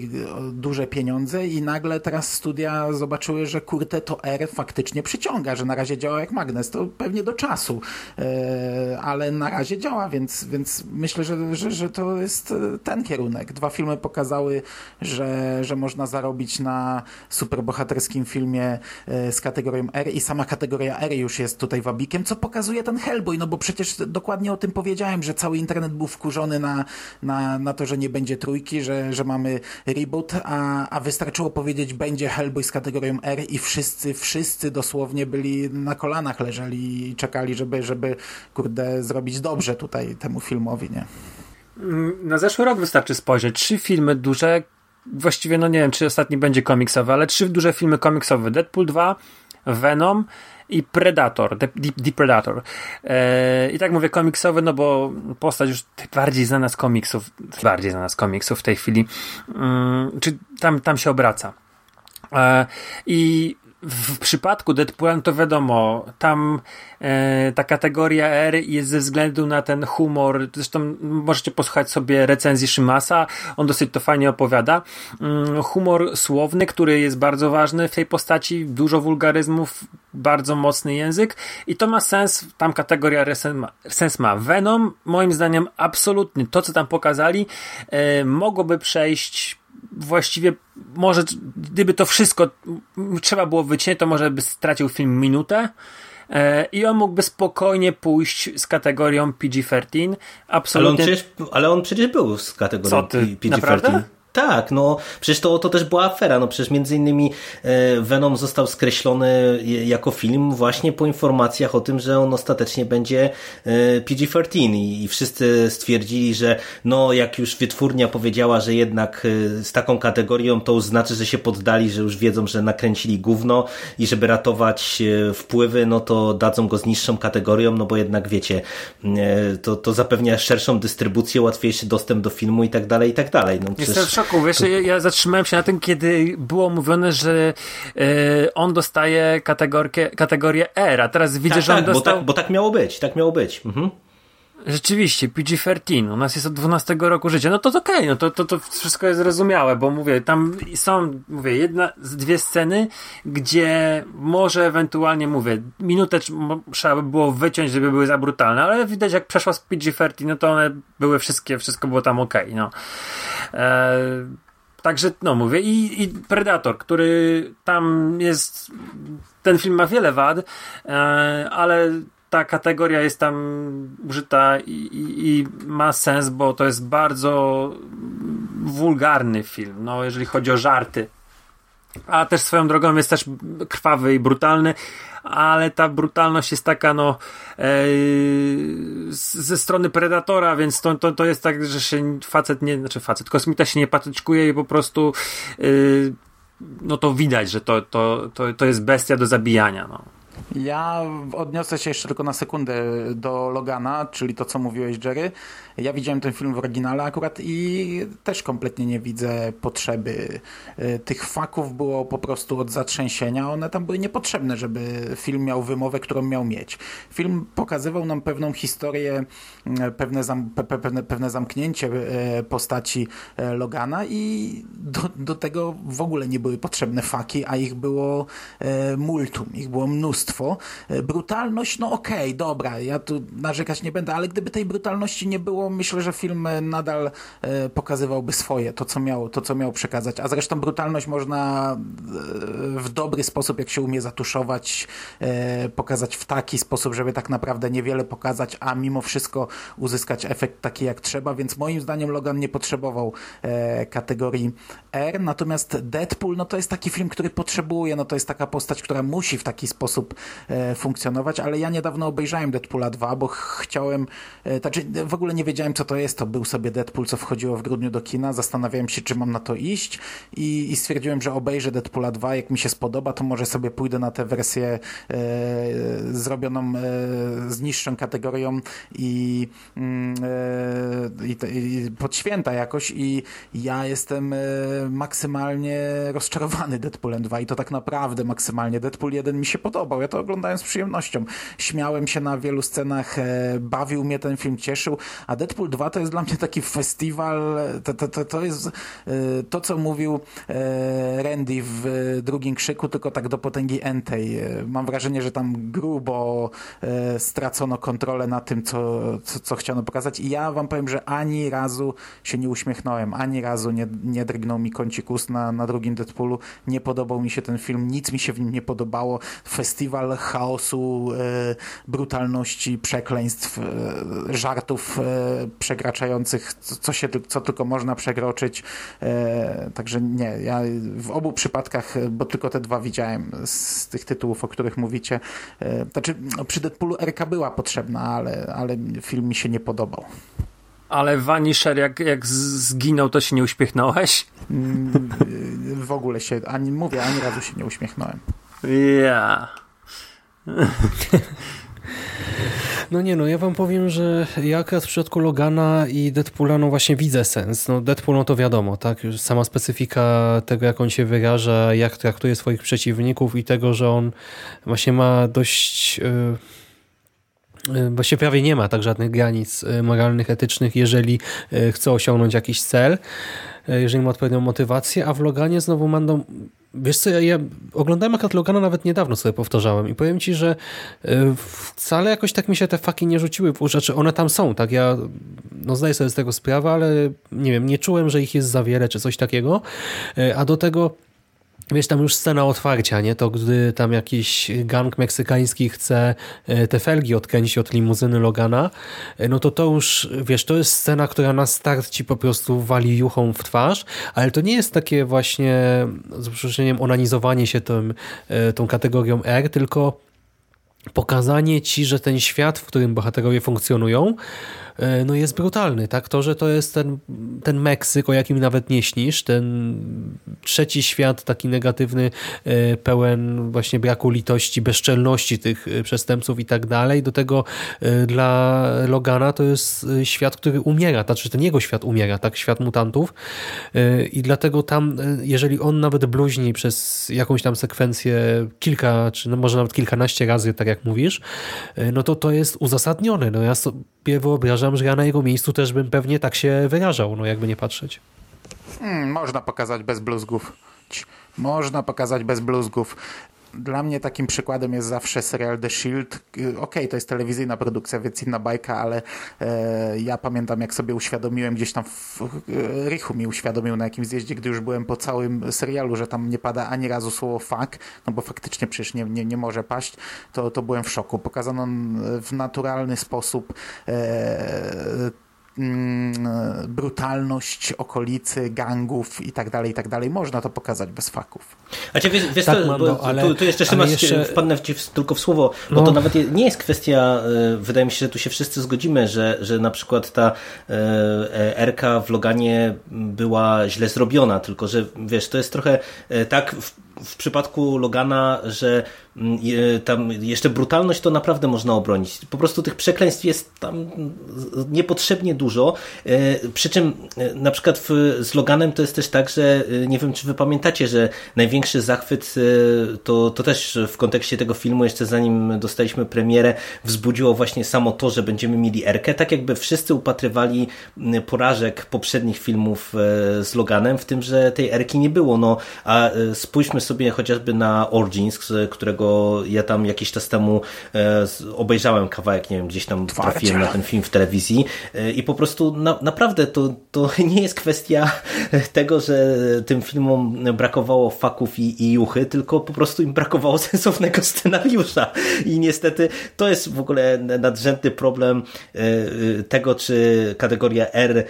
duże pieniądze i nagle teraz studia zobaczyły, że kurte to R faktycznie przyciąga, że na razie działa jak magnes. To pewnie do czasu, e, ale na razie działa, więc, więc myślę, że, że, że to jest ten kierunek. Dwa filmy pokazały, że, że można zarobić na superbohaterskim filmie z kategorią R i sama kategoria R już jest tutaj wabikiem, co pokazuje ten Hellboy, no bo przecież dokładnie o tym powiedziałem, że cały internet był wkurzony na, na, na to, że nie będzie trójki, że, że mamy reboot, a, a wystarczyło powiedzieć będzie Hellboy z kategorią R i wszyscy, wszyscy dosłownie byli na kolanach leżeli i czekali, żeby, żeby kurde zrobić dobrze tutaj temu filmowi, nie? Mm, na zeszły rok wystarczy spojrzeć. Trzy filmy duże, właściwie no nie wiem, czy ostatni będzie komiksowy, ale trzy duże filmy komiksowe. Deadpool 2, Venom i Predator, The, The Predator. E, I tak mówię komiksowy, no bo postać już bardziej znana z komiksów, bardziej znana z komiksów w tej chwili, mm, czy tam, tam się obraca. E, I w przypadku Deadpoola no to wiadomo, tam e, ta kategoria R jest ze względu na ten humor. Zresztą możecie posłuchać sobie recenzji Shimasa, on dosyć to fajnie opowiada. Mm, humor słowny, który jest bardzo ważny w tej postaci, dużo wulgaryzmów, bardzo mocny język i to ma sens, tam kategoria sens ma. Venom, moim zdaniem, absolutnie to, co tam pokazali, e, mogłoby przejść właściwie może, gdyby to wszystko trzeba było wyciąć, to może by stracił film minutę. E, I on mógłby spokojnie pójść z kategorią PG-13. Absolutnie. Ale on, przecież, ale on przecież był z kategorią PG-13. Tak, no przecież to, to też była afera. No przecież między innymi e, Venom został skreślony jako film właśnie po informacjach o tym, że on ostatecznie będzie e, PG-13 i, wszyscy stwierdzili, że no jak już wytwórnia powiedziała, że jednak e, z taką kategorią to znaczy, że się poddali, że już wiedzą, że nakręcili gówno i żeby ratować wpływy, no to dadzą go z niższą kategorią, no bo jednak wiecie, to, to zapewnia szerszą dystrybucję, łatwiejszy dostęp do filmu i tak dalej, i tak dalej. No, przecież szoku, wiesz, ja, ja, zatrzymałem się na tym, kiedy było mówione, że e, on dostaje kategorię, kategorię R, a teraz widzę, tak, że on tak, dostał... Bo tak, bo tak miało być, tak miało być. Mhm. Rzeczywiście, PG-13, u nas jest od 12 roku życia, no to okej, okay, no to, to, to wszystko jest zrozumiałe, bo mówię, tam są, mówię, jedna, dwie sceny, gdzie może ewentualnie, mówię, minutę trzeba by było wyciąć, żeby były za brutalne, ale widać jak przeszła z PG-13, no to one były wszystkie, wszystko było tam okej, okay, no. E, także, no mówię, i, i Predator, który tam jest, ten film ma wiele wad, e, ale ta kategoria jest tam użyta i, i, i, ma sens, bo to jest bardzo wulgarny film, no, jeżeli chodzi o żarty. A też swoją drogą jest też krwawy i brutalny, ale ta brutalność jest taka, no, e, ze strony predatora, więc to, to, to jest tak, że się facet nie, znaczy facet, kosmita się nie patyczkuje i po prostu, e, no to widać, że to, to, to, to jest bestia do zabijania, no. Ja odniosę się jeszcze tylko na sekundę do Logana, czyli to, co mówiłeś, Jerry. Ja widziałem ten film w oryginale akurat i też kompletnie nie widzę potrzeby. Y, tych faków było po prostu od zatrzęsienia. One tam były niepotrzebne, żeby film miał wymowę, którą miał mieć. Film pokazywał nam pewną historię, y, pewne, zam, pewne, zamknięcie y, postaci Logana i do, do tego w ogóle nie były potrzebne faki, a ich było multum, ich było mnóstwo. Brutalność, no okej, okay, dobra, ja tu narzekać nie będę, ale gdyby tej brutalności nie było, myślę, że film nadal e, pokazywałby swoje, to co miał, to, co miał przekazać. A zresztą brutalność można e, w dobry sposób, jak się umie zatuszować, e, pokazać w taki sposób, żeby tak naprawdę niewiele pokazać, a mimo wszystko uzyskać efekt taki jak trzeba, więc moim zdaniem Logan nie potrzebował kategorii R, natomiast Deadpool, no to jest taki film, który potrzebuje, no to jest taka postać, która musi w taki sposób funkcjonować, ale ja niedawno obejrzałem Deadpoola 2, bo chciałem, znaczy w ogóle nie wiedziałem, co to jest, to był sobie Deadpool, co wchodziło w grudniu do kina, zastanawiałem się, czy mam na to iść i, i stwierdziłem, że obejrzę Deadpoola 2, jak mi się spodoba, to może sobie pójdę na tę wersję e, zrobioną e, z niższą kategorią i, mm, e, i, i, pod święta jakoś. I ja jestem e, maksymalnie rozczarowany Deadpoolem 2 i to tak naprawdę maksymalnie. Deadpool 1 mi się podobał, ja to oglądałem z przyjemnością. Śmiałem się na wielu scenach, e, bawił mnie ten film, cieszył, a Deadpool 2 to jest dla mnie taki festiwal, to, to, to, to jest e, to, co mówił e, Randy w drugim krzyku, tylko tak do potęgi entej. Mam wrażenie, że tam grubo stracono kontrolę na tym, co, co, co chciano pokazać i ja wam powiem, że ani razu się nie uśmiechnąłem, ani razu nie, nie drgnął mi kącik ust na, na drugim Deadpoolu. Nie podobał mi się ten film, nic mi się w nim nie podobało. Festiwal chaosu, brutalności, przekleństw, żartów przekraczających, co, się, co tylko można przekroczyć. E, także nie, ja w obu przypadkach, bo tylko te dwa widziałem z tych tytułów, o których mówicie. E, znaczy, no, przy Deadpoolu RK była potrzebna, ale, ale film mi się nie podobał. Ale Vanisher, jak, jak zginął, to się nie uśmiechnąłeś? Mm, w ogóle się, ani mówię, ani razu się nie uśmiechnąłem. Ja. Yeah. No nie no, ja wam powiem, że ja akurat w przypadku Logana i Deadpoola no właśnie widzę sens. No Deadpool no to wiadomo, tak? Sama specyfika tego, jak on się wyraża, jak traktuje swoich przeciwników i tego, że on właśnie ma dość... Yy Właściwie prawie nie ma tak żadnych granic y, moralnych, etycznych, jeżeli y, chce osiągnąć jakiś cel, jeżeli ma odpowiednią motywację, a w Loganie znowu mam Wiesz co, ja, ja oglądałem akurat Logana nawet niedawno sobie powtarzałem i powiem ci, że e, wcale jakoś tak mi się te faki nie rzuciły w uszy, czy one tam są, tak? Ja no zdaję sobie z tego sprawę, ale nie wiem, nie czułem, że ich jest za wiele, czy coś takiego, e, a do tego Wiesz, tam już scena otwarcia, nie? To gdy tam jakiś gang meksykański chce e, te felgi odkręcić od limuzyny Logana, e, no to to już, wiesz, to jest scena, która na start ci po prostu wali juchą w twarz, ale to nie jest takie właśnie, z przeproszeniem, onanizowanie się tym, e, tą kategorią R, tylko pokazanie ci, że ten świat, w którym bohaterowie funkcjonują, no jest brutalny. Tak? To, że to jest ten, ten Meksyk, o jakim nawet nie śnisz, ten trzeci świat taki negatywny, e, pełen właśnie braku litości, bezczelności tych e, przestępców i tak dalej. Do tego dla Logana to jest świat, który umiera, znaczy ten jego świat umiera, tak, świat mutantów i dlatego tam, jeżeli on nawet bluźni przez jakąś tam sekwencję kilka, czy no może nawet kilkanaście razy, tak jak mówisz, no to to jest uzasadnione. No ja sobie wyobrażam że ja na jego miejscu też bym pewnie tak się wyrażał, no jakby nie patrzeć. Hmm, można pokazać bez bluzgów. Można pokazać bez bluzgów. Dla mnie takim przykładem jest zawsze serial The Shield. Okej, okay, to jest telewizyjna produkcja, więc inna bajka, ale e, ja pamiętam, jak sobie uświadomiłem gdzieś tam, w, e, Rychu mi uświadomił na jakimś zjeździe, gdy już byłem po całym serialu, że tam nie pada ani razu słowo fuck, no bo faktycznie przecież nie, nie, nie może paść, to, to byłem w szoku. Pokazano w naturalny sposób e, brutalność okolicy, gangów i tak dalej, i tak dalej. Można to pokazać bez faków. A cię, wiesz, wiesz tak, to, Mando, ale, tu, tu jeszcze, ale jeszcze... wpadnę ci tylko w słowo, bo no. to nawet nie jest kwestia, e, wydaje mi się, że tu się wszyscy zgodzimy, że, że na przykład ta e, RK w Loganie była źle zrobiona, tylko że wiesz, to jest trochę e, tak w przypadku Logana, że mm, tam jeszcze brutalność to naprawdę można obronić. Po prostu tych przekleństw jest tam niepotrzebnie dużo. Przy czym na przykład w, z Loganem to jest też tak, że nie wiem, czy wy pamiętacie, że największy zachwyt to, to też w kontekście tego filmu, jeszcze zanim dostaliśmy premierę, wzbudziło właśnie samo to, że będziemy mieli Erkę. Tak jakby wszyscy upatrywali porażek poprzednich filmów z Loganem, w tym, że tej Erki nie było. No, a spójrzmy sobie chociażby na Origins, którego ja tam jakiś czas temu e, obejrzałem kawałek, nie wiem, gdzieś tam Twarcie. trafiłem na ten film w telewizji e, i po prostu na, naprawdę to, to <laughs> nie jest kwestia tego, że tym filmom brakowało faków i, i juchy, tylko po prostu im brakowało <laughs> sensownego scenariusza i niestety to jest w ogóle nadrzędny problem e, tego, czy kategoria R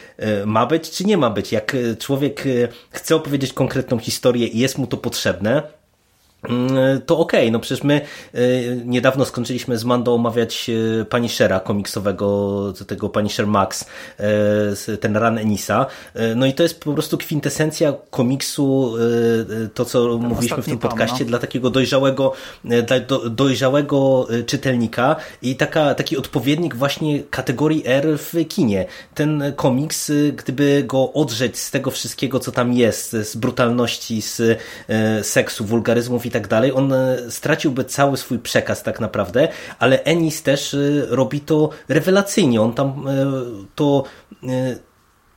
ma być, czy nie ma być. Jak człowiek chce opowiedzieć konkretną historię i jest mu to potrzebne, mm, to okej, okay. no przecież my y, niedawno skończyliśmy z Mando omawiać y, Punishera komiksowego, tego Punisher Max, y, ten run Enisa, no i to jest po prostu kwintesencja komiksu, to co ten mówiliśmy w tym podcaście, tom, no. dla takiego dojrzałego, dla do, dojrzałego czytelnika i taka, taki odpowiednik właśnie kategorii R w kinie. Ten komiks, gdyby go odrzeć z tego wszystkiego, co tam jest, z brutalności, z seksu, wulgaryzmów i tak dalej, on e, straciłby cały swój przekaz tak naprawdę, ale Ennis też e, robi to rewelacyjnie. On tam e, to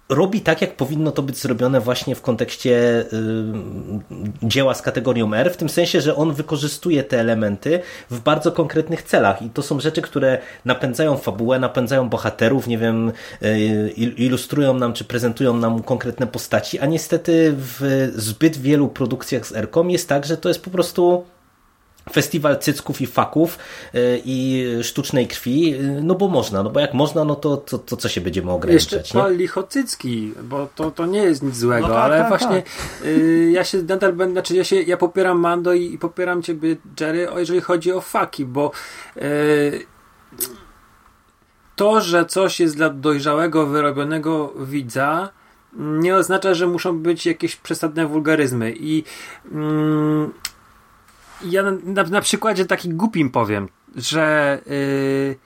robi tak, jak powinno to być zrobione właśnie w kontekście dzieła z kategorią R, w tym sensie, że on wykorzystuje te elementy w bardzo konkretnych celach. I to są rzeczy, które napędzają fabułę, napędzają bohaterów, nie wiem, ilustrują nam czy prezentują nam konkretne postaci, a niestety w zbyt wielu produkcjach z R-kom jest tak, że to jest po prostu festiwal cycków i faków y, i sztucznej krwi, y, no bo można, no bo jak można, no to, to, to co się będziemy ograniczać? Jeszcze to lichocycki, bo to, to nie jest nic złego, no tak, ale tak, właśnie tak. Y, ja się nadal będę, znaczy ja, się, ja popieram Mando i, i popieram ciebie Jerry, jeżeli chodzi o faki, bo y, to, że coś jest dla dojrzałego, wyrobionego widza, nie oznacza, że muszą być jakieś przesadne wulgaryzmy i mm, ja na, na, przykładzie takim głupim powiem, że yy,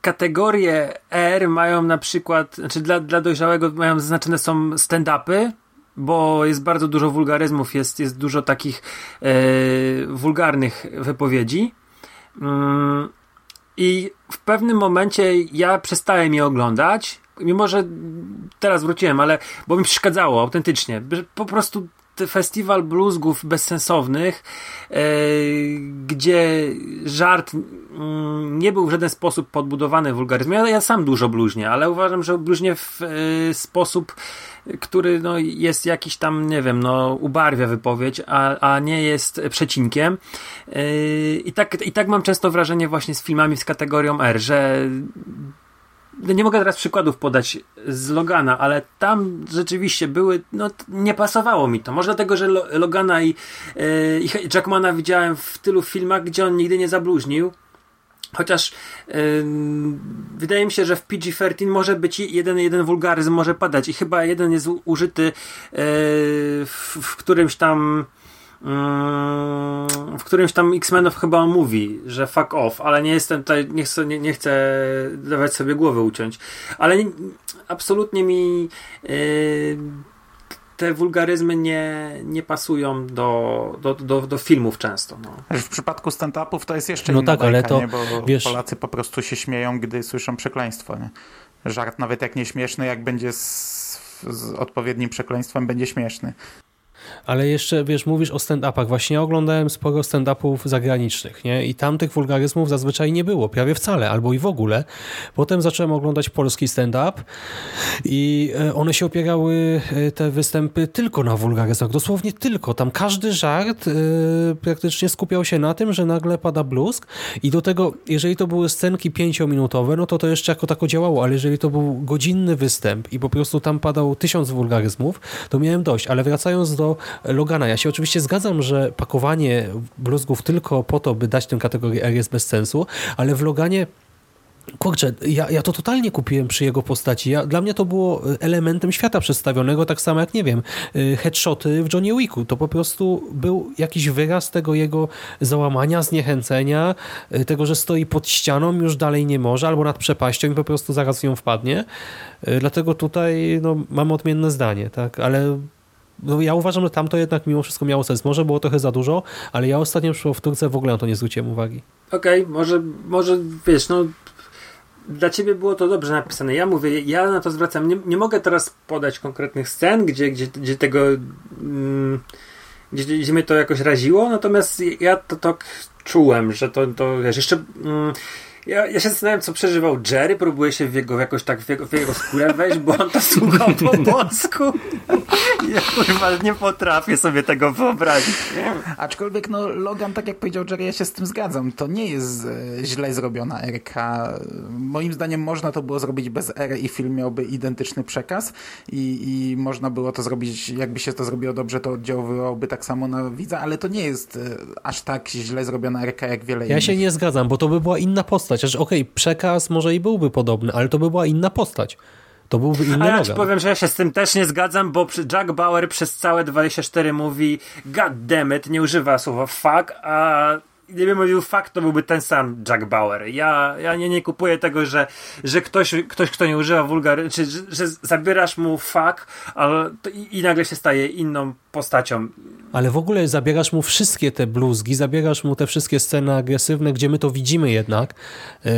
kategorie R mają na przykład, znaczy dla, dla dojrzałego mają zaznaczone są stand-upy, bo jest bardzo dużo wulgaryzmów, jest, jest dużo takich yy, wulgarnych wypowiedzi. Yy, I w pewnym momencie ja przestałem je oglądać, mimo że teraz wróciłem, ale bo mi przeszkadzało autentycznie. Po prostu festiwal bluzgów bezsensownych, e, gdzie żart mm, nie był w żaden sposób podbudowany wulgaryzmem. Ja, ja sam dużo bluźnię, ale uważam, że bluźnię w e, sposób, który no, jest jakiś tam, nie wiem, no, ubarwia wypowiedź, a, a nie jest przecinkiem. E, I tak, I tak mam często wrażenie właśnie z filmami z kategorią R, że nie mogę teraz przykładów podać z Logana, ale tam rzeczywiście były, no nie pasowało mi to. Może dlatego, że Logana i, yy, i Jackmana widziałem w tylu filmach, gdzie on nigdy nie zabluźnił. Chociaż yy, wydaje mi się, że w PG-13 może być jeden, jeden wulgaryzm może padać i chyba jeden jest użyty yy, w, w którymś tam w którymś tam X-Menów chyba mówi, że fuck off, ale nie jestem tutaj, nie chcę, nie, nie chcę dawać sobie głowy uciąć. Ale nie, absolutnie mi yy, te wulgaryzmy nie, nie pasują do, do, do, do filmów często. No. W przypadku stand-upów to jest jeszcze no inna tak, bajka, ale to, nie? bo wiesz... Polacy po prostu się śmieją, gdy słyszą przekleństwo. Nie? Żart nawet jak nieśmieszny, jak będzie z, z odpowiednim przekleństwem, będzie śmieszny. Ale jeszcze, wiesz, mówisz o stand-upach. Właśnie oglądałem sporo stand-upów zagranicznych, nie? I tam tych wulgaryzmów zazwyczaj nie było, prawie wcale, albo i w ogóle. Potem zacząłem oglądać polski stand-up i e, one się opierały, e, te występy, tylko na wulgaryzmach. Dosłownie tylko. Tam każdy żart yy, praktycznie skupiał się na tym, że nagle pada bluzg i do tego, jeżeli to były scenki pięciominutowe, no to to jeszcze jako tako działało, ale jeżeli to był godzinny występ i po prostu tam padał tysiąc wulgaryzmów, to miałem dość. Ale wracając do Logana. Ja się oczywiście zgadzam, że pakowanie bluzgów tylko po to, by dać tę kategorię R jest bez sensu, ale w Loganie Kurczę, ja, ja to totalnie kupiłem przy jego postaci. Ja, dla mnie to było elementem świata przedstawionego, tak samo jak, nie wiem, y, headshoty w Johnny Wicku. To po prostu był jakiś wyraz tego jego załamania, zniechęcenia, y, tego, że stoi pod ścianą, już dalej nie może, albo nad przepaścią i po prostu zaraz ją wpadnie. Y, dlatego tutaj no, mamy odmienne zdanie, tak, ale no, ja uważam, że tam to jednak mimo wszystko miało sens. Może było trochę za dużo, ale ja ostatnio w Turce w ogóle na to nie zwróciłem uwagi. Okej, okay, może, może wiesz, no dla ciebie było to dobrze napisane. Ja mówię, ja na to zwracam. Nie, nie mogę teraz podać konkretnych scen, gdzie, gdzie, gdzie tego. Mm, gdzie, gdzie mnie to jakoś raziło, natomiast ja to tak czułem, że to, to wiesz, jeszcze. Mm, ja, ja się zastanawiam, co przeżywał Jerry. Próbuję się w jego, jakoś tak w jego, w jego skórę wejść, bo on to słuchał po <laughs> polsku. Ja kurwa nie potrafię sobie tego wyobrazić. Aczkolwiek no Logan, tak jak powiedział Jerry, ja się z tym zgadzam. To nie jest e, źle zrobiona RK. Moim zdaniem można to było zrobić bez R i film miałby identyczny przekaz i, i można było to zrobić, jakby się to zrobiło dobrze, to oddziaływałoby tak samo na widza, ale to nie jest e, aż tak źle zrobiona RK jak wiele ja innych. Ja się nie zgadzam, bo to by była inna postać. Chociaż okej, okay, przekaz może i byłby podobny, ale to by była inna postać. To byłby inny A ja ci powiem, że ja się z tym też nie zgadzam, bo Jack Bauer przez całe 24 mówi God damn it, nie używa słowa fuck, a gdyby mówił fakt, to byłby ten sam Jack Bauer. Ja, ja nie, nie kupuję tego, że, że ktoś, ktoś, kto nie używa wulgary, czy że, że zabierasz mu fuck ale i, i, nagle się staje inną postacią. Ale w ogóle zabierasz mu wszystkie te bluzgi, zabierasz mu te wszystkie sceny agresywne, gdzie my to widzimy jednak. Yy,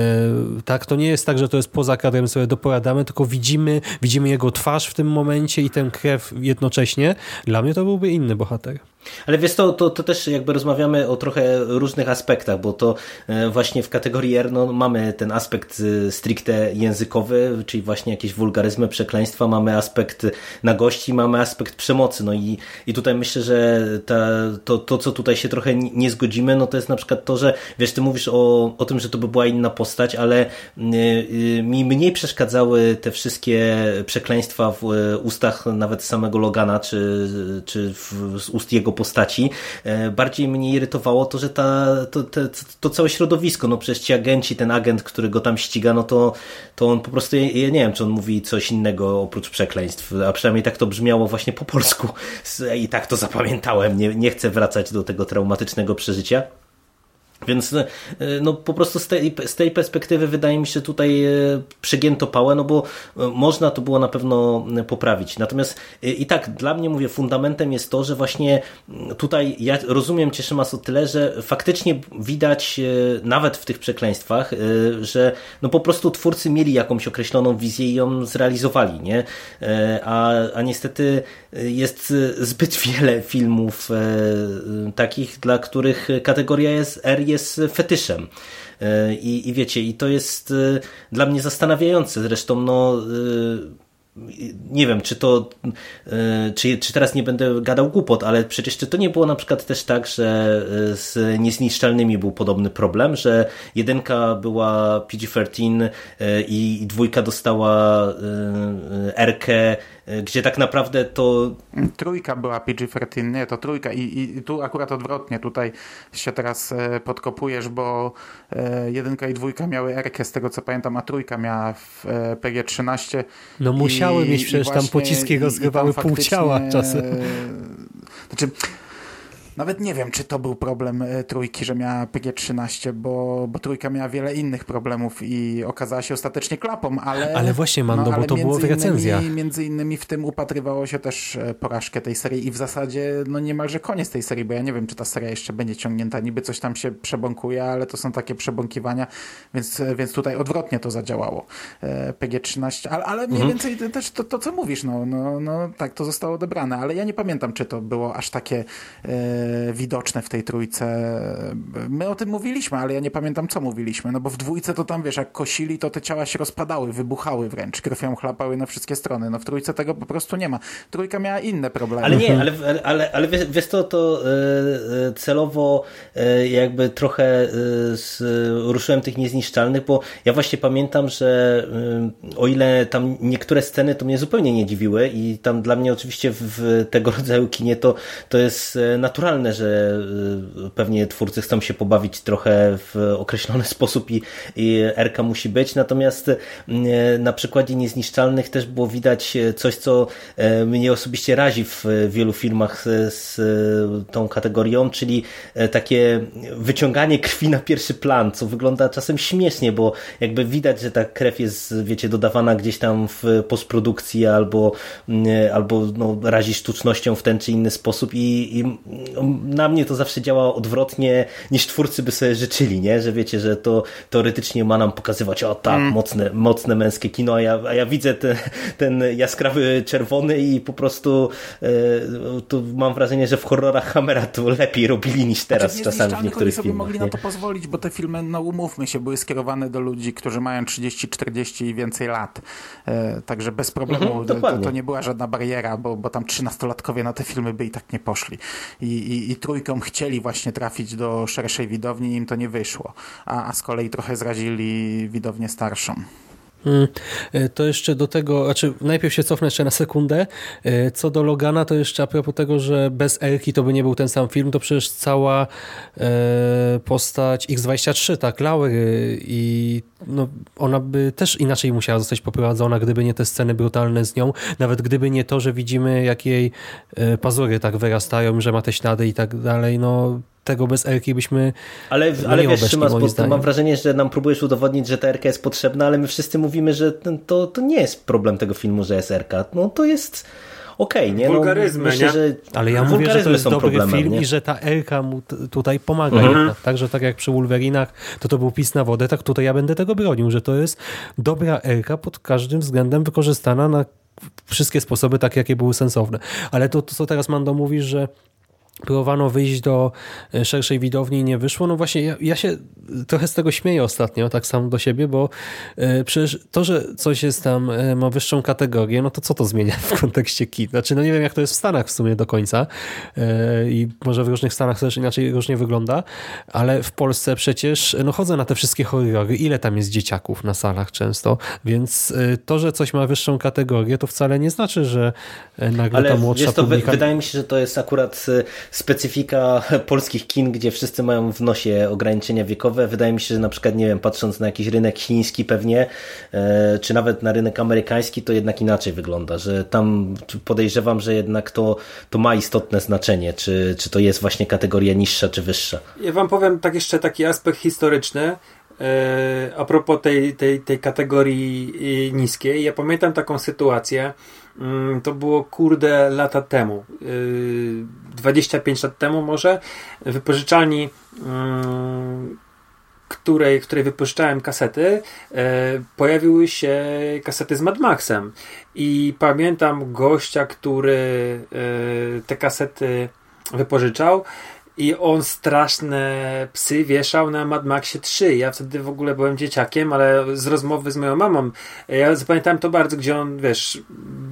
tak, to nie jest tak, że to jest poza kadrem sobie dopowiadamy, tylko widzimy, widzimy jego twarz w tym momencie i tę krew jednocześnie. Dla mnie to byłby inny bohater. Ale wiesz, to, to, to też jakby rozmawiamy o trochę różnych aspektach, bo to e, właśnie w kategorii R no, mamy ten aspekt e, stricte językowy, czyli właśnie jakieś wulgaryzmy, przekleństwa, mamy aspekt nagości, mamy aspekt przemocy. No i, i tutaj myślę, że ta, to, to, co tutaj się trochę nie zgodzimy, no to jest na przykład to, że wiesz, ty mówisz o, o tym, że to by była inna postać, ale e, mi mniej przeszkadzały te wszystkie przekleństwa w ustach nawet samego Logana, czy, czy w, z ust jego postaci. E, bardziej mnie irytowało to, że ta, to, to, to całe środowisko, no przecież ci agenci, ten agent, który go tam ściga, no to, to on po prostu, ja nie wiem, czy on mówi coś innego oprócz przekleństw, a przynajmniej tak to brzmiało właśnie po polsku i tak to zapamiętałem. Nie, nie chcę wracać do tego traumatycznego przeżycia. Więc e, no, po prostu z tej, z tej perspektywy wydaje mi się tutaj e, przegięto pałę, no bo e, można to było na pewno poprawić. Natomiast i tak dla mnie mówię, fundamentem jest to, że właśnie tutaj ja rozumiem Cieszymas o tyle, że faktycznie widać nawet w tych przekleństwach, że no po prostu twórcy mieli jakąś określoną wizję i ją zrealizowali, nie? A, a niestety jest zbyt wiele filmów takich, dla których kategoria jest R jest fetyszem. E, I, I wiecie, i to jest e, dla mnie zastanawiające. Zresztą, no e, nie wiem, czy to, czy, czy teraz nie będę gadał głupot, ale przecież czy to nie było na przykład też tak, że z niezniszczalnymi był podobny problem, że jedynka była PG-13 i dwójka dostała R-kę E, gdzie tak naprawdę to... Trójka była PG-13, nie, to trójka I, i tu akurat odwrotnie, tutaj się teraz e, podkopujesz, bo e, jedynka i dwójka miały R z tego co pamiętam, a trójka miała w PG-13. No musiały i, mieć, przecież tam pociski rozgrywały pół ciała czasem. Znaczy nawet nie wiem, czy to był problem e, trójki, że miała PG-13, bo, bo trójka miała wiele innych problemów i okazała się ostatecznie klapą, ale... Ale właśnie, Mando, no, bo to było w recenzjach. Między innymi w tym upatrywało się też e, porażkę tej serii i w zasadzie no niemalże koniec tej serii, bo ja nie wiem, czy ta seria jeszcze będzie ciągnięta. Niby coś tam się przebąkuje, ale to są takie przebąkiwania, więc, e, więc tutaj odwrotnie to zadziałało. PG-13, ale, ale mniej mhm. więcej też to, to, co mówisz, no, no, no tak to zostało odebrane, ale ja nie pamiętam, czy to było aż takie widoczne w tej trójce. My o tym mówiliśmy, ale ja nie pamiętam, co mówiliśmy, no bo w dwójce to tam, wiesz, jak kosili, to te ciała się rozpadały, wybuchały wręcz, krwią chlapały na wszystkie strony. No w trójce tego po prostu nie ma. Trójka miała inne problemy. Ale nie, ale, ale, ale wiesz to, to e, celowo e, jakby trochę e, ruszyłem tych niezniszczalnych, bo ja właśnie pamiętam, że o ile tam niektóre sceny to mnie zupełnie nie dziwiły i tam dla mnie oczywiście w tego rodzaju kinie to, to jest naturalne naturalne, że y, pewnie twórcy chcą się pobawić trochę w określony <laughs> sposób i, i Erka musi być, natomiast y, na przykładzie Niezniszczalnych też było widać coś, co y, mnie osobiście razi w wielu filmach z tą kategorią, czyli takie wyciąganie krwi na pierwszy plan, co wygląda czasem śmiesznie, bo jakby widać, że ta krew jest, wiecie, dodawana gdzieś tam w postprodukcji albo, albo no, razi sztucznością w ten czy inny sposób i, i na mnie to zawsze działa odwrotnie niż twórcy by sobie życzyli, nie? że wiecie, że to teoretycznie ma nam pokazywać, o tak, mm. mocne, mocne męskie kino, a ja, a ja widzę ten, ten jaskrawy czerwony i po prostu e, to mam wrażenie, że w horrorach Hammera to lepiej robili niż teraz znaczy, czasami w niektórych sobie filmach. mogli nie? na to pozwolić, bo te filmy, no umówmy się, były skierowane do ludzi, którzy mają 30, 40 i więcej lat. E, także bez problemu mhm, to, to, nie była żadna bariera, bo, bo tam 13-latkowie na te filmy by i tak nie poszli. I, i, i trójką chcieli właśnie trafić do szerszej widowni, im to nie wyszło. A, a z kolei trochę zrazili widownię starszą. Hmm. E, to jeszcze do tego, znaczy najpierw się cofnę jeszcze na sekundę. E, co do Logana, to jeszcze a propos tego, że bez Elki to by nie był ten sam film, to przecież cała e, postać X-23, tak, Laury i no, ona by też inaczej musiała zostać poprowadzona, gdyby nie te sceny brutalne z nią, nawet gdyby nie to, że widzimy jak jej pazury tak wyrastają, że ma te ślady i tak dalej, no tego bez Erki byśmy Ale, ale wiesz, Szymas, bo mam wrażenie, że nam próbujesz udowodnić, że ta Erka jest potrzebna, ale my wszyscy mówimy, że to, to nie jest problem tego filmu, że jest Erka. No to jest okej, okay, nie? No, myślę, nie? Że Ale ja mówię, że to jest dobry film nie? i że ta Erka mu tutaj pomaga. Mhm. Także tak jak przy Wolverinach, to to był pis na wodę, tak tutaj ja będę tego bronił, że to jest dobra Erka pod każdym względem wykorzystana na wszystkie sposoby, tak jakie były sensowne. Ale to, to co teraz Mando mówi, że próbowano wyjść do e, szerszej widowni i nie wyszło. No właśnie, ja, ja, się trochę z tego śmieję ostatnio, tak sam do siebie, bo e, przecież to, że coś jest tam, e, ma wyższą kategorię, no to co to zmienia w <laughs> kontekście kin? Znaczy, no nie wiem, jak to jest w Stanach w sumie do końca i może w różnych Stanach też inaczej różnie wygląda, ale w Polsce przecież, no chodzę na te wszystkie horrory, ile tam jest dzieciaków na salach często, więc to, że coś ma wyższą kategorię, to wcale nie znaczy, że nagle ale ta młodsza to, publika... Wydaje mi się, że to jest akurat specyfika <laughs> polskich kin, gdzie wszyscy mają w nosie ograniczenia wiekowe. Wydaje mi się, że na przykład, nie wiem, patrząc na jakiś rynek chiński pewnie, e, czy nawet na rynek amerykański, to jednak inaczej wygląda, że tam podejrzewam, że jednak to, to ma istotne znaczenie, czy, czy to jest właśnie kategoria niższa, czy wyższa. Ja wam powiem tak jeszcze taki aspekt historyczny, e, a propos tej, tej, tej kategorii e, niskiej. Ja pamiętam taką sytuację, to było kurde lata temu. 25 y, lat temu może. Wypożyczalni mm, której, której wypożyczałem kasety, y, pojawiły się kasety z Mad Maxem. I pamiętam gościa, który y, te kasety wypożyczał i on straszne psy wieszał na Mad Maxie 3. Ja wtedy w ogóle byłem dzieciakiem, ale z rozmowy z moją mamą, ja zapamiętałem to bardzo, gdzie on, wiesz,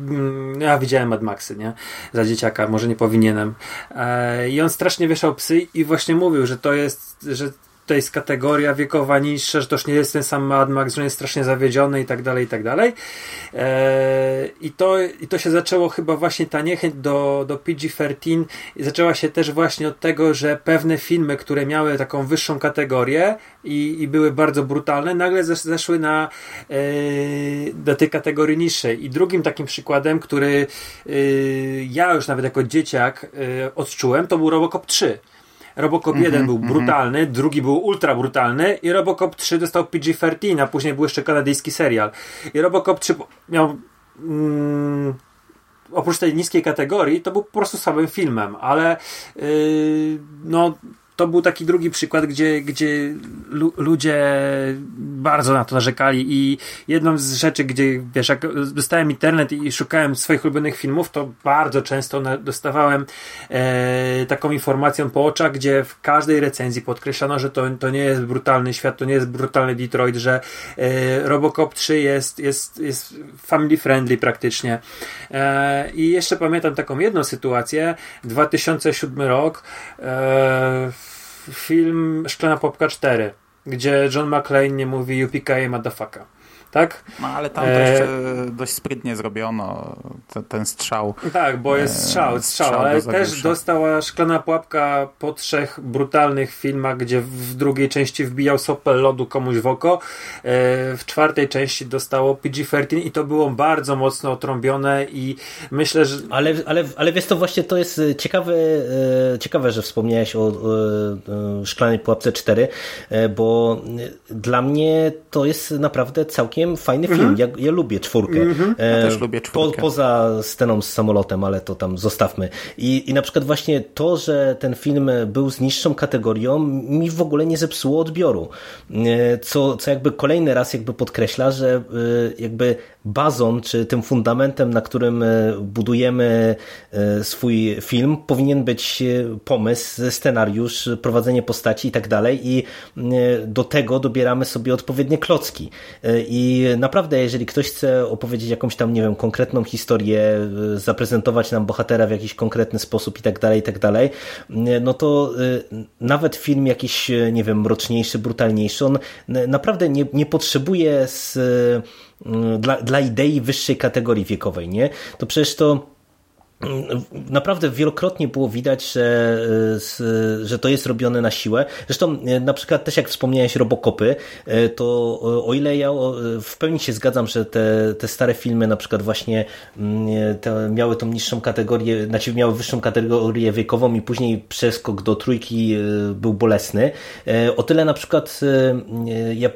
mm, ja widziałem Mad Maxy, nie? Za dzieciaka, może nie powinienem. E, I on strasznie wieszał psy i właśnie mówił, że to jest, że to jest kategoria wiekowa niższa, że to już nie jest ten sam Mad Max, że on jest strasznie zawiedziony i tak dalej, i tak dalej. Eee, I to, I to się zaczęło chyba właśnie ta niechęć do, do PG-13 zaczęła się też właśnie od tego, że pewne filmy, które miały taką wyższą kategorię i, i były bardzo brutalne, nagle zeszły na e, do tej kategorii niższej. I drugim takim przykładem, który e, ja już nawet jako dzieciak e, odczułem, to był Robocop 3 Robocop 1 mm -hmm, był mhm. brutalny, mm -hmm. drugi był ultra brutalny i Robocop 3 dostał PG-13, a później był jeszcze kanadyjski serial. I Robocop 3 miał... Mm, oprócz tej niskiej kategorii, to był po prostu słabym filmem, ale yy, no to był taki drugi przykład, gdzie, gdzie ludzie bardzo na to narzekali i jedną z rzeczy, gdzie wiesz, jak dostałem internet i szukałem swoich ulubionych filmów, to bardzo często dostawałem e, taką informacją po oczach, gdzie w każdej recenzji podkreślano, że to, to nie jest brutalny świat, to nie jest brutalny Detroit, że e, Robocop 3 jest, jest, jest family friendly praktycznie. E, I jeszcze pamiętam taką jedną sytuację, 2007 rok, e, film Szklana Popka 4, gdzie John McClane nie mówi UPK motherfucker. Tak? No ale tam E, też e, dość sprytnie zrobiono te, ten strzał. Tak, bo jest E, strzał, strzał strzał, do ale Zawiesza. też dostała szklana pułapka po trzech brutalnych filmach, gdzie w drugiej części wbijał sopel lodu komuś w oko. E, W czwartej części dostało PG-13 i to było bardzo mocno otrąbione i myślę, że Ale, ale, ale wiesz to właśnie to jest e, ciekawe, e, ciekawe, że wspomniałeś o e, e, Szklanej Pułapce 4, e, bo dla mnie to jest naprawdę całkiem fajny film. Ja, ja lubię czwórkę. E, Ja też lubię czwórkę. Po, poza sceną z samolotem, ale to tam zostawmy. I, I na przykład właśnie to, że ten film był z niższą kategorią, mi w ogóle nie zepsuło odbioru. E, Co, co jakby kolejny raz jakby podkreśla, że e, jakby bazą, czy tym fundamentem, na którym e, budujemy e, swój film, powinien być e, pomysł, scenariusz, prowadzenie postaci i tak dalej i do tego dobieramy sobie odpowiednie klocki. I naprawdę, jeżeli ktoś chce opowiedzieć jakąś tam, nie wiem, konkretną historię, zaprezentować nam bohatera w jakiś konkretny sposób i tak dalej, i tak dalej, no to nawet film jakiś, nie wiem, mroczniejszy, brutalniejszy, on naprawdę nie, nie potrzebuje z dla, dla idei wyższej kategorii wiekowej, nie? To przecież to Naprawdę wielokrotnie było widać, że, z- że to jest robione na siłę. Zresztą y, na przykład też jak wspomniałeś Robokopy, y, to o ile ja w pełni się zgadzam, że te, te stare filmy na przykład właśnie mm, te miały tą niższą kategorię, znaczy miały wyższą kategorię wiekową i później przeskok do trójki był bolesny. O tyle na przykład ja y,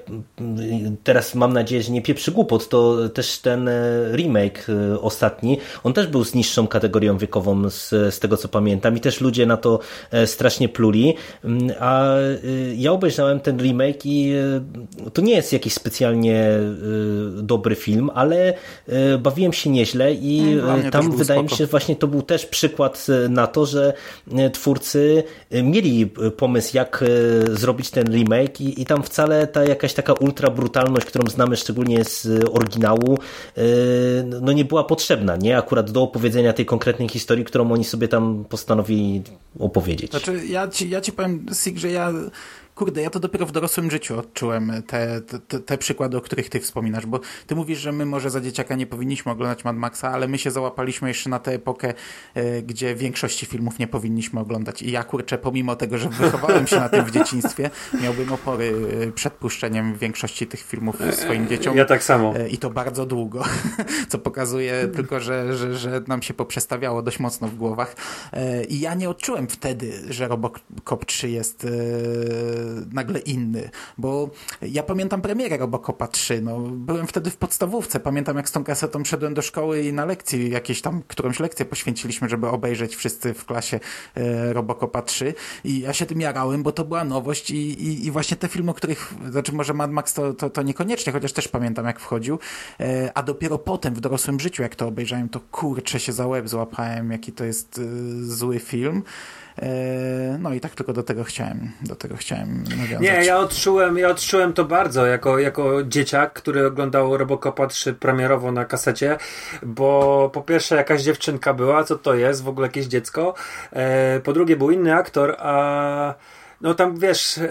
teraz mam nadzieję, że nie pieprzy głupot, to też ten remake ostatni, on też był z niższą kategorią wiekową z, z tego co pamiętam i też ludzie na to e, strasznie pluli, Mm, a y, ja obejrzałem ten remake i y, to nie jest jakiś specjalnie dobry film, ale bawiłem się nieźle i Mm, tam wydaje mi spoko. się, że właśnie to był też przykład na to, że twórcy mieli pomysł jak zrobić ten remake i, i tam wcale ta jakaś taka ultra brutalność, którą znamy szczególnie z oryginału, no nie była potrzebna, nie? Akurat do opowiedzenia tej konkretnej historii, którą oni sobie tam postanowili opowiedzieć. Znaczy, ja ci, ja ci powiem, Sig, że ja, kurde, ja to dopiero w dorosłym życiu odczułem te, te, te przykłady, o których ty wspominasz, bo ty mówisz, że my może za dzieciaka nie powinniśmy oglądać Mad Maxa, ale my się załapaliśmy jeszcze na tę epokę, e, gdzie większości filmów nie powinniśmy oglądać. I ja, kurczę, pomimo tego, że wychowałem się na tym w dzieciństwie, miałbym opory e, przed puszczeniem większości tych filmów swoim dzieciom. ja tak samo. E, I to bardzo długo, <laughs> co pokazuje tylko, że, że, że nam się poprzestawiało dość mocno w głowach. I ja nie odczułem wtedy, że Robocop 3 jest nagle inny, bo ja pamiętam premierę Robocopa 3, no, byłem wtedy w podstawówce, pamiętam jak z tą kasetą szedłem do szkoły i na lekcji, jakieś tam, którąś lekcję poświęciliśmy, żeby obejrzeć wszyscy w klasie e, Robocopa 3 i ja się tym jarałem, bo to była nowość i, i, i właśnie te filmy, o których, znaczy może Mad Max to, to, to niekoniecznie, chociaż też pamiętam jak wchodził, e, a dopiero potem w dorosłym życiu, jak to obejrzałem, to kurczę się za łeb złapałem, jaki to jest e, zły film. E, no i tak tylko do tego chciałem, do tego chciałem nawiązać. Nie, ja odczułem, ja odczułem to bardzo jako, jako dzieciak, który oglądał Robocopa 3 premierowo na kasecie, bo po pierwsze jakaś dziewczynka była, co to jest, w ogóle jakieś dziecko, e, po drugie był inny aktor, a no tam wiesz, e,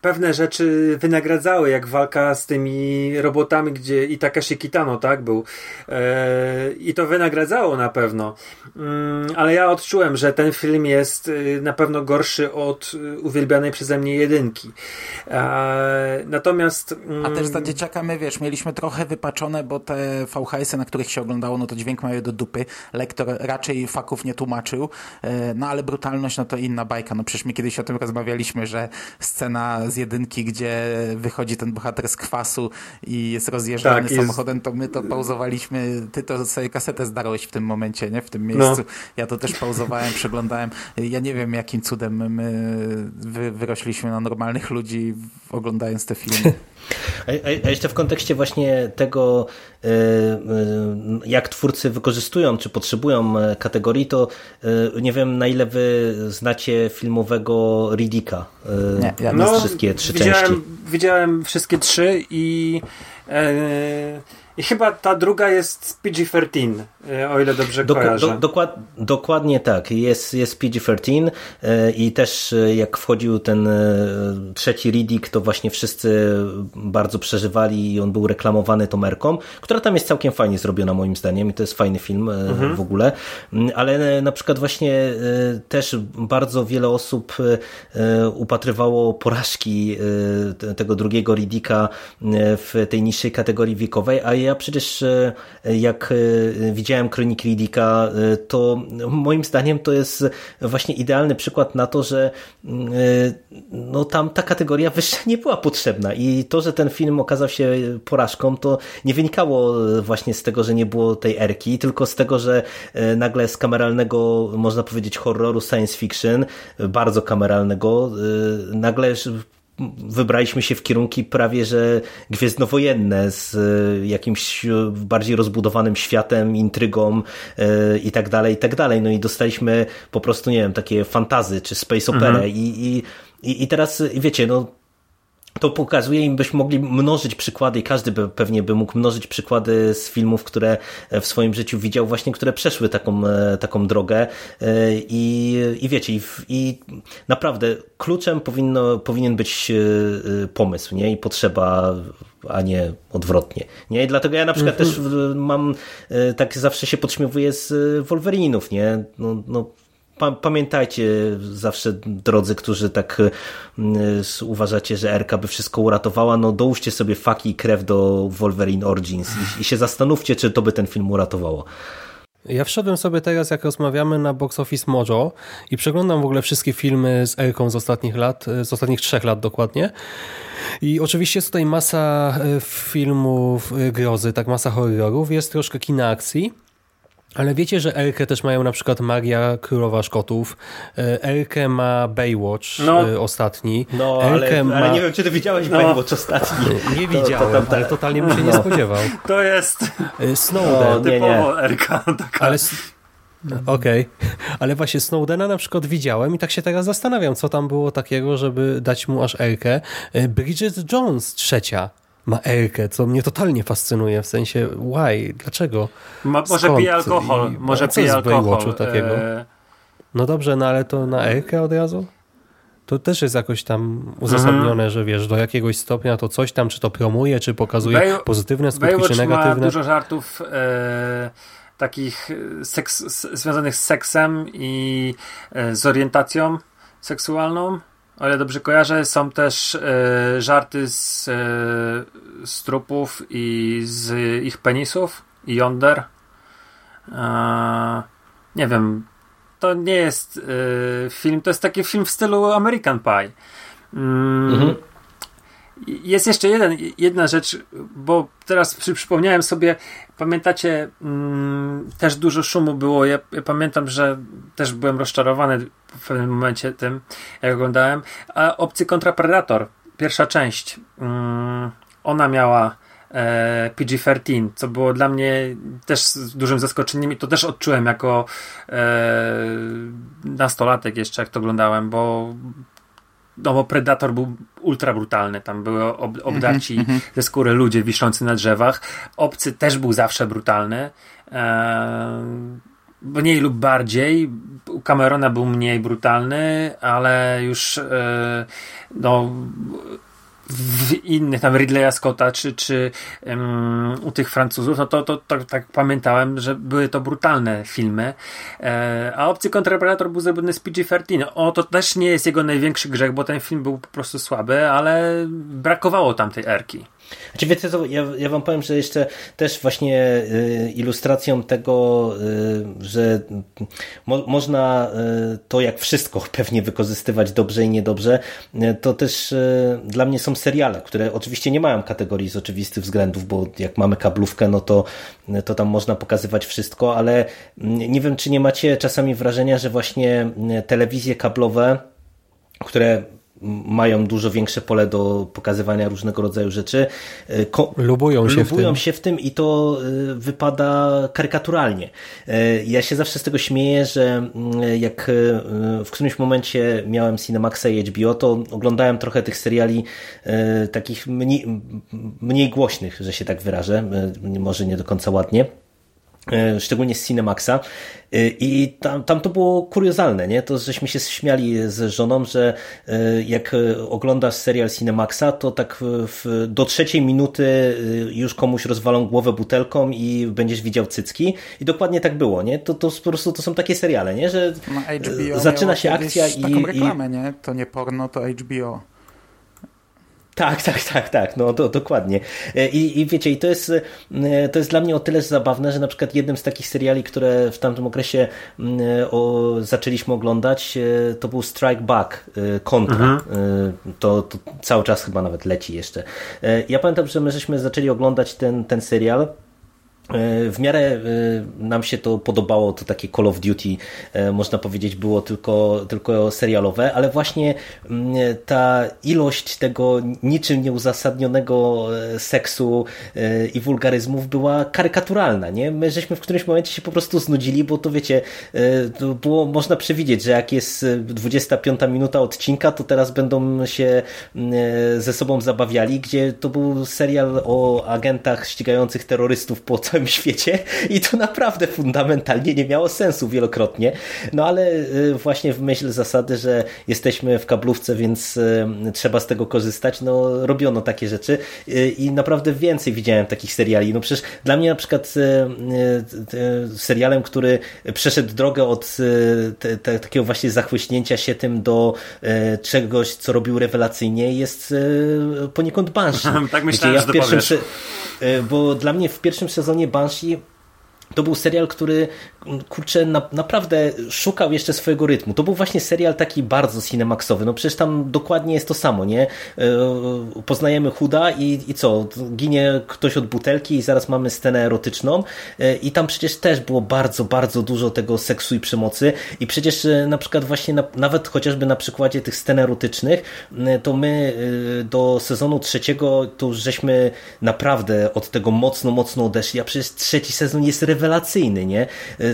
pewne rzeczy wynagradzały, jak walka z tymi robotami, gdzie i Takashi Kitano, tak, był. E, I to wynagradzało na pewno. Mm, ale ja odczułem, że ten film jest y, na pewno gorszy od y, uwielbianej przeze mnie jedynki. Natomiast. A też mm, za dzieciaka my, wiesz, mieliśmy trochę wypaczone, bo te VHS-y, na których się oglądało, no to dźwięk mają do dupy. Lektor raczej faków nie tłumaczył, e, no ale brutalność, no to inna bajka. No przecież my kiedyś o tym rozmawialiśmy, że scena z jedynki, gdzie wychodzi ten bohater z kwasu i jest rozjeżdżany Tak, jest- samochodem, to my to pauzowaliśmy. Ty to sobie kasetę zdarłeś w tym momencie, nie? W tym miejscu. Ja to też pauzowałem, przeglądałem. Ja nie wiem, jakim cudem my wy, wyrośliśmy na normalnych ludzi, oglądając te filmy. <laughs> A, jeszcze w kontekście właśnie tego, e, e, jak twórcy wykorzystują, czy potrzebują e, kategorii, to nie wiem na ile wy znacie filmowego Riddicka. Nie, ja no, wszystkie trzy widziałem, części. Widziałem wszystkie trzy i E, I chyba ta druga jest PG-13, e, o ile dobrze Dok kojarzę. do, dokład dokładnie tak. Jest, jest PG-13 e, i też e, jak wchodził ten trzeci Riddick, to właśnie wszyscy bardzo przeżywali i on był reklamowany tą merką, która tam jest całkiem fajnie zrobiona moim zdaniem i to jest fajny film mhm. w ogóle. Mm, ale na przykład właśnie też bardzo wiele osób upatrywało porażki tego drugiego Riddicka w tej niższej kategorii wiekowej, a ja przecież jak widziałem Kroniki Riddicka, to moim zdaniem to jest właśnie idealny przykład na to, że no tam ta kategoria wyższa nie była potrzebna i to, że ten film okazał się porażką, to nie wynikało właśnie z tego, że nie było tej erki, tylko z tego, że nagle z kameralnego, można powiedzieć, horroru science fiction, bardzo kameralnego, nagle wybraliśmy się w kierunki prawie, że gwiezdnowojenne z e, jakimś bardziej rozbudowanym światem, intrygą e, i tak dalej, i tak dalej. No i dostaliśmy po prostu, nie wiem, takie fantazy czy space opera mhm. i, i, i teraz, wiecie, no to pokazuje im, byśmy mogli mnożyć przykłady i każdy by, pewnie by mógł mnożyć przykłady z filmów, które w swoim życiu widział, właśnie które przeszły taką, e, taką drogę e, i, i wiecie, i, i naprawdę kluczem powinno, powinien być e, pomysł nie? i potrzeba a nie odwrotnie. Nie? I dlatego ja na przykład mm -hmm. też mam, tak zawsze się podśmiewuję z Wolverinów, nie? No, no pamiętajcie zawsze, drodzy, którzy tak y, uważacie, że RK by wszystko uratowała, no dołóżcie sobie faki i krew do Wolverine Origins i, i się zastanówcie, czy to by ten film uratowało. Ja wszedłem sobie teraz, jak rozmawiamy na Box Office Mojo i przeglądam w ogóle wszystkie filmy z Erką z ostatnich lat, z ostatnich trzech lat dokładnie. I oczywiście jest tutaj masa y, filmów y, grozy, tak masa horrorów, jest troszkę kina akcji, ale wiecie, że Elkę też mają na przykład Maria Królowa Szkotów. E, Elkę ma Baywatch no, e, ostatni. No, ale, ma... ale, nie wiem, czy ty widziałeś no. Baywatch ostatni. Nie widziałem, to, to, to, ale totalnie bym się nie no. spodziewał. To jest e, Snowden. No, typowo Elka. Taka. Ale... Okej, okay. ale właśnie Snowdena na przykład widziałem i tak się teraz zastanawiam, co tam było takiego, żeby dać mu aż Elkę. Bridget Jones trzecia ma Elkę, co mnie totalnie fascynuje, w sensie why, dlaczego? Ma, może pije alkohol, I, może pije alkohol. takiego? E... No dobrze, no ale to na Elkę od razu? To też jest jakoś tam uzasadnione, mhm. że wiesz, do jakiegoś stopnia to coś tam, czy to promuje, czy pokazuje Bay pozytywne skutki, Baywatch czy negatywne. ma dużo żartów e, takich seks, związanych z seksem i e, z orientacją seksualną o ile dobrze kojarzę, są też e, żarty z, e, z trupów i z ich penisów i yonder. E, nie wiem, to nie jest e, film, to jest taki film w stylu American Pie. Mm, mhm. Jest jeszcze jeden, jedna rzecz, bo teraz przy, przypomniałem sobie, pamiętacie, mm, też dużo szumu było. Ja, ja, pamiętam, że też byłem rozczarowany w pewnym momencie tym, jak oglądałem. A Obcy kontra Predator, pierwsza część, mm, ona miała e, PG-13, co było dla mnie też dużym zaskoczeniem i to też odczułem jako e, nastolatek jeszcze, jak to oglądałem, bo no bo Predator był ultra brutalny, tam były ob, obdarci mm -hmm. ze skóry ludzie wiszący na drzewach. Obcy też był zawsze brutalny. E, mniej lub bardziej. U Camerona był mniej brutalny, ale już e, no w innych, tam Ridleya Scotta, czy, czy um, u tych Francuzów, no to, to, to, tak pamiętałem, że były to brutalne filmy. E, a Obcy Kontrapredator był zrobiony z PG-13. O, to też nie jest jego największy grzech, bo ten film był po prostu słaby, ale brakowało tam tej erki. Znaczy, wiecie co, ja, ja wam powiem, że jeszcze też właśnie y, ilustracją tego, y, że mo, można y, to jak wszystko <laughs> pewnie wykorzystywać dobrze i niedobrze, to też dla mnie są seriale, które oczywiście nie mają kategorii z oczywistych względów, bo jak mamy kablówkę, no to, to tam można pokazywać wszystko, ale nie wiem, czy nie macie czasami wrażenia, że właśnie telewizje kablowe, które mają dużo większe pole do pokazywania różnego rodzaju rzeczy. Ko lubują się lubują w tym. się w tym i to wypada karykaturalnie. Ja się zawsze z tego śmieję, że mm, jak w którymś momencie miałem Cinemaxa i HBO, to oglądałem trochę tych seriali takich mniej, mniej głośnych, że się tak wyrażę, może nie do końca ładnie szczególnie z Cinemaxa i tam, tam to było kuriozalne, nie? To żeśmy się śmiali z żoną, że jak oglądasz serial Cinemaxa, to tak w, do trzeciej minuty już komuś rozwalą głowę butelką i będziesz widział cycki i dokładnie tak było, nie? To, to po prostu to są takie seriale, nie? Że no, zaczyna się akcja i... taką reklamę, nie? To nie porno, to HBO. Tak, tak, tak, tak, no to, dokładnie. I, I wiecie, i to jest, to jest dla mnie o tyle zabawne, że na przykład jednym z takich seriali, które w tamtym okresie o, zaczęliśmy oglądać, to był Strike Back, Kontra. Mhm. To, to cały czas chyba nawet leci jeszcze. Ja pamiętam, że my żeśmy zaczęli oglądać ten, ten serial E, w miarę e, nam się to podobało, to takie Call of Duty, e, można powiedzieć, było tylko, tylko serialowe, ale właśnie mm, ta ilość tego niczym nieuzasadnionego seksu i wulgaryzmów była karykaturalna. Nie? My żeśmy w którymś momencie się po prostu znudzili, bo to wiecie, to było można przewidzieć, że jak jest 25 minuta odcinka, to teraz będą się mm, ze sobą zabawiali, gdzie to był serial o agentach ścigających terrorystów po całym świecie i to naprawdę fundamentalnie nie miało sensu wielokrotnie. No ale y, właśnie w myśl zasady, że jesteśmy w kablówce, więc y, trzeba z tego korzystać, no robiono takie rzeczy y, i naprawdę więcej widziałem takich seriali. No przecież dla mnie na przykład serialem, który przeszedł drogę od te, te, takiego właśnie zachłyśnięcia się tym do czegoś, co robił rewelacyjnie jest poniekąd Banshee. <laughs> tak myślałem, ja że to pierwszym, Bo dla mnie w pierwszym sezonie にバンシー to był serial, który kurczę, na, naprawdę szukał jeszcze swojego rytmu. To był właśnie serial taki bardzo cinemaxowy. No przecież tam dokładnie jest to samo, nie? E, poznajemy chuda i, i co? Ginie ktoś od butelki i zaraz mamy scenę erotyczną e, i tam przecież też było bardzo, bardzo dużo tego seksu i przemocy i przecież e, na przykład właśnie na, nawet chociażby na przykładzie tych scen erotycznych to my do sezonu trzeciego to już żeśmy naprawdę od tego mocno, mocno odeszli, a przecież trzeci sezon jest rewelacyjny, nie?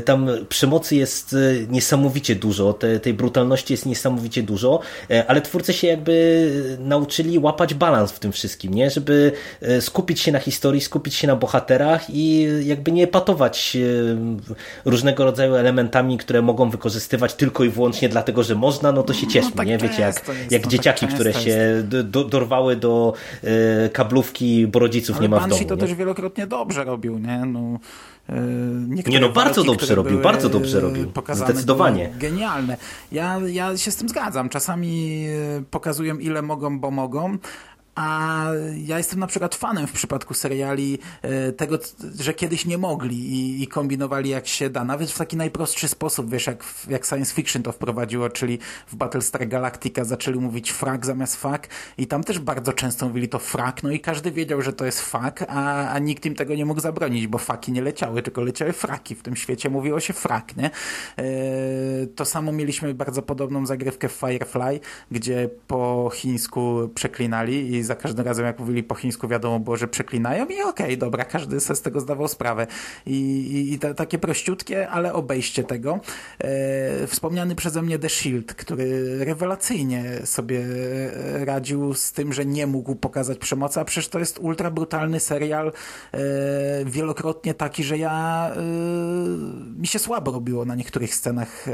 tam przemocy jest e, niesamowicie dużo, te, tej brutalności jest niesamowicie dużo, e, ale twórcy się jakby nauczyli łapać balans w tym wszystkim, nie? Żeby e, skupić się na historii, skupić się na bohaterach i jakby nie patować różnego rodzaju elementami, które mogą wykorzystywać tylko i wyłącznie dlatego, że można, no to się cieszmy, no, tak nie? Wiecie, jak, jest, jak no, dzieciaki, tak które się do, dorwały do kablówki, bo rodziców ale nie ma w domu. to nie? też wielokrotnie dobrze robił, nie? No, E, niektóre nie no, bardzo dobrze robił, bardzo dobrze robił. Zdecydowanie. Genialne. Ja, ja się z tym zgadzam. Czasami e, pokazują ile mogą, bo mogą, a ja jestem na przykład fanem w przypadku seriali e, tego, że kiedyś nie mogli i, i, kombinowali jak się da. Nawet w taki najprostszy sposób, wiesz, jak, jak science fiction to wprowadziło, czyli w Battlestar Galactica zaczęli mówić frak zamiast fak i tam też bardzo często mówili to frak, no i każdy wiedział, że to jest fak, a, a nikt im tego nie mógł zabronić, bo faki nie leciały, tylko leciały fraki. W tym świecie mówiło się frak, nie? E, to samo mieliśmy bardzo podobną zagrywkę w Firefly, gdzie po chińsku przeklinali i za każdym razem jak mówili po chińsku wiadomo było, że przeklinają i okej, okay, dobra, każdy sobie z tego zdawał sprawę. I, i, i ta, takie prościutkie, ale obejście tego. E, wspomniany przeze mnie The Shield, który rewelacyjnie sobie radził z tym, że nie mógł pokazać przemocy, a przecież to jest ultra brutalny serial, e, wielokrotnie taki, że ja e, mi się słabo robiło na niektórych scenach, e,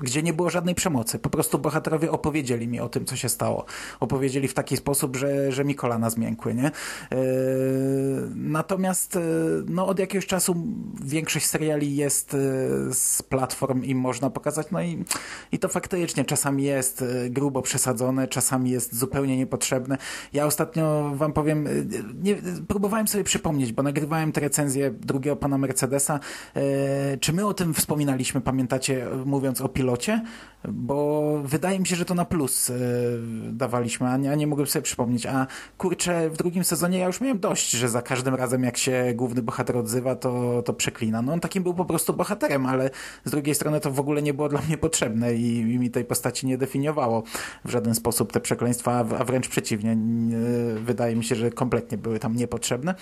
gdzie nie było żadnej przemocy. Po prostu bohaterowie opowiedzieli mi o tym, co się stało. Opowiedzieli w taki sposób, że że, mi kolana zmiękły, nie? E, natomiast e, no, od jakiegoś czasu większość seriali jest e, z platform i można pokazać, no i, i to faktycznie czasami jest grubo przesadzone, czasami jest zupełnie niepotrzebne. Ja ostatnio wam powiem, nie, próbowałem sobie przypomnieć, bo nagrywałem tę recenzję drugiego pana Mercedesa. Czy my o tym wspominaliśmy, pamiętacie, mówiąc o pilocie? Bo wydaje mi się, że to na plus dawaliśmy, a nie, a nie mogłem sobie przypomnieć a kurczę, w drugim sezonie ja już miałem dość, że za każdym razem jak się główny bohater odzywa, to, to przeklina. No on takim był po prostu bohaterem, ale z drugiej strony to w ogóle nie było dla mnie potrzebne i, i mi tej postaci nie definiowało w żaden sposób te przekleństwa, a, wręcz przeciwnie. Wydaje mi się, że kompletnie były tam niepotrzebne.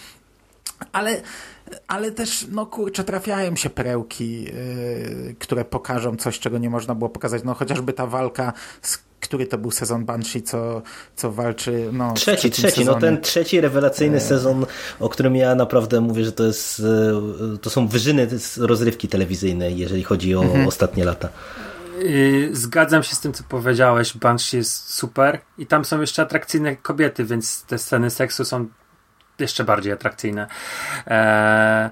Ale, ale też, no kurczę, trafiają się perełki, yy, które pokażą coś, czego nie można było pokazać. No chociażby ta walka, z, który to był sezon Banshee, co, co walczy. No, trzeci, trzeci, sezonie. no ten trzeci rewelacyjny e... sezon, o którym ja naprawdę mówię, że to jest, e, to są wyżyny rozrywki telewizyjnej, jeżeli chodzi o mhm. ostatnie lata. Zgadzam się z tym, co powiedziałeś. Banshee jest super i tam są jeszcze atrakcyjne kobiety, więc te sceny seksu są jeszcze bardziej atrakcyjne. Eee,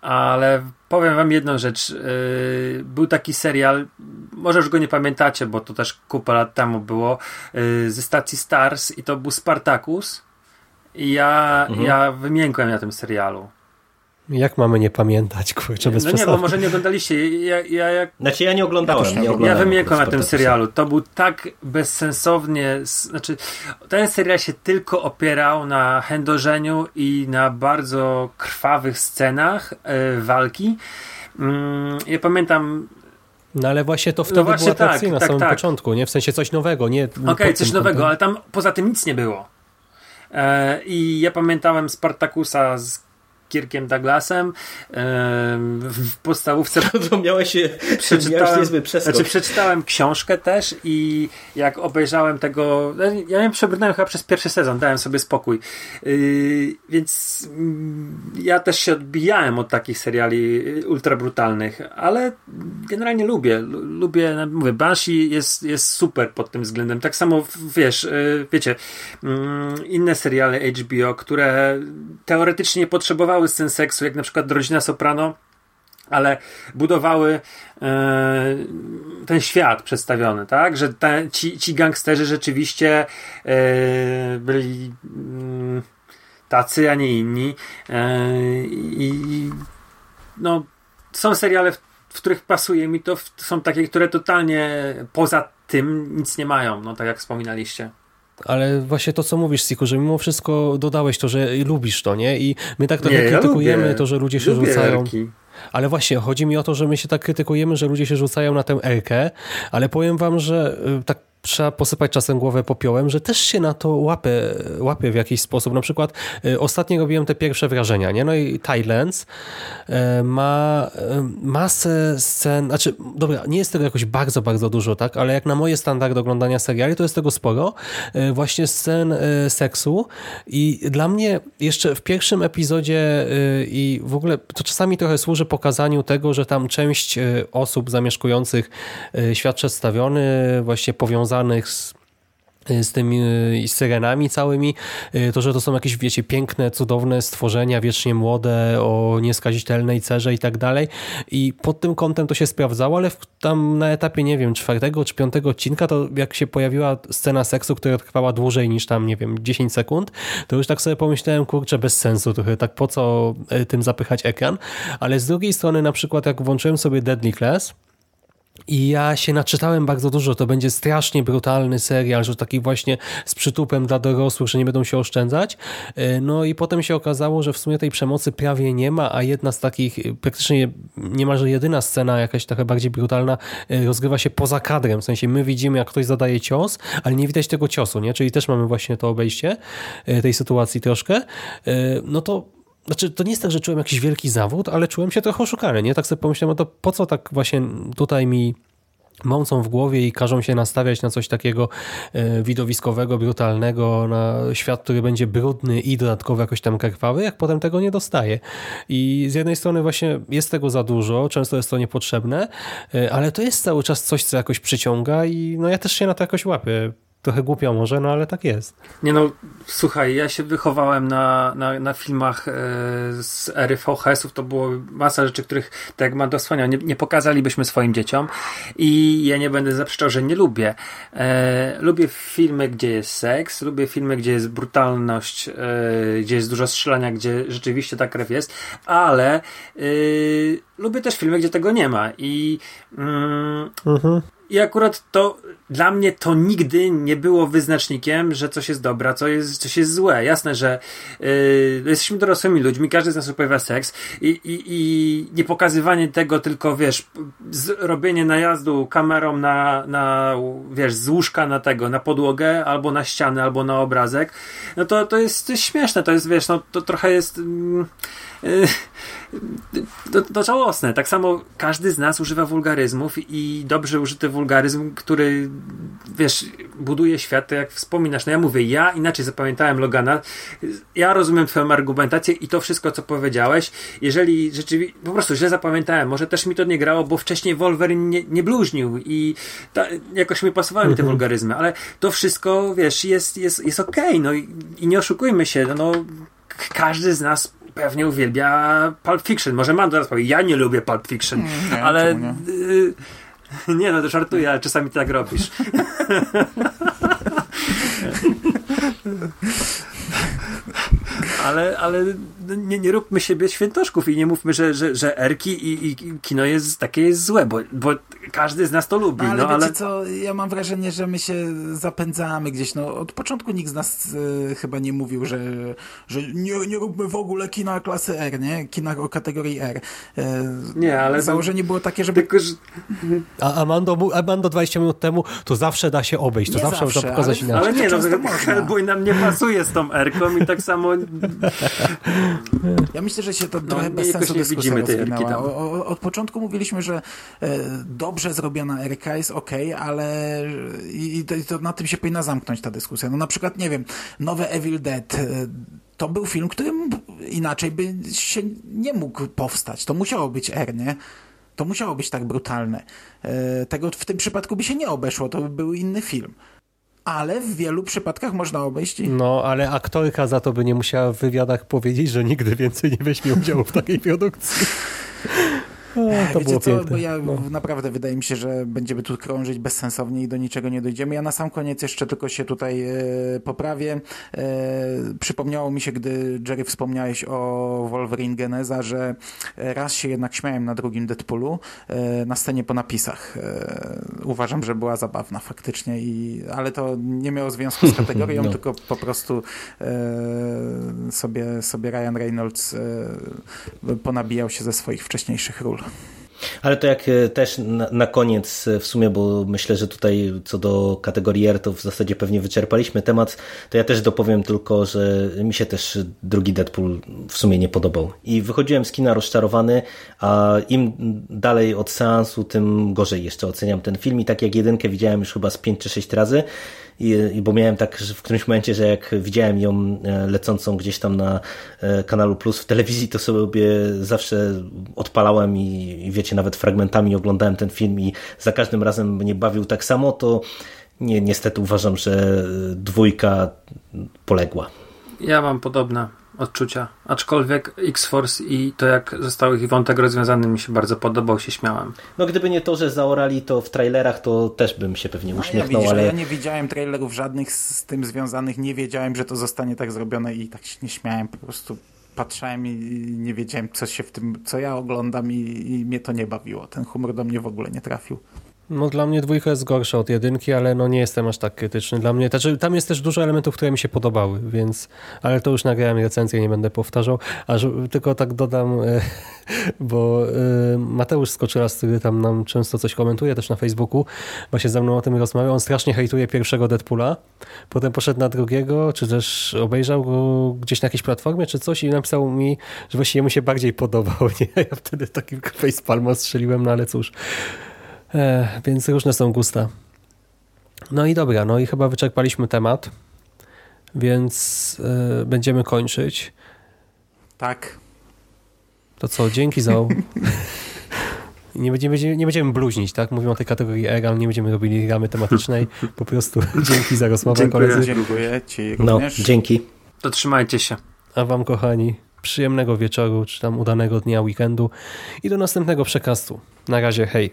ale powiem wam jedną rzecz. Eee, był taki serial, może już go nie pamiętacie, bo to też kupę lat temu było, eee, ze stacji Stars i to był Spartacus. I ja, mhm. ja wymiękłem na tym serialu. Jak mamy nie pamiętać, kurczę, bez No nie, bo może nie oglądaliście. Ja, ja, ja, znaczy ja nie oglądałem. Ja, nie oglądałem ja na tym serialu. To był tak bezsensownie, znaczy ten serial się tylko opierał na chędożeniu i na bardzo krwawych scenach e, walki. Mm, ja pamiętam no ale właśnie to wtedy no właśnie była tak, na tak, samym tak. początku, nie? W sensie coś nowego, nie? Okej, okay, coś nowego, ale tam poza tym nic nie było. E, I ja pamiętałem Spartakusa z Kirkiem Douglasem w podstawówce. <laughs> To miałeś, przeczytałem. Znaczy przeczytałem książkę też i jak obejrzałem tego, ja ją przebrnąłem chyba przez pierwszy sezon, dałem sobie spokój. Yy, więc mm, ja też się odbijałem od takich seriali ultra brutalnych, ale generalnie lubię. Lubię, mówię, Banshee jest, jest super pod tym względem. Tak samo, wiesz, yy, wiecie, mm, inne seriale HBO, które teoretycznie potrzebowały budowały scen seksu, jak na przykład Rodzina Soprano, ale budowały e, ten świat przedstawiony, tak? Że te, ci, ci gangsterzy rzeczywiście e, byli mm, tacy, a nie inni. E, I no, są seriale, w, w których pasuje mi to, w, są takie, które totalnie poza tym nic nie mają, no tak jak wspominaliście. Ale właśnie to, co mówisz, Siku, że mimo wszystko dodałeś to, że lubisz to, nie? I my tak trochę nie, krytykujemy ja to, że ludzie się lubię rzucają. Erki. Ale właśnie, chodzi mi o to, że my się tak krytykujemy, że ludzie się rzucają na tę Erkę, ale powiem wam, że y, tak trzeba posypać czasem głowę popiołem, że też się na to łapie, łapie w jakiś sposób. Na przykład y, ostatnio robiłem te pierwsze wrażenia, nie? No i Thailands y, ma y, masę scen, znaczy, dobra, nie jest tego jakoś bardzo, bardzo dużo, tak? Ale jak na moje standardy oglądania seriali, to jest tego sporo. Właśnie scen seksu i dla mnie jeszcze w pierwszym epizodzie i w ogóle to czasami trochę służy pokazaniu tego, że tam część osób zamieszkujących świat przedstawiony właśnie powiązany związanych z z tymi z syrenami całymi, to, że to są jakieś, wiecie, piękne, cudowne stworzenia, wiecznie młode, o nieskazitelnej cerze i tak dalej. I pod tym kątem to się sprawdzało, ale tam na etapie, nie wiem, czwartego czy piątego odcinka, to jak się pojawiła scena seksu, która trwała dłużej niż tam, nie wiem, 10 sekund, to już tak sobie pomyślałem, kurczę, bez sensu trochę, tak po co tym zapychać ekran. Ale z drugiej strony, na przykład jak włączyłem sobie Deadly Class, i ja się naczytałem bardzo dużo. To będzie strasznie brutalny serial, że taki właśnie z przytupem dla dorosłych, że nie będą się oszczędzać. E, no i potem się okazało, że w sumie tej przemocy prawie nie ma, a jedna z takich, e, praktycznie niemalże jedyna scena, jakaś trochę bardziej brutalna, e, rozgrywa się poza kadrem. W sensie my widzimy, jak ktoś zadaje cios, ale nie widać tego ciosu, nie? Czyli też mamy właśnie to obejście tej sytuacji troszkę. No to znaczy, to nie jest tak, że czułem jakiś wielki zawód, ale czułem się trochę oszukany, nie? Tak sobie pomyślałem, no to po co tak właśnie tutaj mi mącą w głowie i każą się nastawiać na coś takiego e, widowiskowego, brutalnego, na świat, który będzie brudny i dodatkowo jakoś tam krwawy, jak potem tego nie dostaje. I z jednej strony właśnie jest tego za dużo, często jest to niepotrzebne, e, ale to jest cały czas coś, co jakoś przyciąga i no ja też się na to jakoś łapię. Trochę głupio może, no ale tak jest. Nie no, słuchaj, ja się wychowałem na, na, na filmach e, z ery VHS-ów, to było masa rzeczy, których, tak jak ma dosłania, nie, nie pokazalibyśmy swoim dzieciom. I ja nie będę zaprzeczał, że nie lubię. E, lubię filmy, gdzie jest seks, lubię filmy, gdzie jest brutalność, e, gdzie jest dużo strzelania, gdzie rzeczywiście ta krew jest, ale e, lubię też filmy, gdzie tego nie ma. I mm, mhm. I akurat to dla mnie to nigdy nie było wyznacznikiem, że coś jest dobra, co jest, coś jest złe. Jasne, że yy, jesteśmy dorosłymi ludźmi, każdy z nas uprawia seks i, i, i nie pokazywanie tego, tylko wiesz, robienie najazdu kamerą na, na, wiesz, z łóżka na tego, na podłogę, albo na ścianę, albo na obrazek, no to, to, jest, to jest śmieszne, to jest, wiesz, no to trochę jest. Yy, to, to żałosne. Tak samo każdy z nas używa wulgaryzmów i dobrze użyty wulgaryzm, który wiesz, buduje świat, jak wspominasz, no ja mówię, ja inaczej zapamiętałem Logana, ja rozumiem twoją argumentację i to wszystko, co powiedziałeś, jeżeli rzeczywiście, po prostu źle zapamiętałem, może też mi to nie grało, bo wcześniej Wolverine nie, nie bluźnił i ta, jakoś mi pasowały mi te wulgaryzmy, ale to wszystko, wiesz, jest, jest, jest okej, okay, no i, i nie oszukujmy się, no, no każdy z nas pewnie uwielbia Pulp Fiction. Może mam teraz powiedzieć, ja nie lubię Pulp Fiction, nie, ale nie? <laughs> nie no, to żartuję, ale czasami tak robisz. <laughs> ale, ale nie, nie róbmy siebie świętoszków i nie mówmy, że, że, że erki i, i kino jest takie jest złe, bo, bo każdy z nas to lubi. No, ale no, wiecie ale co, ja mam wrażenie, że my się zapędzamy gdzieś, no od początku nikt z nas e, chyba nie mówił, że, że nie, nie róbmy w ogóle kina klasy R, nie? Kina o kategorii R. E, Nie, ale Założenie było takie, żeby tylko, że A Amando, Amando 20 minut temu, to zawsze da się obejść, to Nie zawsze, można zawsze, pokazać ale- inaczej. Ale nie, no, można. Hellboy nam nie pasuje z tą erką i tak samo <laughs> Ja myślę, że się to No, trochę bez sensu dyskusja rozwinęła. od początku mówiliśmy, że e, dobrze zrobiona erka jest ok, ale i, to, i to na tym się powinna zamknąć ta dyskusja. No na przykład, nie wiem, nowe Evil Dead e, to był film, który inaczej by się nie mógł powstać. To musiało być R, nie? To musiało być tak brutalne. E, tego w tym przypadku by się nie obeszło, to by był inny film. Ale w wielu przypadkach można obejść i No, ale aktorka za to by nie musiała w wywiadach powiedzieć, że nigdy więcej nie weźmie udziału w takiej produkcji. <laughs> O, to Wiecie co, bo ja No. naprawdę wydaje mi się, że będziemy tu krążyć bezsensownie i do niczego nie dojdziemy. Ja na sam koniec jeszcze tylko się tutaj e, poprawię. E, przypomniało mi się, gdy Jerry wspomniałeś o Wolverine Geneza, że raz się jednak śmiałem na drugim Deadpoolu e, na scenie po napisach. E, uważam, że była zabawna faktycznie, i, ale to nie miało związku z kategorią, <laughs> No. tylko po prostu e, sobie, sobie Ryan Reynolds e, ponabijał się ze swoich wcześniejszych ról. Ale to jak e, też na, na koniec e, w sumie, bo myślę, że tutaj co do kategorii R to w zasadzie pewnie wyczerpaliśmy temat, to ja też dopowiem tylko, że mi się też drugi Deadpool w sumie nie podobał. I wychodziłem z kina rozczarowany, a im dalej od seansu, tym gorzej jeszcze oceniam ten film. I tak jak jedynkę widziałem już chyba z 5 czy 6 razy, i, bo miałem tak że w którymś momencie, że jak widziałem ją e, lecącą gdzieś tam na e, kanalu Plus w telewizji, to sobie zawsze odpalałem i, i wiecie, nawet fragmentami oglądałem ten film i za każdym razem mnie bawił tak samo, to nie, niestety uważam, że dwójka poległa. Ja mam podobne odczucia. Aczkolwiek X-Force i to, jak został ich wątek rozwiązany, mi się bardzo podobał, się śmiałem. No gdyby nie to, że zaorali to w trailerach, to też bym się pewnie No, uśmiechnął, ja, widzisz, ale ja nie widziałem trailerów żadnych z tym związanych, nie wiedziałem, że to zostanie tak zrobione i tak się nie śmiałem, po prostu patrzałem i nie wiedziałem, co się w tym, co ja oglądam i, i mnie to nie bawiło. Ten humor do mnie w ogóle nie trafił. No dla mnie dwójka jest gorsza od jedynki, ale no nie jestem aż tak krytyczny. Dla mnie, znaczy, tam jest też dużo elementów, które mi się podobały, więc, ale to już nagrałem recenzję, nie będę powtarzał, aż tylko tak dodam, e, <laughs> bo e, Mateusz Skoczylas, który tam nam często coś komentuje też na Facebooku, właśnie ze mną o tym rozmawiał, on strasznie hejtuje pierwszego Deadpoola, potem poszedł na drugiego, czy też obejrzał go gdzieś na jakiejś platformie, czy coś i napisał mi, że właściwie mu się bardziej <laughs> podobał, nie? Ja wtedy takim facepalma strzeliłem, no ale cóż. E, więc różne są gusta. No i dobra, no i chyba wyczerpaliśmy temat, więc e, będziemy kończyć. Tak. To co, dzięki za... <laughs> Nie będziemy, nie będziemy bluźnić, tak? Mówimy o tej kategorii R, ale nie będziemy robili ramy tematycznej. Po prostu <laughs> dzięki za rozmowę, Dziękuję. koledzy. Dziękuję Ci no, dzięki. To trzymajcie się. A wam, kochani, przyjemnego wieczoru, czy tam udanego dnia, weekendu i do następnego przekastu. Na razie, hej.